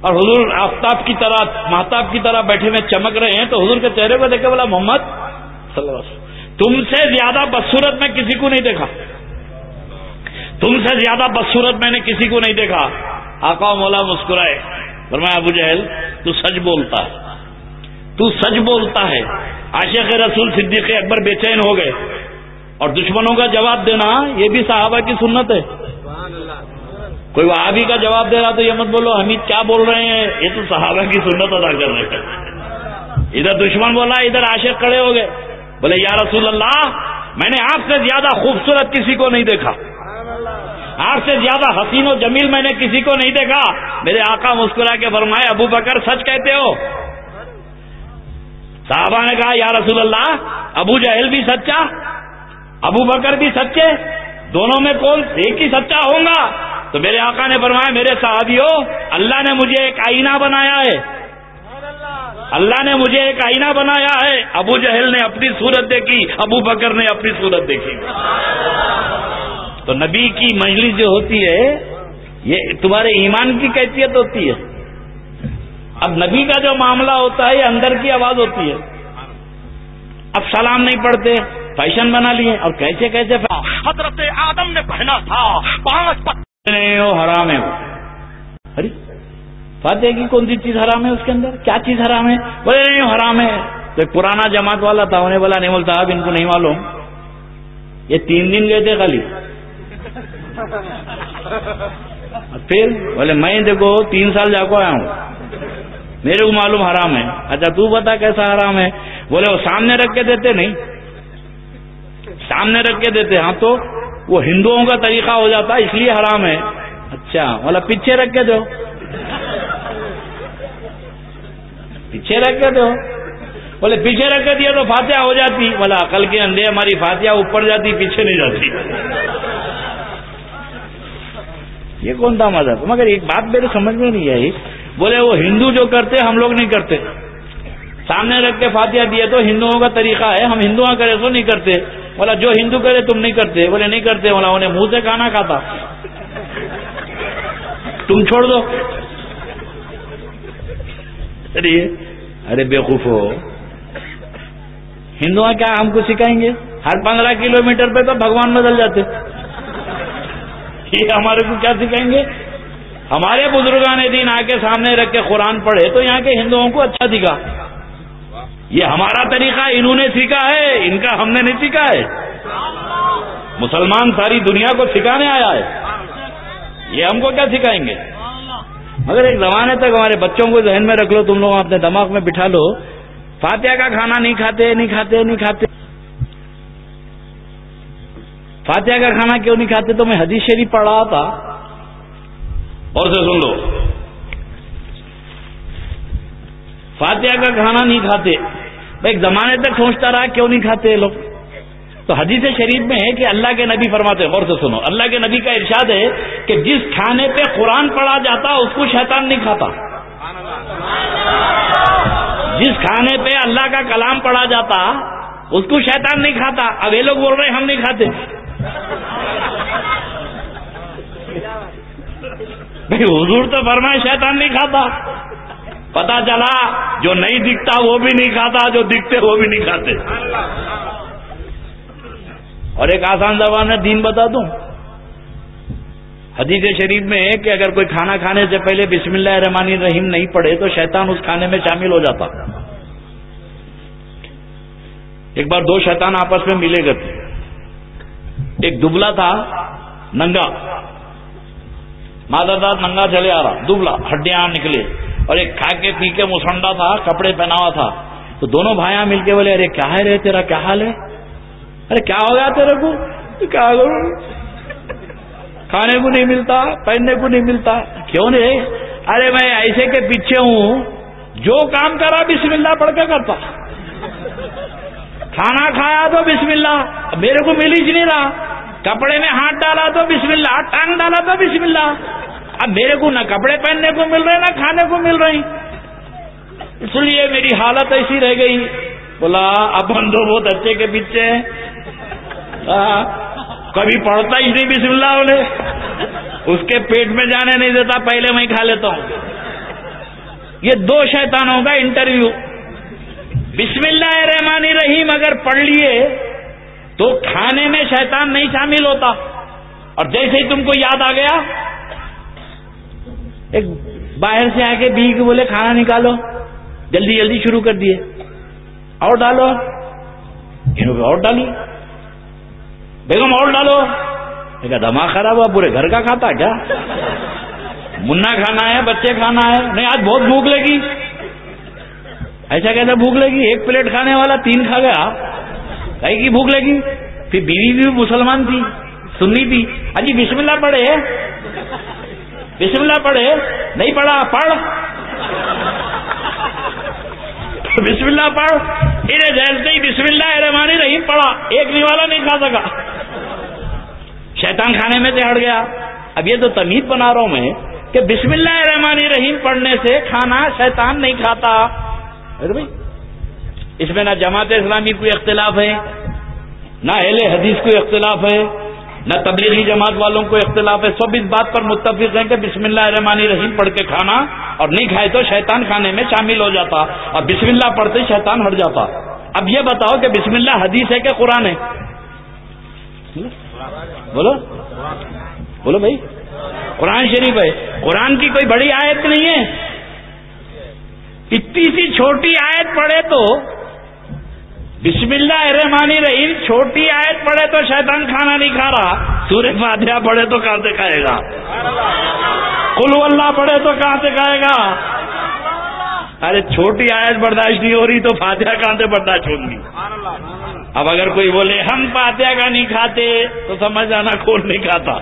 اور حضور آفتاب کی طرح محتاب کی طرح بیٹھے ہوئے چمک رہے ہیں، تو حضور کے چہرے پہ دیکھے بولا، محمد صلی اللہ علیہ وسلم، تم سے زیادہ بدسورت میں کسی کو نہیں دیکھا۔ تم سے زیادہ بدسورت میں نے کسی کو نہیں دیکھا۔ آقا مولا مسکرائے۔ فرمایا، ابو جہل، تو سچ بولتا ہے۔ تو سچ بولتا ہے۔ عاشق رسول صدیق اکبر بے چین ہو گئے۔ اور دشمنوں کا جواب دینا، یہ بھی صحابہ کی سنت ہے۔ کوئی وہابی کا جواب دے رہا تو یہ مت بولو، حمید کیا بول رہے ہیں؟ یہ تو صحابہ کی سنت ادا کر رہے ہیں۔ ادھر دشمن بولا، ادھر عاشق کھڑے ہو گئے۔ بولے، یا رسول اللہ، میں نے آپ سے زیادہ خوبصورت کسی کو نہیں دیکھا۔ آپ سے زیادہ حسین و جمیل میں نے کسی کو نہیں دیکھا۔ میرے آقا مسکرا کے فرمائے، ابو بکر سچ کہتے ہو؟ صحابہ نے کہا، یا رسول اللہ، ابو جہل بھی سچا، ابو بکر بھی سچے، دونوں میں کون؟ ایک ہی سچا ہوں گا۔ تو میرے آقا نے فرمایا، میرے صحابیوں اللہ نے مجھے ایک آئینہ بنایا ہے۔ اللہ نے مجھے ایک آئینہ بنایا ہے۔ ابو جہل نے اپنی صورت دیکھی، ابو بکر نے اپنی صورت دیکھی۔ تو نبی کی مجلس جو ہوتی ہے، یہ تمہارے ایمان کی کیفیت ہوتی ہے۔ اب نبی کا جو معاملہ ہوتا ہے، یہ اندر کی آواز ہوتی ہے۔ اب سلام نہیں پڑھتے، فیشن بنا لیے۔ اور کیسے کیسے؟ حضرت آدم نے پہنا تھا پانچ ہو، حرام ہے وہ۔ ارے فاتح کی کون سی چیز حرام ہے اس کے اندر؟ کیا چیز حرام ہے؟ بولے نہیں، حرام ہے۔ تو ایک پرانا جماعت والا تھا انہیں بولا نہیں بولتا، اب ان کو نہیں معلوم۔ یہ تین دن گئے تھے خالی۔ پھر بولے، میں دیکھو، تین سال جا کو آیا ہوں۔ میرے کو معلوم حرام ہے۔ اچھا تو بتا کیسا حرام ہے؟ بولے، وہ سامنے رکھ کے دیتے نہیں۔ سامنے رکھ کے دیتے ہاں تو؟ وہ ہندوؤں کا طریقہ ہو جاتا اس لیے حرام ہے۔ اچھا بولا پیچھے رکھ کے دو۔ پیچھے رکھ کے دو۔ بولے، پیچھے رکھ کے دیا تو فاتحہ ہو جاتی۔ بولا عقل کے اندھے، ہماری فاتحہ اوپر جاتی، پیچھے نہیں جاتی۔ یہ کون تھا مذہب؟ مگر ایک بات میرے سمجھ میں نہیں آئی۔ بولے، وہ ہندو جو کرتے، ہم لوگ نہیں کرتے۔ سامنے رکھ کے فاتحہ دیے تو ہندوؤں کا طریقہ ہے، ہم ہندو کرے تو نہیں کرتے۔ بولا، جو ہندو کرے تم نہیں کرتے۔ بولے، نہیں کرتے۔ بولا، انہیں منہ سے کھانا کھاتا۔ تم چھوڑ دو۔ ارے ارے خوف ہو۔ ہندو کیا ہم کو سکھائیں گے؟ ہر پندرہ کلو میٹر پہ تو بھگوان بدل جاتے۔ یہ ہمارے کو کیا سکھائیں گے؟ ہمارے بزرگان دین آ کے سامنے رکھ کے قرآن پڑھے تو یہاں کے ہندوؤں کو اچھا دکھا۔ یہ ہمارا طریقہ انہوں نے سیکھا ہے، ان کا ہم نے نہیں سیکھا ہے۔ مسلمان ساری دنیا کو سکھانے آیا ہے۔ یہ ہم کو کیا سکھائیں گے؟ مگر ایک زمانے تک ہمارے بچوں کو ذہن میں رکھ لو، تم لوگ اپنے دماغ میں بٹھا لو۔ فاتحہ کا کھانا نہیں کھاتے نہیں کھاتے نہیں کھاتے۔ فاتحہ کا کھانا کیوں نہیں کھاتے؟ تو میں حدیث شریف پڑھ رہا تھا۔ اور سے سن لو۔ فاتحہ کا کھانا نہیں کھاتے۔ میں ایک زمانے تک سوچتا رہا، کیوں نہیں کھاتے لوگ؟ تو حدیث شریف میں ہے کہ اللہ کے نبی فرماتے غور سے سنو، اللہ کے نبی کا ارشاد ہے کہ جس کھانے پہ قرآن پڑھا جاتا، اس کو شیطان نہیں کھاتا۔ جس کھانے پہ اللہ کا کلام پڑھا جاتا، اس کو شیطان نہیں کھاتا۔ اب یہ لوگ بول رہے ہیں، ہم نہیں کھاتے۔ حضور تو فرمائے شیطان نہیں کھاتا۔ پتا چلا جو نہیں دکھتا وہ بھی نہیں کھاتا، جو دکھتے وہ بھی نہیں کھاتے۔ اور ایک آسان زبان میں دین بتا دوں۔ حدیث شریف میں ہے کہ اگر کوئی کھانا کھانے سے پہلے بسم اللہ الرحمن الرحیم نہیں پڑے تو شیطان اس کھانے میں شامل ہو جاتا۔ ایک بار دو شیطان آپس میں ملے گئے۔ تھے ایک دبلا تھا، ننگا۔ مادر داد ننگا چلے آ رہا۔ دبلا، ہڈیاں نکلے۔ اور ایک کھا کے پی کے مسنڈا تھا، کپڑے پہنا ہوا تھا۔ تو دونوں بھائیاں مل کے بولے، ارے، کیا ہے رے تیرا؟ کیا حال ہے؟ ارے، کیا ہو گیا تیرے کو؟ کیا کھانے کو نہیں ملتا، پہننے کو نہیں ملتا۔ کیوں نہیں ارے، میں ایسے کے پیچھے ہوں، جو کام کرا بسم اللہ پڑھ کے کرتا۔ کھانا کھایا تو بسم اللہ، میرے کو مل ہی نہیں رہا۔ کپڑے میں ہاتھ ڈالا تو بسم اللہ، ٹانگ ڈالا تو بسم اللہ۔ اب میرے کو نہ کپڑے پہننے کو مل رہے نہ کھانے کو مل رہی اس لیے میری حالت ایسی رہ گئی۔ بولا اپن تو بہت اچھے کے پیچھے کبھی پڑھتا ہی نہیں، بسم اللہ انہیں اس کے پیٹ میں جانے نہیں دیتا، پہلے میں کھا لیتا ہوں۔ یہ دو شیطانوں کا انٹرویو۔ بسم اللہ رحمان رحیم اگر پڑھ لیے، تو کھانے میں شیطان نہیں شامل ہوتا۔ اور جیسے ہی تم کو یاد آ گیا ایک باہر سے آ کے بی کے بولے، کھانا نکالو، جلدی جلدی شروع کر دیے۔ اور ڈالو۔ انہوں اور ڈالی بیگم، اور ڈالو۔ دیکھا دماغ خراب ہوا، پورے گھر کا کھاتا کیا؟ منا کھانا ہے، بچے کھانا ہے۔ نہیں، آج بہت بھوک لگی۔ ایسا کیسا بھوک لگی؟ ایک پلیٹ کھانے والا تین کھا گیا۔ کئی کی بھوک لگی؟ پھر بیوی بھی مسلمان تھی سننی تھی۔ اجی بسم اللہ پڑھے۔ بسم اللہ پڑھے، نہیں پڑھا، پڑھ۔ بسم اللہ پڑھ۔ انہیں جیسے ہی بسم اللہ رحمانی رحیم پڑھا۔ ایک نیوالا نہیں کھا سکا۔ شیطان کھانے میں سے ہٹ گیا۔ اب یہ تو تمیز بنا رہا ہوں میں کہ بسم اللہ الرحمن الرحیم پڑھنے سے کھانا شیطان نہیں کھاتا۔ بھائی، اس میں نہ جماعت اسلامی کوئی اختلاف ہے، نہ اہل حدیث کوئی اختلاف ہے۔ نہ تبلیغی جماعت والوں کو اختلاف ہے۔ سب اس بات پر متفق ہیں کہ بسم اللہ الرحمن الرحیم پڑھ کے کھانا اور نہیں کھائے تو شیطان کھانے میں شامل ہو جاتا۔ اور بسم اللہ پڑھتے شیطان ہٹ جاتا۔ اب یہ بتاؤ کہ بسم اللہ حدیث ہے کہ قرآن ہے؟ بولو۔ بولو بھائی۔ قرآن شریف ہے۔ قرآن کی کوئی بڑی آیت نہیں ہے۔ اتنی سی چھوٹی آیت پڑھے تو بسم اللہ الرحمن الرحیم، چھوٹی آیت پڑھے تو شیطان کھانا نہیں کھا رہا۔ سورج فاتحہ پڑھے تو کہاں سے کھائے گا؟ کل اللہ پڑھے تو کہاں سے کھائے گا؟ ارے چھوٹی آیت برداشت نہیں ہو رہی تو فاتحہ کہاں سے برداشت ہوگی؟ اب اگر کوئی بولے، ہم فاتحہ کا نہیں کھاتے، تو سمجھ جانا کون نہیں کھاتا۔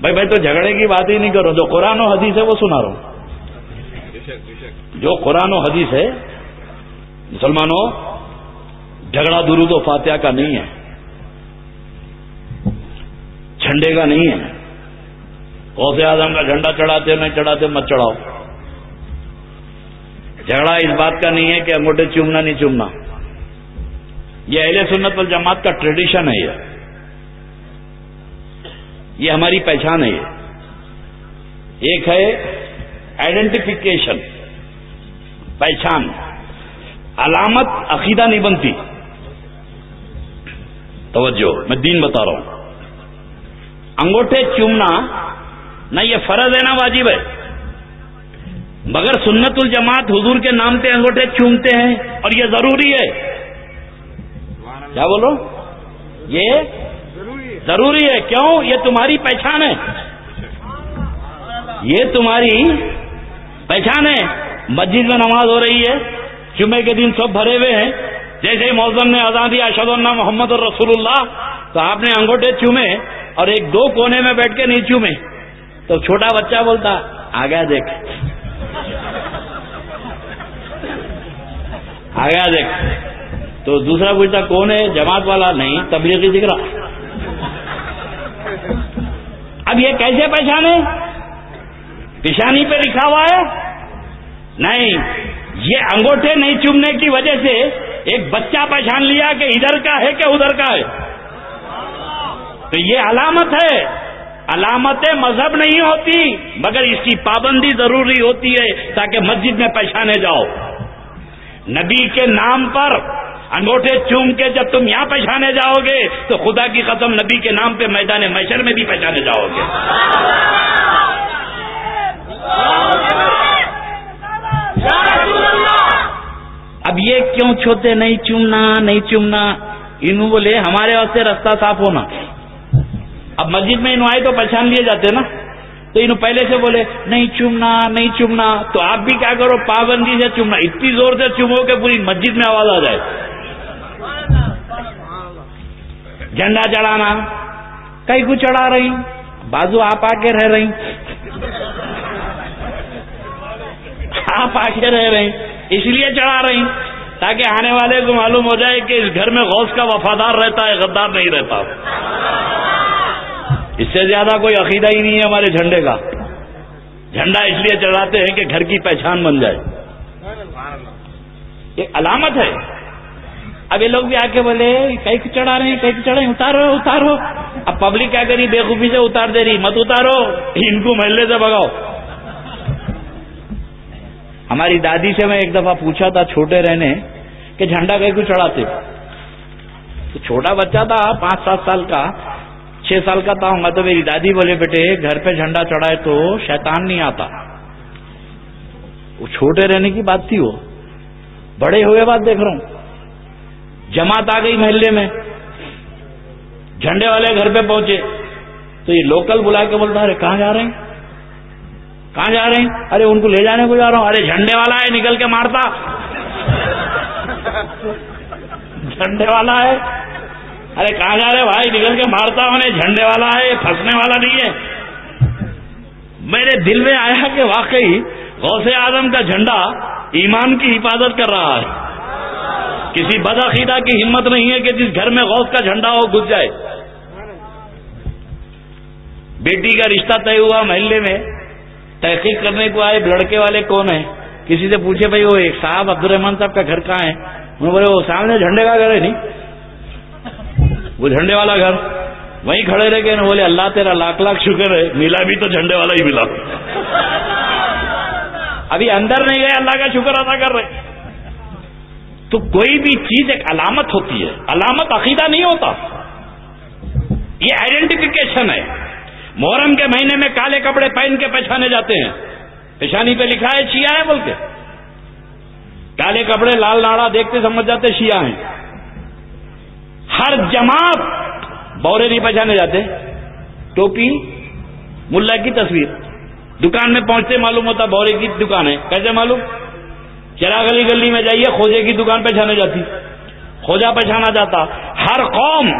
بھائی بھائی تو جھگڑے کی بات ہی نہیں کرو، جو قرآن و حدیث ہے وہ سنا رہا ہوں۔ جو قرآن و حدیث ہے، مسلمانوں، جھگڑا، درود و فاتحہ کا نہیں ہے۔ جھنڈے کا نہیں ہے۔ غوث اعظم کا جھنڈا چڑھاتے نہیں چڑھاتے، مت چڑھاؤ۔ جھگڑا اس بات کا نہیں ہے کہ انگوٹے چومنا، نہیں چومنا۔ یہ اہل سنت وال جماعت کا ٹریڈیشن ہے یہ۔ یہ ہماری پہچان ہے یہ۔ ایک ہے آئیڈینٹیفیکیشن پہچان، علامت عقیدہ نہیں بنتی۔ توجہ، میں دین بتا رہا ہوں۔ انگوٹھے چومنا، نہ یہ فرض ہے نا واجب ہے۔ مگر سنت الجماعت حضور کے نام پہ انگوٹھے چومتے ہیں اور یہ ضروری ہے۔ کیا بولو؟ یہ ضروری ہے۔ کیوں؟ یہ تمہاری پہچان ہے۔ یہ تمہاری پہچان ہے۔ مسجد میں نماز ہو رہی ہے جمعے کے دن سب بھرے ہوئے ہیں۔ جیسے ہی موزم نے آزادی اشد اللہ محمد الرسول اللہ، تو آپ نے انگوٹھے چومے اور ایک دو کونے میں بیٹھ کے نہیں چومے۔ تو چھوٹا بچہ بولتا آ گیا دیکھ۔ آ گیا دیکھ۔ تو دوسرا پوچھتا، کون ہے؟ جماعت والا، نہیں، تبلیغی دکھ رہا۔ اب یہ کیسے پہچانے پیشانی پہ لکھا ہوا ہے نہیں، یہ انگوٹھے نہیں چومنے کی وجہ سے ایک بچہ پہچان لیا کہ ادھر کا ہے کہ ادھر کا ہے۔ تو یہ علامت ہے۔ علامت مذہب نہیں ہوتی، مگر اس کی پابندی ضروری ہوتی ہے تاکہ مسجد میں پہچانے جاؤ۔ نبی کے نام پر انگوٹھے چوم کے جب تم یہاں پہچانے جاؤ گے، تو خدا کی قسم نبی کے نام پہ میدان میشر میں بھی پہچانے جاؤ گے۔ اب یہ کیوں چھوتے نہیں چومنا نہیں چومنا؟ انہوں بولے، ہمارے واسطے رستہ صاف ہونا۔ اب مسجد میں انہوں آئے تو پہچان لیے جاتے نا؟ تو انہوں پہلے سے بولے، نہیں چومنا نہیں چومنا۔ تو آپ بھی کیا کرو، پابندی سے چومنا۔ اتنی زور سے چومو کہ پوری مسجد میں آواز آ جائے۔ جھنڈا چڑھانا۔ کئی کو چڑھا رہی؟ بازو آپ آ کے رہ رہی۔ آپ آ رہ رہے اس لیے چڑھا رہی تاکہ آنے والے کو معلوم ہو جائے کہ اس گھر میں غوث کا وفادار رہتا ہے، غدار نہیں رہتا۔ اس سے زیادہ کوئی عقیدہ ہی نہیں ہے ہمارے جھنڈے کا۔ جھنڈا اس لیے چڑھاتے ہیں کہ گھر کی پہچان بن جائے۔ یہ علامت ہے۔ اب یہ لوگ بھی آ کے بولے کئی کو چڑھا رہے ہیں کئی چڑھے اتارو اتارو۔ اب پبلک کیا کری بےخوبی سے اتار دے رہی، مت اتارو۔ ان کو محلے سے بگاؤ ہماری دادی سے میں ایک دفعہ پوچھا تھا چھوٹے رہنے کہ جھنڈا کہیں کو چڑھاتے تو چھوٹا بچہ تھا، پانچ سات سال کا، چھ سال کا تھا ہوں گا تو میری دادی بولے، بیٹے، گھر پہ جھنڈا چڑھائے تو شیطان نہیں آتا۔ وہ چھوٹے رہنے کی بات تھی وہ۔ بڑے ہوئے بات دیکھ رہا ہوں۔ جماعت آ گئی محلے میں۔ جھنڈے والے گھر پہ پہنچے۔ تو یہ لوکل بلا کے بولتا ارے کہاں جا رہے ہیں؟ کہاں جا رہے ہیں؟ ارے، ان کو لے جانے کو جا رہا ہوں۔ ارے، جھنڈے والا ہے، نکل کے مارتا۔ جھنڈے والا ہے۔ ارے، کہاں جا رہے بھائی، نکل کے مارتا انہیں۔ جھنڈے والا ہے پھنسنے والا نہیں ہے۔ میرے دل میں آیا کہ واقعی غوث اعظم کا جھنڈا ایمان کی حفاظت کر رہا ہے۔ کسی بدعقیدہ کی ہمت نہیں ہے کہ جس گھر میں غوث کا جھنڈا ہو، گھس جائے۔ بیٹی کا رشتہ طے ہوا محلے میں۔ تحقیق کرنے کو آئے، لڑکے والے کون ہیں؟ کسی سے پوچھے بھائی، وہ ایک صاحب عبد الرحمان صاحب کا گھر کہاں ہے؟ انہوں بولے، وہ سامنے جھنڈے کا گھر ہے نہیں۔ وہ جھنڈے والا گھر۔ وہیں کھڑے رہ گئے بولے، اللہ تیرا لاکھ لاکھ شکر ہے، ملا بھی تو جھنڈے والا ہی ملا۔ ابھی اندر نہیں گئے، اللہ کا شکر ادا کر رہے۔ تو کوئی بھی چیز ایک علامت ہوتی ہے۔ علامت عقیدہ نہیں ہوتا۔ یہ آئیڈینٹیفیکیشن ہے۔ محرم کے مہینے میں کالے کپڑے پہن کے پہچانے جاتے ہیں۔ پیشانی پہ لکھا ہے شیعہ ہے بول کے کالے کپڑے لال لاڑا دیکھتے سمجھ جاتے شیعہ ہیں۔ ہر جماعت بورے نہیں پہچانے جاتے۔ ٹوپی، ملا کی تصویر۔ دکان میں پہنچتے معلوم ہوتا بورے کی دکان ہے۔ کیسے معلوم؟ چرا گلی گلی میں جائیے، خوجے کی دکان پہچانے جاتی۔ خوجا پہچانا جاتا۔ ہر قوم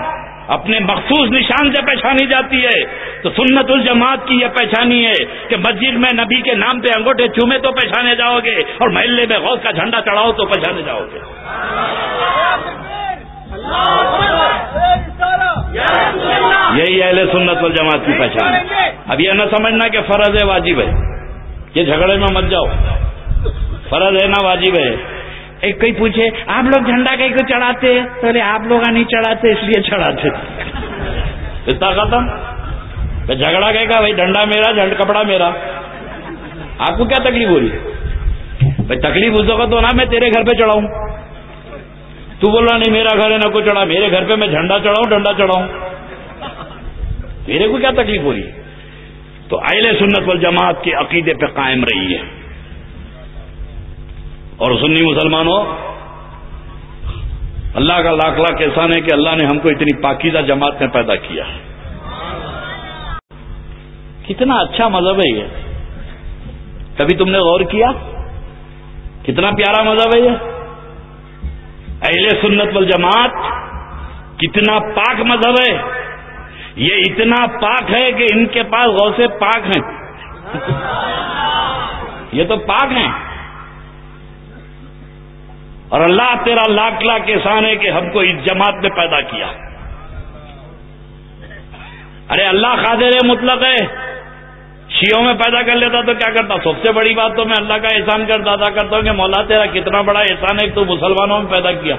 اپنے مخصوص نشان سے پہچانی جاتی ہے تو سنت الجماعت کی یہ پہچانی ہے کہ مسجد میں نبی کے نام پہ انگوٹھے چومے تو پہچانے جاؤ گے اور محلے میں غوث کا جھنڈا چڑھاؤ تو پہچانے جاؤ گے۔ یہی اہل سنت والجماعت کی پہچان اب یہ نہ سمجھنا کہ فرض ہے واجب ہے۔ یہ جھگڑے میں مت جاؤ۔ فرض ہے نہ واجب ہے۔ ایک کوئی پوچھے، آپ لوگ جھنڈا کہیں کو چڑھاتے تو آپ لوگ نہیں چڑھاتے، اس لیے چڑھاتے۔ اتنا ختم؟ جھگڑا کہے گا بھائی ڈنڈا میرا، جھنڈ کپڑا میرا۔ آپ کو کیا تکلیف ہو رہی؟ ہے بھائی تکلیف اس وقت تو نا میں تیرے گھر پہ چڑھاؤں۔ تو بول رہا، نہیں، میرا گھر ہے، نہ کوئی چڑھا۔ میرے گھر پہ میں جھنڈا چڑھاؤں، ڈنڈا چڑھاؤں۔ میرے کو کیا تکلیف ہو رہی؟ ہے تو اہل سنت والجماعت کے عقیدے پہ قائم رہی ہے اور سنی مسلمانوں، اللہ کا لاکھ لاکھ احسان ہے کہ اللہ نے ہم کو اتنی پاکیزہ جماعت میں پیدا کیا کتنا اچھا مذہب ہے یہ۔ کبھی تم نے غور کیا؟ کتنا پیارا مذہب ہے یہ۔ اہل سنت والجماعت، کتنا پاک مذہب ہے۔ یہ اتنا پاک ہے کہ ان کے پاس غوث پاک ہیں۔ یہ تو پاک ہیں۔ اور اللہ تیرا لاکھ لاکھ احسان ہے کہ ہم کو اس جماعت میں پیدا کیا۔ ارے اللہ قادر مطلق ہے۔ شیوں میں پیدا کر لیتا تو کیا کرتا؟ سب سے بڑی بات تو میں اللہ کا احسان کرتا، ادا کرتا ہوں کہ مولا تیرا کتنا بڑا احسان ہے تو مسلمانوں میں پیدا کیا۔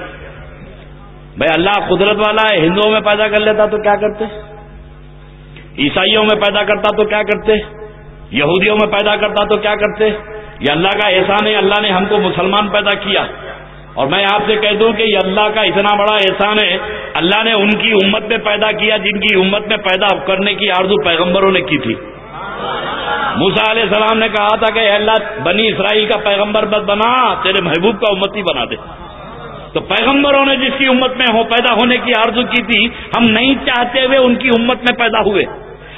بھائی اللہ قدرت والا ہے، ہندوؤں میں پیدا کر لیتا تو کیا کرتے؟ عیسائیوں میں پیدا کرتا تو کیا کرتے؟ یہودیوں میں پیدا کرتا تو کیا کرتے؟ یہ اللہ کا احسان ہے، اللہ نے ہم کو مسلمان پیدا کیا۔ اور میں آپ سے کہہ دوں کہ یہ اللہ کا اتنا بڑا احسان ہے، اللہ نے ان کی امت میں پیدا کیا جن کی امت میں پیدا کرنے کی آرزو پیغمبروں نے کی تھی۔ موسا علیہ السلام نے کہا تھا کہ اللہ، بنی اسرائیل کا پیغمبر بس بنا، تیرے محبوب کا امتی بنا دے۔ تو پیغمبروں نے جس کی امت میں ہو، پیدا ہونے کی آرزو کی تھی، ہم نہیں چاہتے ہوئے ان کی امت میں پیدا ہوئے۔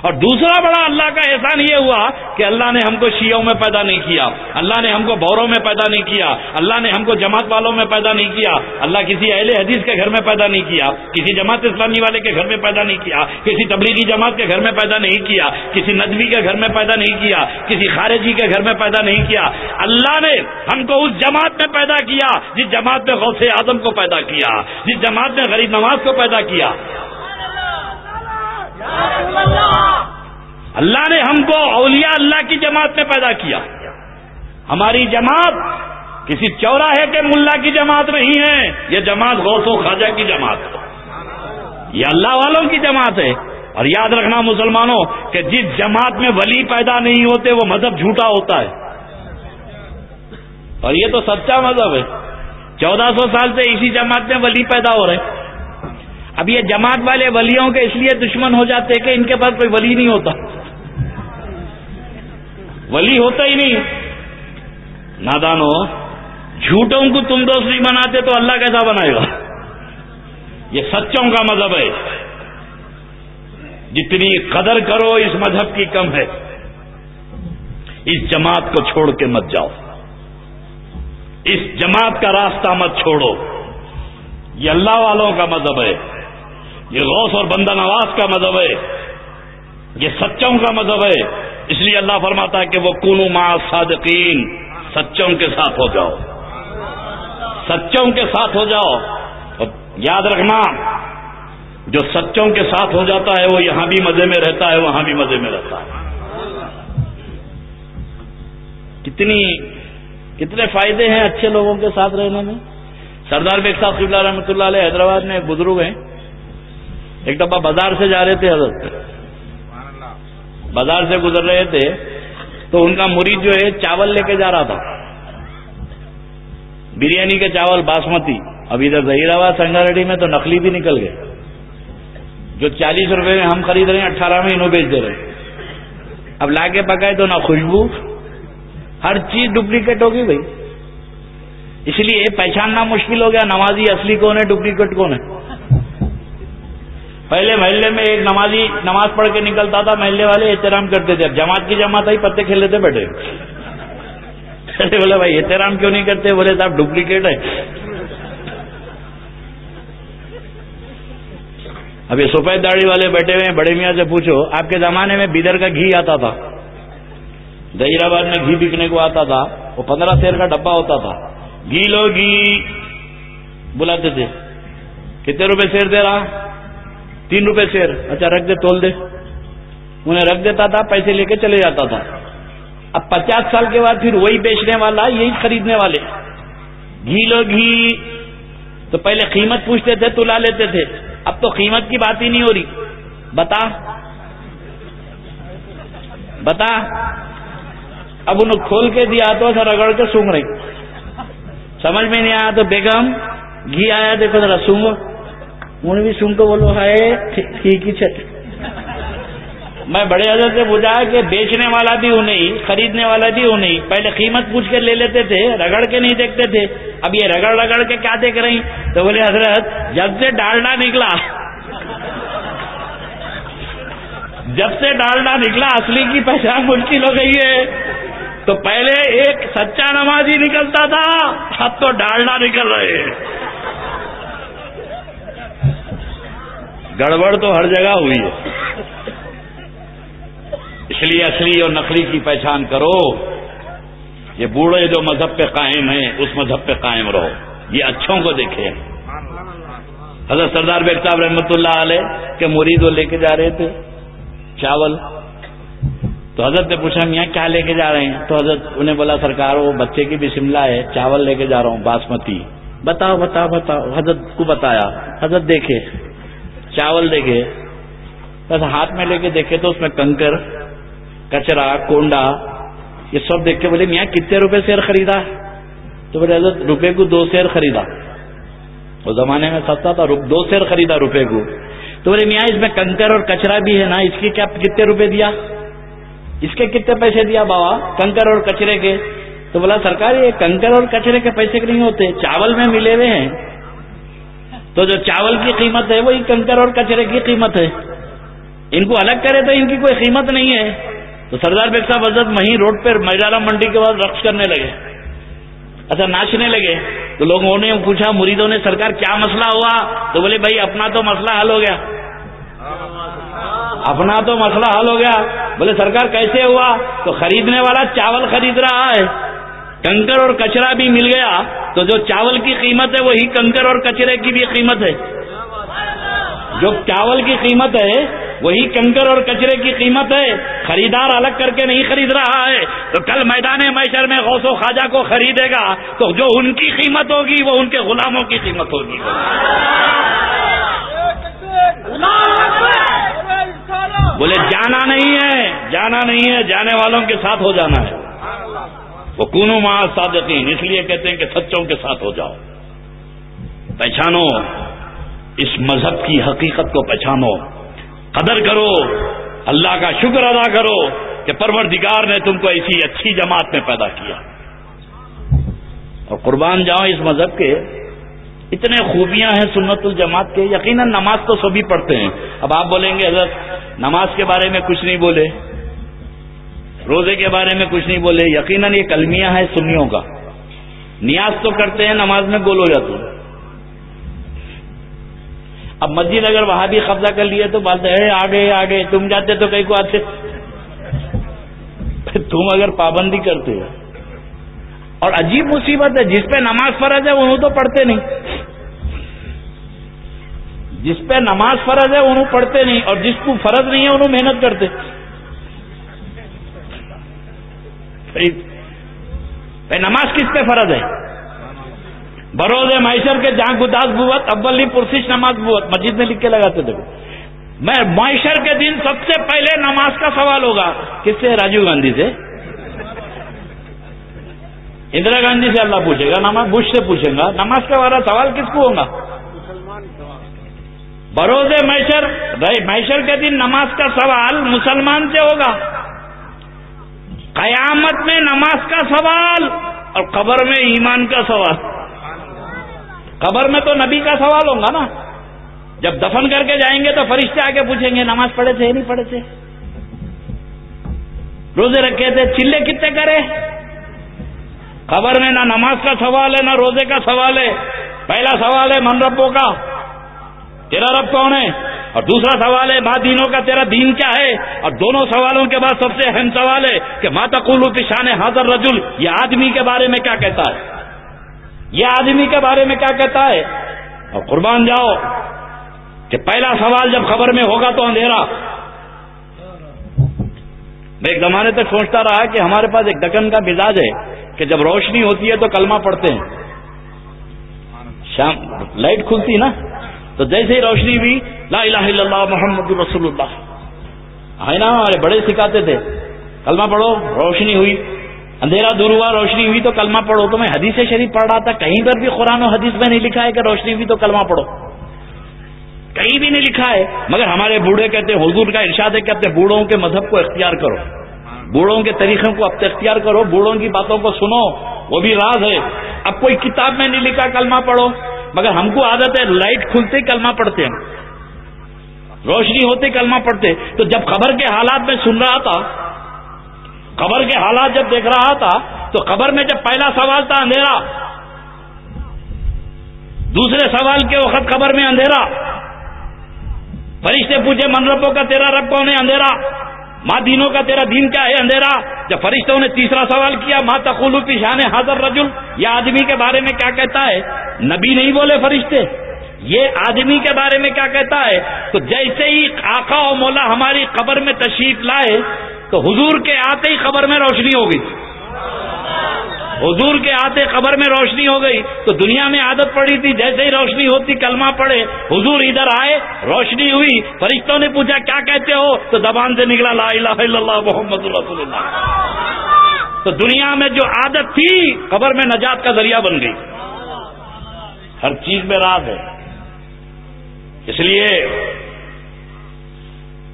اور دوسرا بڑا اللہ کا احسان یہ ہوا کہ اللہ نے ہم کو شیعوں میں پیدا نہیں کیا، اللہ نے ہم کو بوروں میں پیدا نہیں کیا، اللہ نے ہم کو جماعت والوں میں پیدا نہیں کیا، اللہ کسی اہل حدیث کے گھر میں پیدا نہیں کیا، کسی جماعت اسلامی والے کے گھر میں پیدا نہیں کیا، کسی تبلیغی جماعت کے گھر میں پیدا نہیں کیا، کسی ندوی کے گھر میں پیدا نہیں کیا، کسی خارجی کے گھر میں پیدا نہیں کیا۔ اللہ نے ہم کو اس جماعت میں پیدا کیا جس جماعت میں غوث اعظم کو پیدا کیا، جس جماعت میں غریب نواز کو پیدا کیا۔ اللہ نے ہم کو اولیاء اللہ کی جماعت میں پیدا کیا۔ ہماری جماعت کسی چوراہے کے ملا کی جماعت نہیں ہے، یہ جماعت غوث و خواجہ کی جماعت ہے۔ یہ اللہ والوں کی جماعت ہے۔ اور یاد رکھنا مسلمانوں کہ جس جماعت میں ولی پیدا نہیں ہوتے، وہ مذہب جھوٹا ہوتا ہے۔ اور یہ تو سچا مذہب ہے۔ چودہ سو سال سے اسی جماعت میں ولی پیدا ہو رہے اب یہ جماعت والے ولیوں کے اس لیے دشمن ہو جاتے کہ ان کے پاس کوئی ولی نہیں ہوتا۔ ولی ہوتا ہی نہیں۔ نادانو، جھوٹوں کو تم دوست نہیں بناتے تو اللہ کیسا بنائے گا؟ یہ سچوں کا مذہب ہے۔ جتنی قدر کرو، اس مذہب کی کم ہے۔ اس جماعت کو چھوڑ کے مت جاؤ۔ اس جماعت کا راستہ مت چھوڑو۔ یہ اللہ والوں کا مذہب ہے۔ یہ غوث اور بندہ نواز کا مذہب ہے، یہ سچوں کا مذہب ہے۔ اس لیے اللہ فرماتا ہے کہ وہ کنو ما صادقین، سچوں کے ساتھ ہو جاؤ۔ سچوں کے ساتھ ہو جاؤ۔ اور یاد رکھنا، جو سچوں کے ساتھ ہو جاتا ہے، وہ یہاں بھی مزے میں رہتا ہے، وہاں بھی مزے میں رہتا ہے۔ کتنی، کتنے فائدے ہیں اچھے لوگوں کے ساتھ رہنے میں؟ سردار بیگ صاحب صلی اللہ رحمۃ اللہ علیہ حیدرآباد میں بزرگ ہیں۔ ایک ڈبہ بازار سے جا رہے تھے حضرت۔ بازار سے گزر رہے تھے، تو ان کا مرید جو ہے چاول لے کے جا رہا تھا۔ بریانی کے چاول، باسمتی۔ اب ادھر ظہیر آباد سنگا میں تو نقلی بھی نکل گئے۔ جو چالیس روپے میں ہم خرید رہے ہیں، اٹھارہ میں انہوں بیچ دے رہے ہیں۔ اب لا کے پکائے تو نہ خوشبو، ہر چیز ڈپلیکیٹ ہوگی بھائی۔ اس لیے پہچاننا مشکل ہو گیا نمازی اصلی کون ہے، ڈپلیکیٹ کون ہے؟ پہلے محلے میں ایک نمازی نماز پڑھ کے نکلتا تھا، محلے والے احترام کرتے تھے۔ جماعت کی جماعت آئی، پتے کھیل لیتے بیٹھے۔ بولے بھائی، احترام کیوں نہیں کرتے؟ بولے، صاحب ڈپلیکیٹ ہے۔ اب یہ سفید داڑھی والے بیٹھے ہوئے ہیں، بڑے میاں سے پوچھو، آپ کے زمانے میں بیدر کا گھی آتا تھا۔ آباد میں گھی بکنے کو آتا تھا، وہ پندرہ شیر کا ڈبا ہوتا تھا۔ گھی لو گھی۔ بلاتے تھے۔ کتنے روپے شیر دے رہا؟ تین روپے شیر۔ اچھا رکھ دے، تول دے۔ انہیں رکھ دیتا تھا، پیسے لے کے چلے جاتا تھا۔ اب پچاس سال کے بعد پھر وہی بیچنے والا، یہی خریدنے والے۔ گھی لو گھی۔ تو پہلے قیمت پوچھتے تھے، تو لا لیتے تھے۔ اب تو قیمت کی بات ہی نہیں ہو رہی۔ بتا۔ بتا۔ اب انہوں کھول کے دیا تو رگڑ کے سونگ رہی۔ سمجھ میں نہیں آیا تو بیگم، گھی آیا، دیکھو ذرا سونگ انہوں بھی سن کو بولو ہے ٹھیک ہی میں بڑے حضرت سے پوچھا کہ بیچنے والا بھی ہوں نہیں، خریدنے والا بھی ہوں نہیں۔ پہلے قیمت پوچھ کے لے لیتے تھے، رگڑ کے نہیں دیکھتے تھے۔ اب یہ رگڑ رگڑ کے کیا دیکھ رہی؟ تو بولے، حضرت، جب سے ڈالنا نکلا، جب سے ڈالنا نکلا، اصلی کی پہچان مشکل ہو گئی ہے۔ تو پہلے ایک سچا نمازی نکلتا تھا، اب تو ڈالنا نکل رہے ہیں۔ گڑبڑ تو ہر جگہ ہوئی ہے۔ اس لیے اصلی اور نقلی کی پہچان کرو۔ یہ بوڑھے جو مذہب پہ قائم ہیں، اس مذہب پہ قائم رہو۔ یہ اچھوں کو دیکھے حضرت سردار بیگ صاحب رحمۃ اللہ علیہ کے مرید وہ لے کے جا رہے تھے، چاول۔ تو حضرت نے پوچھا، میاں، کیا لے کے جا رہے ہیں؟ تو حضرت انہیں بولا، سرکار، وہ بچے کی بھی شملہ ہے، چاول لے کے جا رہا ہوں، باسمتی۔ بتاؤ بتاؤ بتاؤ۔ حضرت کو بتایا۔ حضرت دیکھے۔ چاول دیکھے، بس ہاتھ میں لے کے دیکھے تو اس میں کنکر، کچرا، کونڈا، یہ سب دیکھ کے بولے، میاں کتنے روپے شیر خریدا؟ تو بولے، حضرت روپے کو دو شیر خریدا۔ وہ زمانے میں سستا تھا دو شیر خریدا روپے کو۔ تو بولے، میاں، اس میں کنکر اور کچرا بھی ہے نا، اس کے کیا کتنے روپے دیا؟ اس کے کتنے پیسے دیا بابا؟ کنکر اور کچرے کے۔ تو بولا، سرکار، یہ کنکر اور کچرے کے پیسے کے نہیں ہوتے، چاول میں ملے ہوئے ہیں۔ تو جو چاول کی قیمت ہے وہی کنکر اور کچرے کی قیمت ہے۔ ان کو الگ کرے تو ان کی کوئی قیمت نہیں ہے۔ تو سردار بیگ صاحب حضرت وہیں روڈ پہ میدارا منڈی کے بعد رقص کرنے لگے۔ اچھا ناچنے لگے۔ تو لوگوں نے پوچھا، مریدوں نے، سرکار کیا مسئلہ ہوا؟ تو بولے، بھائی، اپنا تو مسئلہ حل ہو گیا۔ اپنا تو مسئلہ حل ہو گیا۔ بولے، سرکار کیسے ہوا؟ تو خریدنے والا چاول خرید رہا ہے۔ کنکر اور کچرا بھی مل گیا تو جو چاول کی قیمت ہے وہی کنکر اور کچرے کی بھی قیمت ہے۔ جو چاول کی قیمت ہے وہی کنکر اور کچرے کی قیمت ہے۔ خریدار الگ کر کے نہیں خرید رہا ہے۔ تو کل میدان میشر میں غوث و خواجہ کو خریدے گا تو جو ان کی قیمت ہوگی وہ ان کے غلاموں کی قیمت ہوگی۔ بولے، جانا نہیں ہے، جانا نہیں ہے، جانے والوں کے ساتھ ہو جانا ہے۔ وہ کونو ماں صادقین اس لیے کہتے ہیں کہ سچوں کے ساتھ ہو جاؤ۔ پہچانو اس مذہب کی حقیقت کو پہچانو۔ قدر کرو، اللہ کا شکر ادا کرو کہ پروردگار نے تم کو ایسی اچھی جماعت میں پیدا کیا۔ اور قربان جاؤ اس مذہب کے۔ اتنے خوبیاں ہیں سنت الجماعت کے۔ یقیناً نماز تو سبھی پڑھتے ہیں۔ اب آپ بولیں گے، حضرت، نماز کے بارے میں کچھ نہیں بولے۔ روزے کے بارے میں کچھ نہیں بولے. یقیناً یہ کلمیاں ہیں سنیوں کا. نیاز تو کرتے ہیں، نماز میں گول ہو جاتے ہیں. اب مسجد اگر وہاں بھی قبضہ کر لیے تو بات ہے آگے آگے، تم جاتے تو کہیں کو آتے تم اگر پابندی کرتے ہو. اور عجیب مصیبت ہے، جس پہ نماز فرض ہے، انہوں تو پڑھتے نہیں. جس پہ نماز فرض ہے، انہوں پڑھتے نہیں. اور جس کو فرض نہیں ہے، انہوں محنت کرتے. بھائی نماز کس پہ فرض ہے؟ بروز معیشر کے جہاں گداس بوت ابلی پرسش نماز بوت مسجد میں لکھ کے لگاتے تھے میں معیشر کے دن سب سے پہلے نماز کا سوال ہوگا، کس سے؟ راجیو گاندھی سے۔ اندرا گاندھی سے اللہ پوچھے گا، نماز بش سے پوچھیں گا۔ نماز کا والا سوال کس کو ہوگا؟ بروز میشر میشر کے دن نماز کا سوال مسلمان سے ہوگا۔ قیامت میں نماز کا سوال اور قبر میں ایمان کا سوال۔ قبر میں تو نبی کا سوال ہوگا نا۔ جب دفن کر کے جائیں گے تو فرشتے آ کے پوچھیں گے، نماز پڑھے تھے نہیں پڑھے تھے؟ روزے رکھے تھے، چلے کتنے کرے؟ خبر میں نہ نماز کا سوال ہے، نہ روزے کا سوال ہے۔ پہلا سوال ہے، من ربوں کا؟ تیرا رب کون ہے؟ اور دوسرا سوال ہے ماں دینوں کا تیرا دین کیا ہے؟ اور دونوں سوالوں کے بعد سب سے اہم سوال ہے کہ ماتا کلو شان حاضر رجل، یہ آدمی کے بارے میں کیا کہتا ہے؟ یہ آدمی کے بارے میں کیا کہتا ہے؟ اور قربان جاؤ کہ پہلا سوال جب خبر میں ہوگا تو اندھیرا۔ میں ایک زمانے تک سوچتا رہا کہ ہمارے پاس ایک دکن کا مزاج ہے کہ جب روشنی ہوتی ہے تو کلمہ پڑھتے ہیں۔ شام، لائٹ کھلتی نا؟ تو جیسے ہی روشنی ہوئی لا الہ الا اللہ محمد رسول اللہ۔ ہے نا ہمارے بڑے سکھاتے تھے۔ کلمہ پڑھو، روشنی ہوئی۔ اندھیرا دور ہوا، روشنی ہوئی تو کلمہ پڑھو۔ تو میں حدیث شریف پڑھ رہا تھا، کہیں پر بھی قرآن و حدیث میں نہیں لکھا ہے کہ روشنی ہوئی تو کلمہ پڑھو۔ کہیں بھی نہیں لکھا ہے، مگر ہمارے بوڑھے کہتے ہیں، حضور کا ارشاد ہے کہ اپنے بوڑھوں کے مذہب کو اختیار کرو۔ بوڑھوں کے طریقوں کو اب اختیار کرو، بوڑھوں کی باتوں کو سنو، وہ بھی راز ہے۔ اب کوئی کتاب میں نہیں لکھا کلمہ پڑھو، مگر ہم کو عادت ہے، لائٹ کھلتے کلمہ پڑھتے ہیں۔ روشنی ہوتے کلمہ پڑھتے، تو جب خبر کے حالات میں سن رہا تھا، خبر کے حالات جب دیکھ رہا تھا، تو خبر میں جب پہلا سوال تھا اندھیرا، دوسرے سوال کے وقت خبر میں اندھیرا، فرشتے پوچھے من ربوں کا تیرا رب کون ہے؟ اندھیرا۔ ماں دینوں کا تیرا دین کیا ہے؟ اندھیرا۔ جب فرشتوں نے تیسرا سوال کیا، ماں تقولو کی شان حاضر رجل، یہ آدمی کے بارے میں کیا کہتا ہے؟ نبی نہیں بولے فرشتے۔ یہ آدمی کے بارے میں کیا کہتا ہے؟ تو جیسے ہی آقا و مولا ہماری قبر میں تشریف لائے، تو حضور کے آتے ہی قبر میں روشنی ہو گئی۔ حضور کے آتے قبر میں روشنی ہو گئی۔ تو دنیا میں عادت پڑی تھی، جیسے ہی روشنی ہوتی، کلمہ پڑے، حضور ادھر آئے، روشنی ہوئی۔ فرشتوں نے پوچھا، کیا کہتے ہو؟ تو زبان سے نکلا، لا الہ الا اللہ محمد رسول اللہ. تو دنیا میں جو عادت تھی، قبر میں نجات کا ذریعہ بن گئی۔ ہر چیز میں راز ہے۔ اس لیے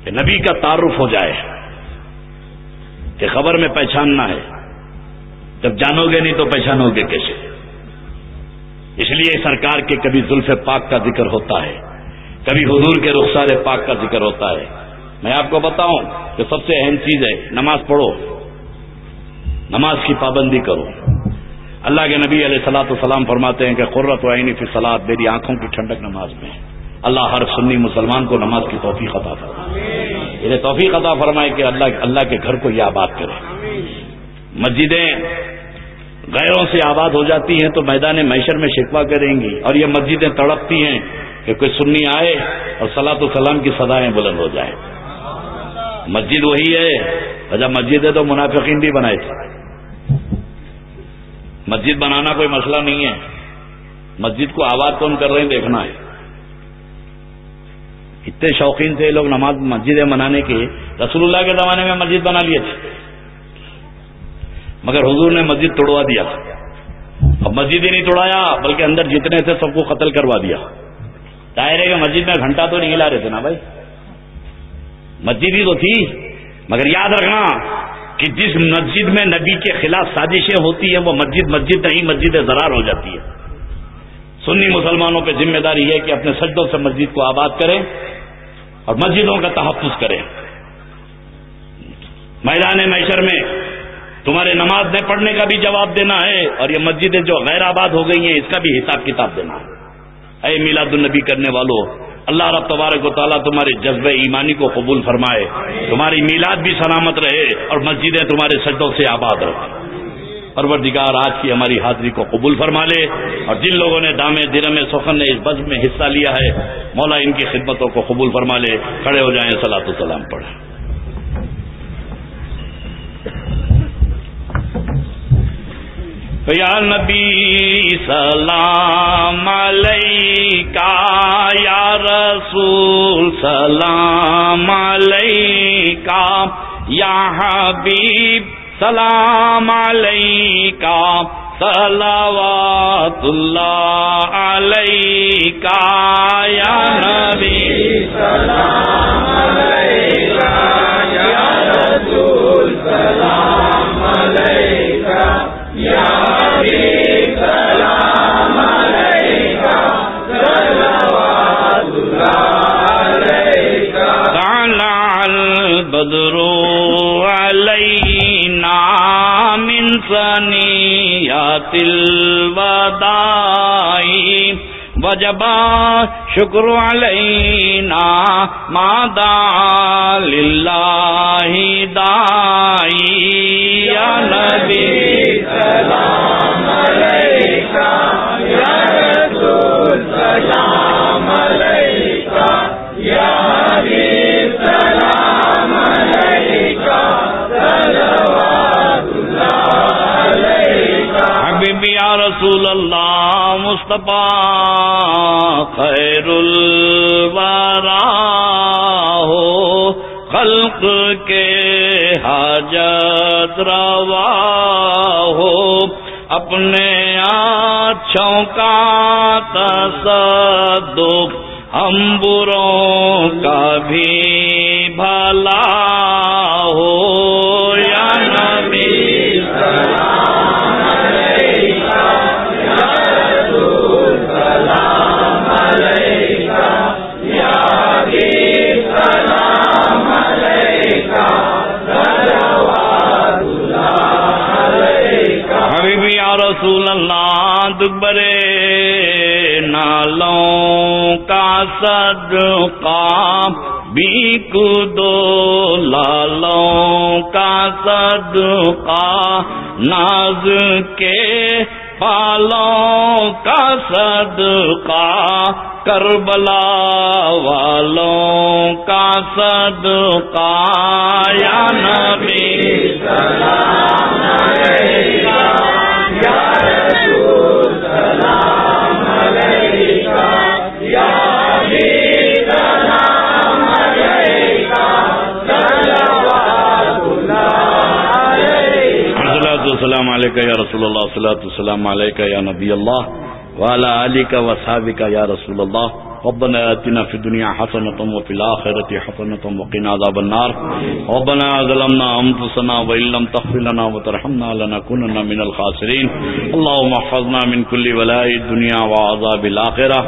کہ نبی کا تعارف ہو جائے کہ خبر میں پہچاننا ہے۔ جب جانو گے نہیں تو پہچانو گے کیسے؟ اس لیے سرکار کے کبھی زلف پاک کا ذکر ہوتا ہے، کبھی حضور کے رخسار پاک کا ذکر ہوتا ہے۔ میں آپ کو بتاؤں کہ سب سے اہم چیز ہے، نماز پڑھو۔ نماز کی پابندی کرو۔ اللہ کے نبی علیہ سلاۃ السلام فرماتے ہیں کہ قرت و عینی فی سلاد میری آنکھوں کی ٹھنڈک نماز میں اللہ ہر سنی مسلمان کو نماز کی توفیق عطا فرمائے۔ انہیں توفیق عطا فرمائے کہ اللہ اللہ کے گھر کو یہ آباد کرے۔ مسجدیں غیروں سے آباد ہو جاتی ہیں تو میدان معیشر میں شکوا کریں گی اور یہ مسجدیں تڑپتی ہیں کہ کوئی سنی آئے اور سلاۃ السلام کی سدائیں بلند ہو جائیں۔ مسجد وہی ہے۔ جب مسجد ہے تو منافقین بھی بنائے۔ تھے مسجد بنانا کوئی مسئلہ نہیں ہے۔ مسجد کو آباد کون کر رہے ہیں دیکھنا ہے۔ اتنے شوقین تھے لوگ نماز مسجدیں بنانے کے رسول اللہ کے زمانے میں مسجد بنا لیے تھے۔ مگر حضور نے مسجد توڑوا دیا۔ اب مسجد ہی نہیں توڑایا، بلکہ اندر جتنے تھے سب کو قتل کروا دیا۔ دائرے کے مسجد میں گھنٹہ تو نہیں ہلا رہے تھے نا بھائی۔ مسجد ہی تو تھی۔ مگر یاد رکھنا کہ جس مسجد میں نبی کے خلاف سازشیں ہوتی ہیں، وہ مسجد مسجد نہیں، مسجد زرار ہو جاتی ہے۔ سنی مسلمانوں پہ ذمہ داری ہے کہ اپنے سجدوں سے مسجد کو آباد کریں اور مسجدوں کا تحفظ کریں۔ میدان میشر میں تمہارے نماز نہ پڑھنے کا بھی جواب دینا ہے اور یہ مسجدیں جو غیر آباد ہو گئی ہیں، اس کا بھی حساب کتاب دینا ہے۔ اے میلاد النبی کرنے والوں اللہ رب تبارک و تعالیٰ تمہارے جذبہ ایمانی کو قبول فرمائے۔ تمہاری میلاد بھی سلامت رہے اور مسجدیں تمہارے سجدوں سے آباد رہے پروردگار آج کی ہماری حاضری کو قبول فرما لے اور جن لوگوں نے دامے درم سخن نے اس بزم میں حصہ لیا ہے، مولا ان کی خدمتوں کو قبول فرما لے، کھڑے ہو جائیں سلاۃ السلام پڑھیں۔ یا نبی سلام علیکہ، یا رسول سلام علیکہ، یا حبیب سلام علیکہ صلوات اللہ علیکہ یا نبی سلام علیکہ یا رسول سلام علیکہ یا الودائی وجبا شکر علینا مادا للہ دائی یا نبی سلام علیکہ یا رسول سلام علیکہ یا حبیب رسول اللہ مصطفیٰ خیر الورا ہو، خلق کے حاجت روا ہو۔ اپنے آچھوں کا تصدق ہم بروں کا بھی بھلا رسول اللہ دبرے نالوں کا صدقہ بیک دو لالوں کا صدقہ، ناز کے پالوں کا صدقہ، کربلا والوں کا صدقہ۔ یا نبی، سلام علیکہ السلام والسلام علیکہ یا رسول اللہ الصلاة السلام علیکہ یا نبی اللہ وعلى آلك کا یا رسول اللہ۔ ربنا آتنا في الدنيا حسنة وفي الآخرة حسنة وقنا عذاب النار. ربنا ظلمنا أنفسنا وإن لم تغفر لنا وترحمنا لنكونن من الخاسرين. اللهم احفظنا من كل ولاء الدنيا وعذاب الآخرة.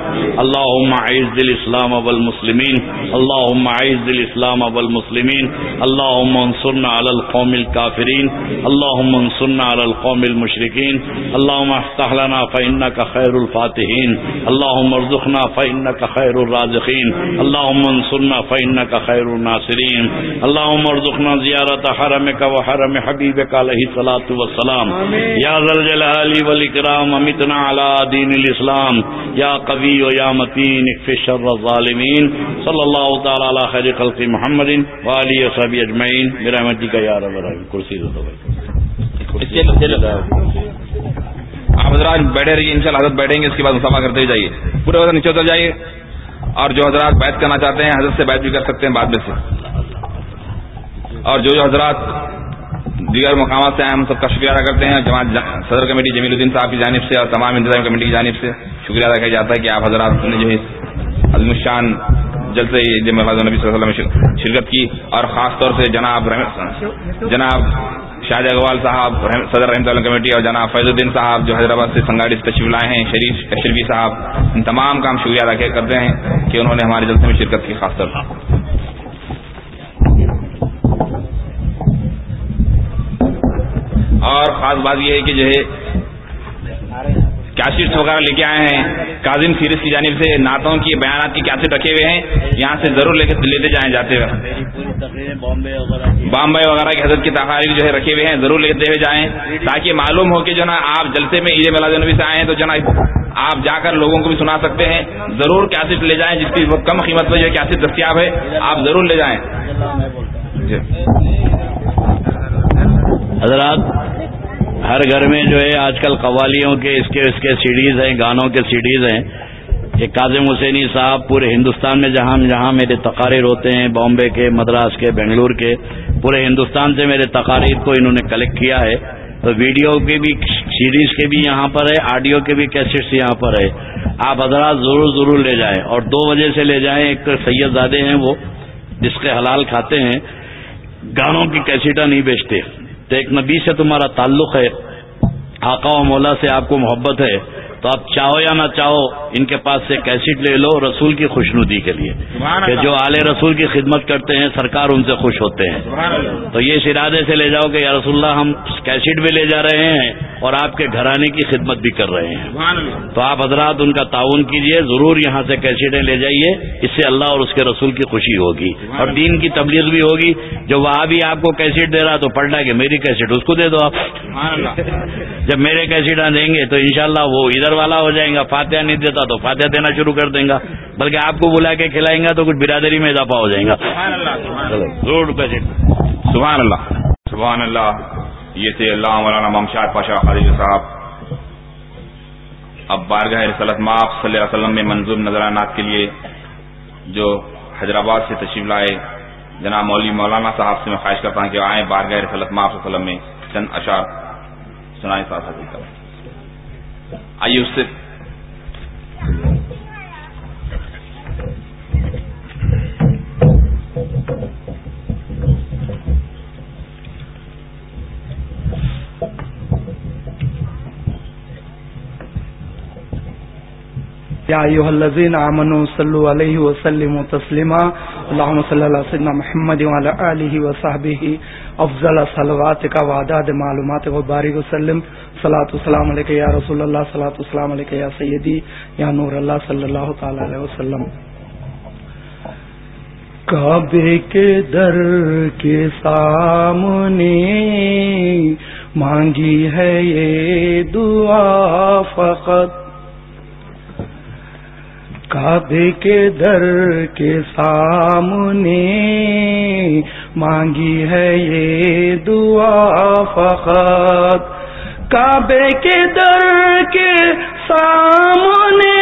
اللهم أعز الإسلام والمسلمين. اللهم أعز الإسلام والمسلمين. اللهم انصرنا على القوم الكافرين. اللهم انصرنا على القوم المشركين. اللهم افتح لنا فإنك خير الفاتحين. اللهم ارزقنا فإنك خير الرازقين. اللهم انصرنا فإنك خير الناصرين. اللهم ارزقنا زيارة حرمك وحرم حبيبك عليه الصلاة والسلام. يا ذا الجلال والإكرام أمتنا على دين الإسلام. يا قوي يا متين اكفي شر الظالمين. صلى الله تعالى على خير خلق محمد وآله وصحبه أجمعين. برحمتك يا رب العالمين. كرسي آپ حضرات بیٹھے رہیے، ان شاء اللہ حضرت بیٹھیں گے، اس کے بعد مسافہ کرتے ہوئے جائیے۔ پورے وقت نیچے اتر جائیے۔ اور جو حضرات بیت کرنا چاہتے ہیں، حضرت سے بیت بھی کر سکتے ہیں بعد میں سے۔ اور جو جو حضرات دیگر مقامات سے آئے، ہم سب کا شکریہ ادا کرتے ہیں۔ جماعت صدر کمیٹی جمیل الدین صاحب کی جانب سے اور تمام انتظامی کمیٹی کی جانب سے شکریہ ادا کیا جاتا ہے کہ آپ حضرات نے جو ہے عظم الشان جلد سے نبی صلی اللہ علیہ وسلم میں شرکت کی۔ اور خاص طور سے جناب جناب شاہد اگوال صاحب صدر رحمۃ اللہ کمیٹی اور جناب فیض الدین صاحب جو حیدرآباد سے سنگاڑی سے تشریف لائے ہیں، شریف اشرفی صاحب، ان تمام کا ہم شکریہ ادا کرتے ہیں کہ انہوں نے ہمارے جلسے میں شرکت کی، خاص طور اور خاص بات یہ ہے کہ جو ہے کیسٹس وغیرہ لے کے آئے ہیں۔ کاظم سیریز کی جانب سے نعتوں کی بیانات کی کیسٹ رکھے ہوئے ہیں۔ یہاں سے ضرور لے کے لیتے جائیں جاتے ہوئے۔ بامبے وغیرہ کی حضرت کی تقاریر جو ہے رکھے ہوئے ہیں، ضرور لیتے ہوئے جائیں۔ تاکہ معلوم ہو کہ جو نا آپ جلسے میں عید میلاد نبی سے آئے ہیں تو جو نا آپ جا کر لوگوں کو بھی سنا سکتے ہیں۔ ضرور کیسٹ لے جائیں، جس کی کم قیمت پہ جو کیسٹ دستیاب ہے، آپ ضرور لے جائیں۔ جی۔ حضرات ہر گھر میں جو ہے آج کل قوالیوں کے اس کے اس کے سیڈیز ہیں، گانوں کے سیڈیز ہیں۔ کہ کاظم حسینی صاحب پورے ہندوستان میں جہاں جہاں میرے تقاریر ہوتے ہیں، بامبے کے، مدراس کے، بنگلور کے، پورے ہندوستان سے میرے تقاریر کو انہوں نے کلیکٹ کیا ہے۔ تو ویڈیو کے بھی سیریز کے بھی یہاں پر ہے آڈیو کے بھی کیسٹس یہاں پر ہے۔ آپ حضرات ضرور ضرور لے جائیں۔ اور دو وجہ سے لے جائیں، ایک سید زادے ہیں وہ، جس کے حلال کھاتے ہیں، گانوں کی کیسٹا نہیں بیچتے۔ تو ایک نبی سے تمہارا تعلق ہے آقا و مولا سے آپ کو محبت ہے تو آپ چاہو یا نہ چاہو ان کے پاس سے کیسٹ لے لو رسول کی خوشنودی کے لیے۔ کہ جو آل رسول کی خدمت کرتے ہیں سرکار ان سے خوش ہوتے ہیں۔ تو یہ اس ارادے سے لے جاؤ کہ یا رسول اللہ ہم کیسٹ بھی لے جا رہے ہیں اور آپ کے گھرانے کی خدمت بھی کر رہے ہیں۔ تو آپ حضرات ان کا تعاون کیجیے ضرور یہاں سے کیسٹیں لے جائیے اس سے اللہ اور اس کے رسول کی خوشی ہوگی۔ اور دین کی تبلیغ بھی ہوگی۔ جو وہاں بھی آپ کو کیسٹ دے رہا تو پلٹا کہ میری کیسٹ اس کو دے دو آپ۔ جب میرے کیسٹ دیں گے تو انشاءاللہ وہ ادھر والا ہو جائے گا فاتحہ نہیں دیتا تو فاتحہ دینا شروع کر دیں گا۔ بلکہ آپ کو بلا کے کھلائیں گا تو کچھ برادری میں اضافہ ہو جائے گا۔ سبحان اللہ سبحان اللہ۔ یہ تھے اللہ مولانا ممشاد پاشا خالد صاحب۔ اب بارگاہ رسالت معاف صلی اللہ علیہ وسلم میں منظور نظرانات کے لیے جو حیدرآباد سے تشریف لائے، جناب مولوی مولانا صاحب سے میں خواہش کرتا ہوں کہ آئیں بارگاہ رسالت معاف صلی اللہ علیہ وسلم میں چند اشار سنائے ساتھ۔ آئیے اس سے۔ یا ایوہ الذین آمنوا صلو علیہ وسلم تسلیما اللہم صلی اللہ سیدنا محمد وعلا آلہ وصحبہ افضل صلواتک وعداد معلومات و بارک وسلم. صلاة والسلام علیکہ یا رسول اللہ صلاة والسلام علیکہ یا سیدی یا نور اللہ صلی اللہ تعالی علیہ وسلم. کعبے کے در کے سامنے مانگی ہے یہ دعا فقط کعبے کے در کے سامنے مانگی ہے یہ دعا فقط۔ کعبے کے در کے سامنے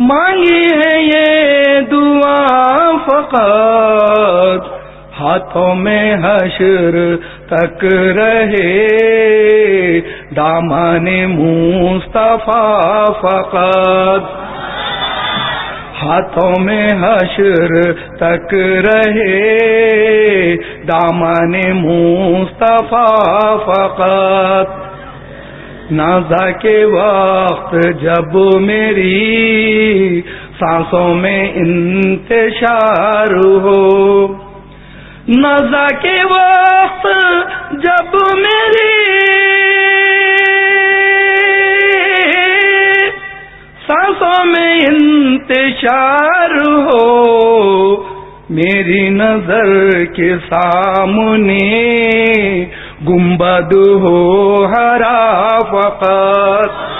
مانگی ہے یہ دعا فقط۔ ہاتھوں میں حشر تک رہے۔ دامان مصطفیٰ فقط۔ ہاتھوں میں حشر تک رہے۔ دامان مصطفیٰ فقط۔ نازا کے وقت جب میری سانسوں میں انتشار ہو۔ نزا کے وقت جب میری سانسوں میں انتشار ہو، میری نظر کے سامنے گنبد ہو، ہرا فقط۔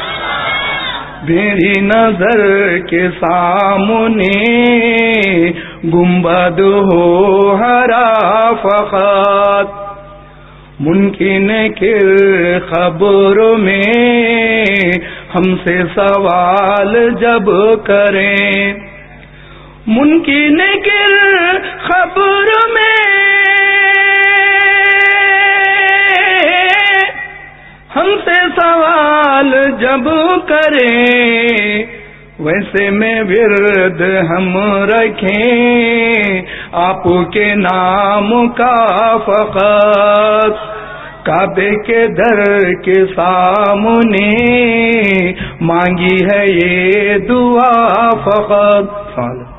میری نظر کے سامنے گنبد ہو ہرا فقط ممکن کے خبر میں ہم سے سوال جب کریں۔ ممکن کے خبر میں ہم سے سوال جب کریں، ویسے میں ورد ہم رکھیں، آپ کے نام کا فقط کعبے کے در کے سامنے مانگی ہے یہ دعا فقط۔